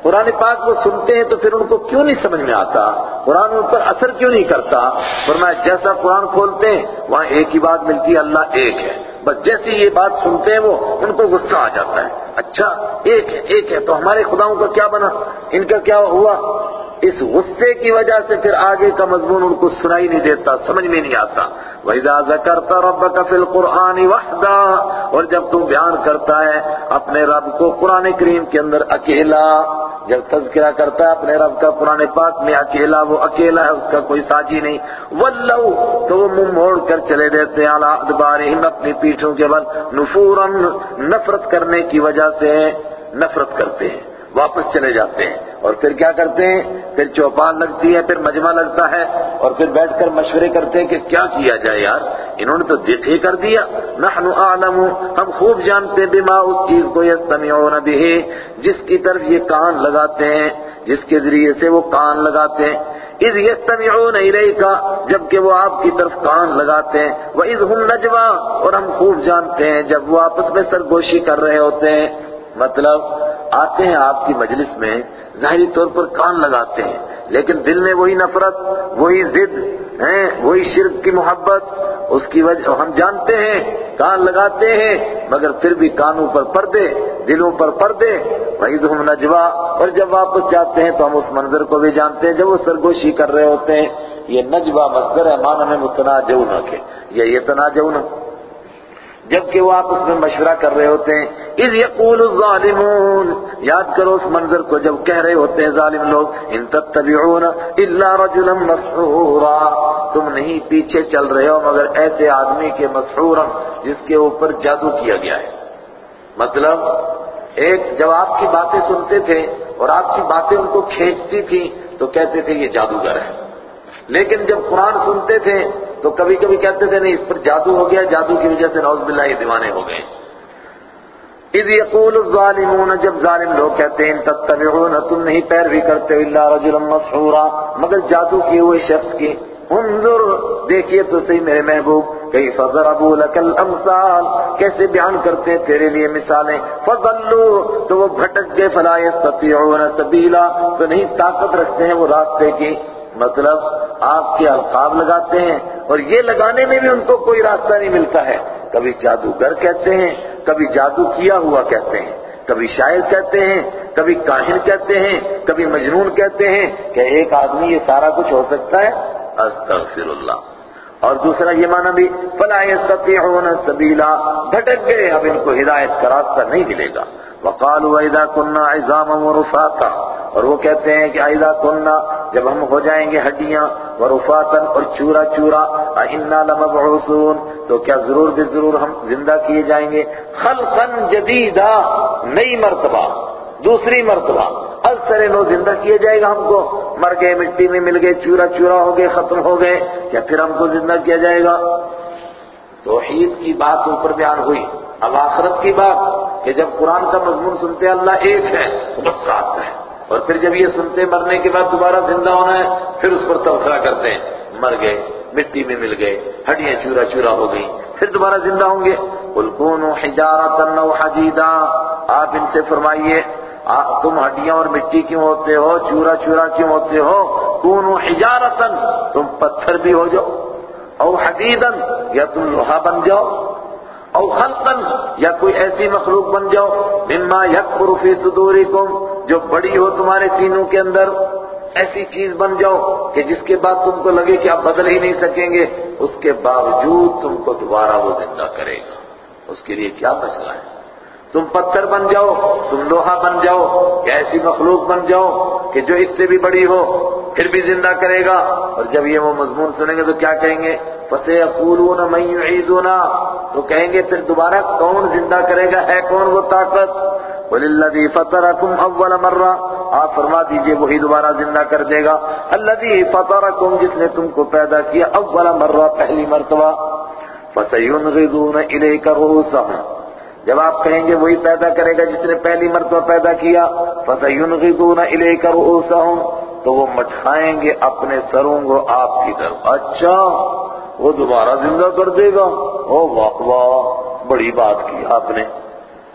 قرآن پاک وہ سنتے ہیں تو پھر ان کو کیوں نہیں سمجھ میں آتا؟ قرآن ان پر اثر کیوں نہیں کرتا؟ فرمایا، جیسا قرآن کھولتے ہیں، وہاں ایک ہی بات ملتی ہے، اللہ ایک ہے۔ بس جیسی یہ بات سنتے ہیں وہ، ان کو غصہ آ جاتا ہے۔ اچھا ایک ہے ایک ہے، تو ہمارے خداؤں کا کیا بنا؟ ان کا کیا ہوا؟ اس غصے کی وجہ سے پھر آگے کا مضمون ان کو سنائی نہیں دیتا، سمجھ میں نہیں آتا۔ وَإِذَا ذَكَرْتَ رَبَّكَ فِي الْقُرْآنِ وَحْدًا، اور جب تم بیان کرتا ہے اپنے رب کو قرآن کریم کے اندر اکیلا، جب تذکرہ کرتا ہے اپنے رب کا قرآن پاک میں اکیلا، وہ اکیلا ہے، اس کا کوئی ساجی نہیں۔ ولو، تو وہ منہ موڑ کر چلے دیتے ہیں اعلیٰ ادبارہم اپنی پیٹھوں کے بل نفورا نفرت کرنے کی وجہ سے نفرت کرتے ہیں۔ واپس چلے جاتے ہیں۔ اور پھر کیا کرتے ہیں؟ پھر چوپان لگتی ہے، پھر مجمع لگتا ہے، اور پھر بیٹھ کر مشورے کرتے ہیں کہ کیا کیا جائے یار؟ انہوں نے تو دیکھ ہی کر دیا۔ نحن اعلم، ہم خوب جانتے بما اس چیز کو یستمعون به، جس کی طرف یہ کان لگاتے ہیں، جس کے ذریعے سے وہ کان لگاتے ہیں۔ اذ یستمعون الیکا جبکہ وہ آپ کی طرف کان لگاتے ہیں۔ وہ اذ ہم نجوا اور ہم خوب جانتے ہیں، جب وہ آپس میں سرگوشی کر رہے ہوتے ہیں۔ مطلب آتے ہیں آپ کی مجلس میں، ظاہری طور پر کان لگاتے ہیں، لیکن دل میں وہی نفرت، وہی ضد، ہیں، وہی شرک کی محبت، اس کی وجہ، ہم جانتے ہیں، کان لگاتے ہیں، مگر پھر بھی کانوں پر پردے، دلوں پر پردے وَإِذْ هُمْ نَجْوَا اور جب واپس جاتے ہیں تو ہم اس منظر کو بھی جانتے ہیں، جب وہ سرگوشی کر رہے ہوتے ہیں، یہ نجوا مصدر ہے، معنی میں متناجون کے یہ یہ تناجون جبکہ وہ آپس میں مشورہ کر رہے ہوتے ہیں۔ اذ یقول الظالمون، یاد کرو اس منظر کو جب کہہ رہے ہوتے ہیں ظالم لوگ، ان تتبعون الا رجلا مسحورا۔ تم نہیں، پیچھے چل رہے ہو، مگر ایسے آدمی کے مسحورا جس کے اوپر جادو کیا گیا ہے۔ مطلب ایک جب آپ کی باتیں سنتے تھے اور آپ کی باتیں ان کو کھینچتی تھی تو کہتے تھے یہ جادوگر ہے۔ لیکن جب قرآن سنتے تھے تو کبھی کبھی کہتے تھے، نہیں، اس پر جادو ہو گیا، جادو کی وجہ سے نوز باللہ یہ دیوانے ہو گئے۔ اذ یقول الظالمون، جب ظالم لوگ کہتے ہیں، تتبعون، تم نہیں پیروی کرتے، الا رجلا مسحورا، مگر جادو کیے ہوئے شخص کی، انظر، دیکھیے تو صحیح میرے محبوب کئی فضر ابو لکل امثال کیسے بیان کرتے ہیں تیرے لیے مثالیں۔ فضلو، تو وہ بھٹک گئے، فلا یستطیعون سبیلا، تو نہیں طاقت رکھتے ہیں وہ راستے کی۔ مطلب آپ کے القاب لگاتے ہیں اور یہ لگانے میں بھی ان کو کوئی راستہ نہیں ملتا ہے۔ کبھی جادوگر کہتے ہیں، کبھی جادو کیا ہوا کہتے ہیں، کبھی شاعر کہتے ہیں، کبھی کاہن کہتے ہیں، کبھی مجنون کہتے ہیں کہ ایک آدمی یہ سارا کچھ ہو سکتا ہے۔ استغفر اللہ اور دوسرا یہ معنی بھی، فلا يستطيعون سبیلا بھٹک گئے، اب ان کو ہدایت کا راستہ نہیں ملے گا۔ وقالوا اذا كنا عظاما ورفاتا اور وہ کہتے ہیں کہ اذا كنا جب ہم ہو جائیں گے ہڈیاں ورفاتا اور چورا چورا انا لمبعوثون تو کیا ضرور بھی ضرور ہم زندہ کیے جائیں گے؟ خلقا جدیدا نئی مرتبہ، دوسری مرتبہ۔ از ازسر نو زندہ کیا جائے گا ہم کو؟ مر گئے، مٹی میں مل گئے، چورا چورا ہو گئے، ختم ہو گئے۔ کیا پھر ہم کو زندہ کیا جائے گا؟ توحید کی بات اوپر بیان ہوئی۔ اب آخرت کی بات کہ جب قرآن کا مضمون سنتے اللہ ایک ہے، تو بس ساتھ ہے۔ اور پھر جب یہ سنتے مرنے کے بعد دوبارہ زندہ ہونا ہے، پھر اس پر تبصرہ کرتے ہیں۔ مر گئے، مٹی میں مل گئے، ہڈیاں چورا چورا ہو گئی پھر دوبارہ زندہ ہوں گے۔ الکون حجارتا او حدیدا۔ آپ ان سے فرمائیے تم ہڈیاں اور مٹی کیوں ہوتے ہو؟ چورا چورا کیوں ہوتے ہو؟ کون حجارتن تم پتھر بھی ہو جاؤ، او حدیدن یا تم لوہا بن جاؤ۔ او خلقا، یا کوئی ایسی مخلوق بن جاؤ، مما یکبر فی صدورکم، جو بڑی ہو تمہارے سینوں کے اندر۔ ایسی چیز بن جاؤ کہ جس کے بعد تم کو لگے کہ آپ بدل ہی نہیں سکیں گے، اس کے باوجود تم کو دوبارہ وہ زندہ کرے گا۔ اس کے لیے کیا مسئلہ ہے؟ تم پتھر بن جاؤ، تم لوہا بن جاؤ، یا ایسی مخلوق بن جاؤ کہ جو اس سے بھی بڑی ہو، پھر بھی زندہ کرے گا۔ اور جب یہ وہ مضمون سنیں گے تو کیا کہیں گے؟ فَسَيَقُولُونَ مَن يُعِيدُنَا تو کہیں گے پھر دوبارہ کون زندہ کرے گا؟ ہے کون وہ طاقت؟ وَلِلَّذِي فَطَرَكُمْ أَوَّلَ مَرَّةٍ۔ آپ فرما دیجیے، وہی دوبارہ زندہ کر دے گا۔ الَّذِي فَطَرَكُمْ، جس نے تم کو پیدا کیا اول مرہ، پہلی مرتبہ۔ فَسَيُنْغِضُونَ إِلَيْكَ رُؤُوسَهُمْ۔ جب آپ کہیں گے، وہی پیدا کرے گا جس نے پہلی مرتبہ پیدا کیا۔ فَسَيُنْغِضُونَ إِلَيْكَ رُؤُوسَهُمْ۔ تو وہ مٹھائیں گے اپنے سروں کو آپ کی طرف۔ اچھا! وہ دوبارہ زندہ کر دے گا۔ او واہ واہ، بڑی بات کی آپ نے۔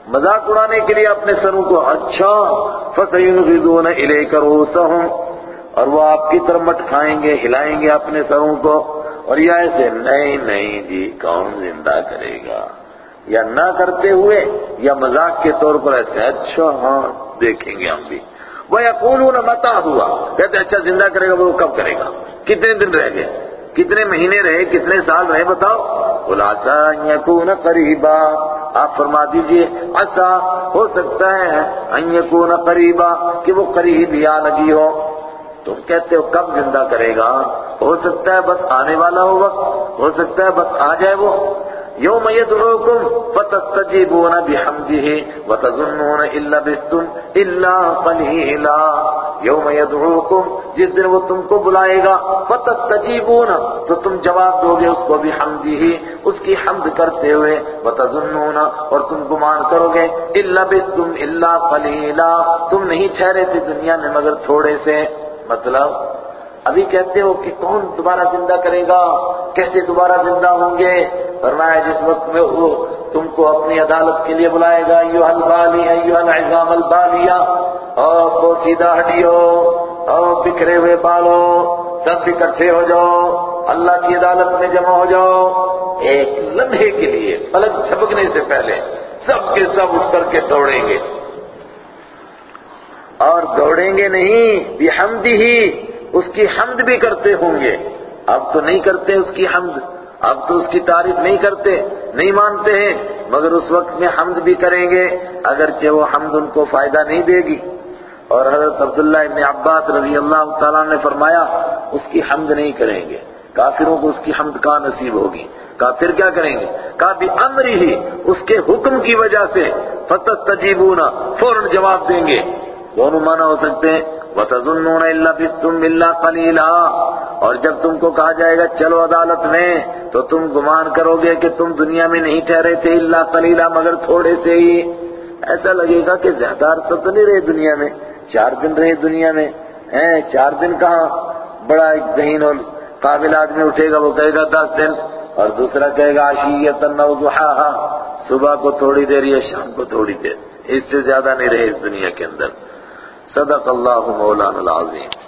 مذاق اڑانے کے لیے اپنے سروں کو اچھا فَسَيُنْغِضُونَ إِلَيْكَ رُؤُوسَهُمْ۔ اور وہ آپ کی طرف مٹھائیں گے، ہلائیں گے اپنے سروں کو۔ اور یہ ایسے نہیں نہیں جی کون زندہ کرے گا؟ یا نہ کرتے ہوئے، یا مذاق کے طور پر ایسے اچھا ہاں دیکھیں گے ہم بھی۔ وہ یقولون متا ہوا۔ کہتے اچھا زندہ کرے گا، وہ کب کرے گا؟ کتنے دن رہ گئے؟ کتنے مہینے رہے، کتنے سال رہے بتاؤ؟ بولا یکون قریبا آپ فرما دیجیے ایسا ہو سکتا ہے ان قریبا کہ وہ قریب یا لگی ہو۔ تم کہتے ہو، کب زندہ کرے گا؟ ہو سکتا ہے بس آنے والا ہو وقت، ہو سکتا ہے بس آ جائے وہ۔ یوم يدعوكم فتستجيبون بحمده وتظنون الا بستم الا قليلا. یوم يدعوكم، جس دن وہ تم کو بلائے گا فتستجيبون تو تم جواب دو گے اس کو بحمده، اس کی حمد کرتے ہوئے، وتظنون، اور تم گمان کرو گے الا بستم الا قليلا. تم نہیں ٹھہرے تھے دنیا میں مگر تھوڑے سے. مطلب ابھی کہتے ہو کہ کون دوبارہ زندہ کرے گا؟ کیسے دوبارہ زندہ ہوں گے؟ فرمایا جس وقت میں وہ تم کو اپنی عدالت کے لیے بلائے گا ایوہ البالی ایوہ العظام البالیا اور کو سیدھا ہٹیو اور بکھرے ہوئے بالو، سب اکٹھے ہو جاؤ، اللہ کی عدالت میں جمع ہو جاؤ۔ ایک لمحے کے لیے پلک چھپکنے سے پہلے، سب کے سب اٹھ کر کے دوڑیں گے۔ اور دوڑیں گے نہیں بحمدی ہی اس کی حمد بھی کرتے ہوں گے۔ اب تو نہیں کرتے اس کی حمد۔ اب تو اس کی تعریف نہیں کرتے۔ نہیں مانتے ہیں۔ مگر اس وقت میں حمد بھی کریں گے۔ اگرچہ وہ حمد ان کو فائدہ نہیں دے گی۔ اور حضرت عبداللہ ابن عباس رضی اللہ تعالیٰ نے فرمایا، اس کی حمد نہیں کریں گے۔ کافروں کو اس کی حمد کا نصیب ہوگی۔ کافر کیا کریں گے؟ کا بھی امر ہی اس کے حکم کی وجہ سے۔ فتح تجیبونا فوراً جواب دیں گے۔ دونوں معنی ہو سکتے ہیں۔ وَتَظُنُّونَ إِلَّا بِسْتُمْ إِلَّا قَلِيلًا اور جب تم کو کہا جائے گا چلو عدالت میں، تو تم گمان کرو گے کہ تم دنیا میں نہیں ٹھہرے تھے اللہ قلیلا مگر تھوڑے سے ہی۔ ایسا لگے گا کہ زیادہ عرصہ تو نہیں رہے دنیا میں، چار دن رہے دنیا میں۔ ہیں، چار دن کہاں؟ بڑا ایک ذہین اور قابل آدمی اٹھے گا، وہ کہے گا دس دن۔ اور دوسرا کہے گا عشیتن و ضحاہا صبح کو تھوڑی دیر یا شام کو تھوڑی دیر۔ اس سے زیادہ نہیں رہے اس دنیا کے اندر۔ صدق اللہ مولانا العظیم۔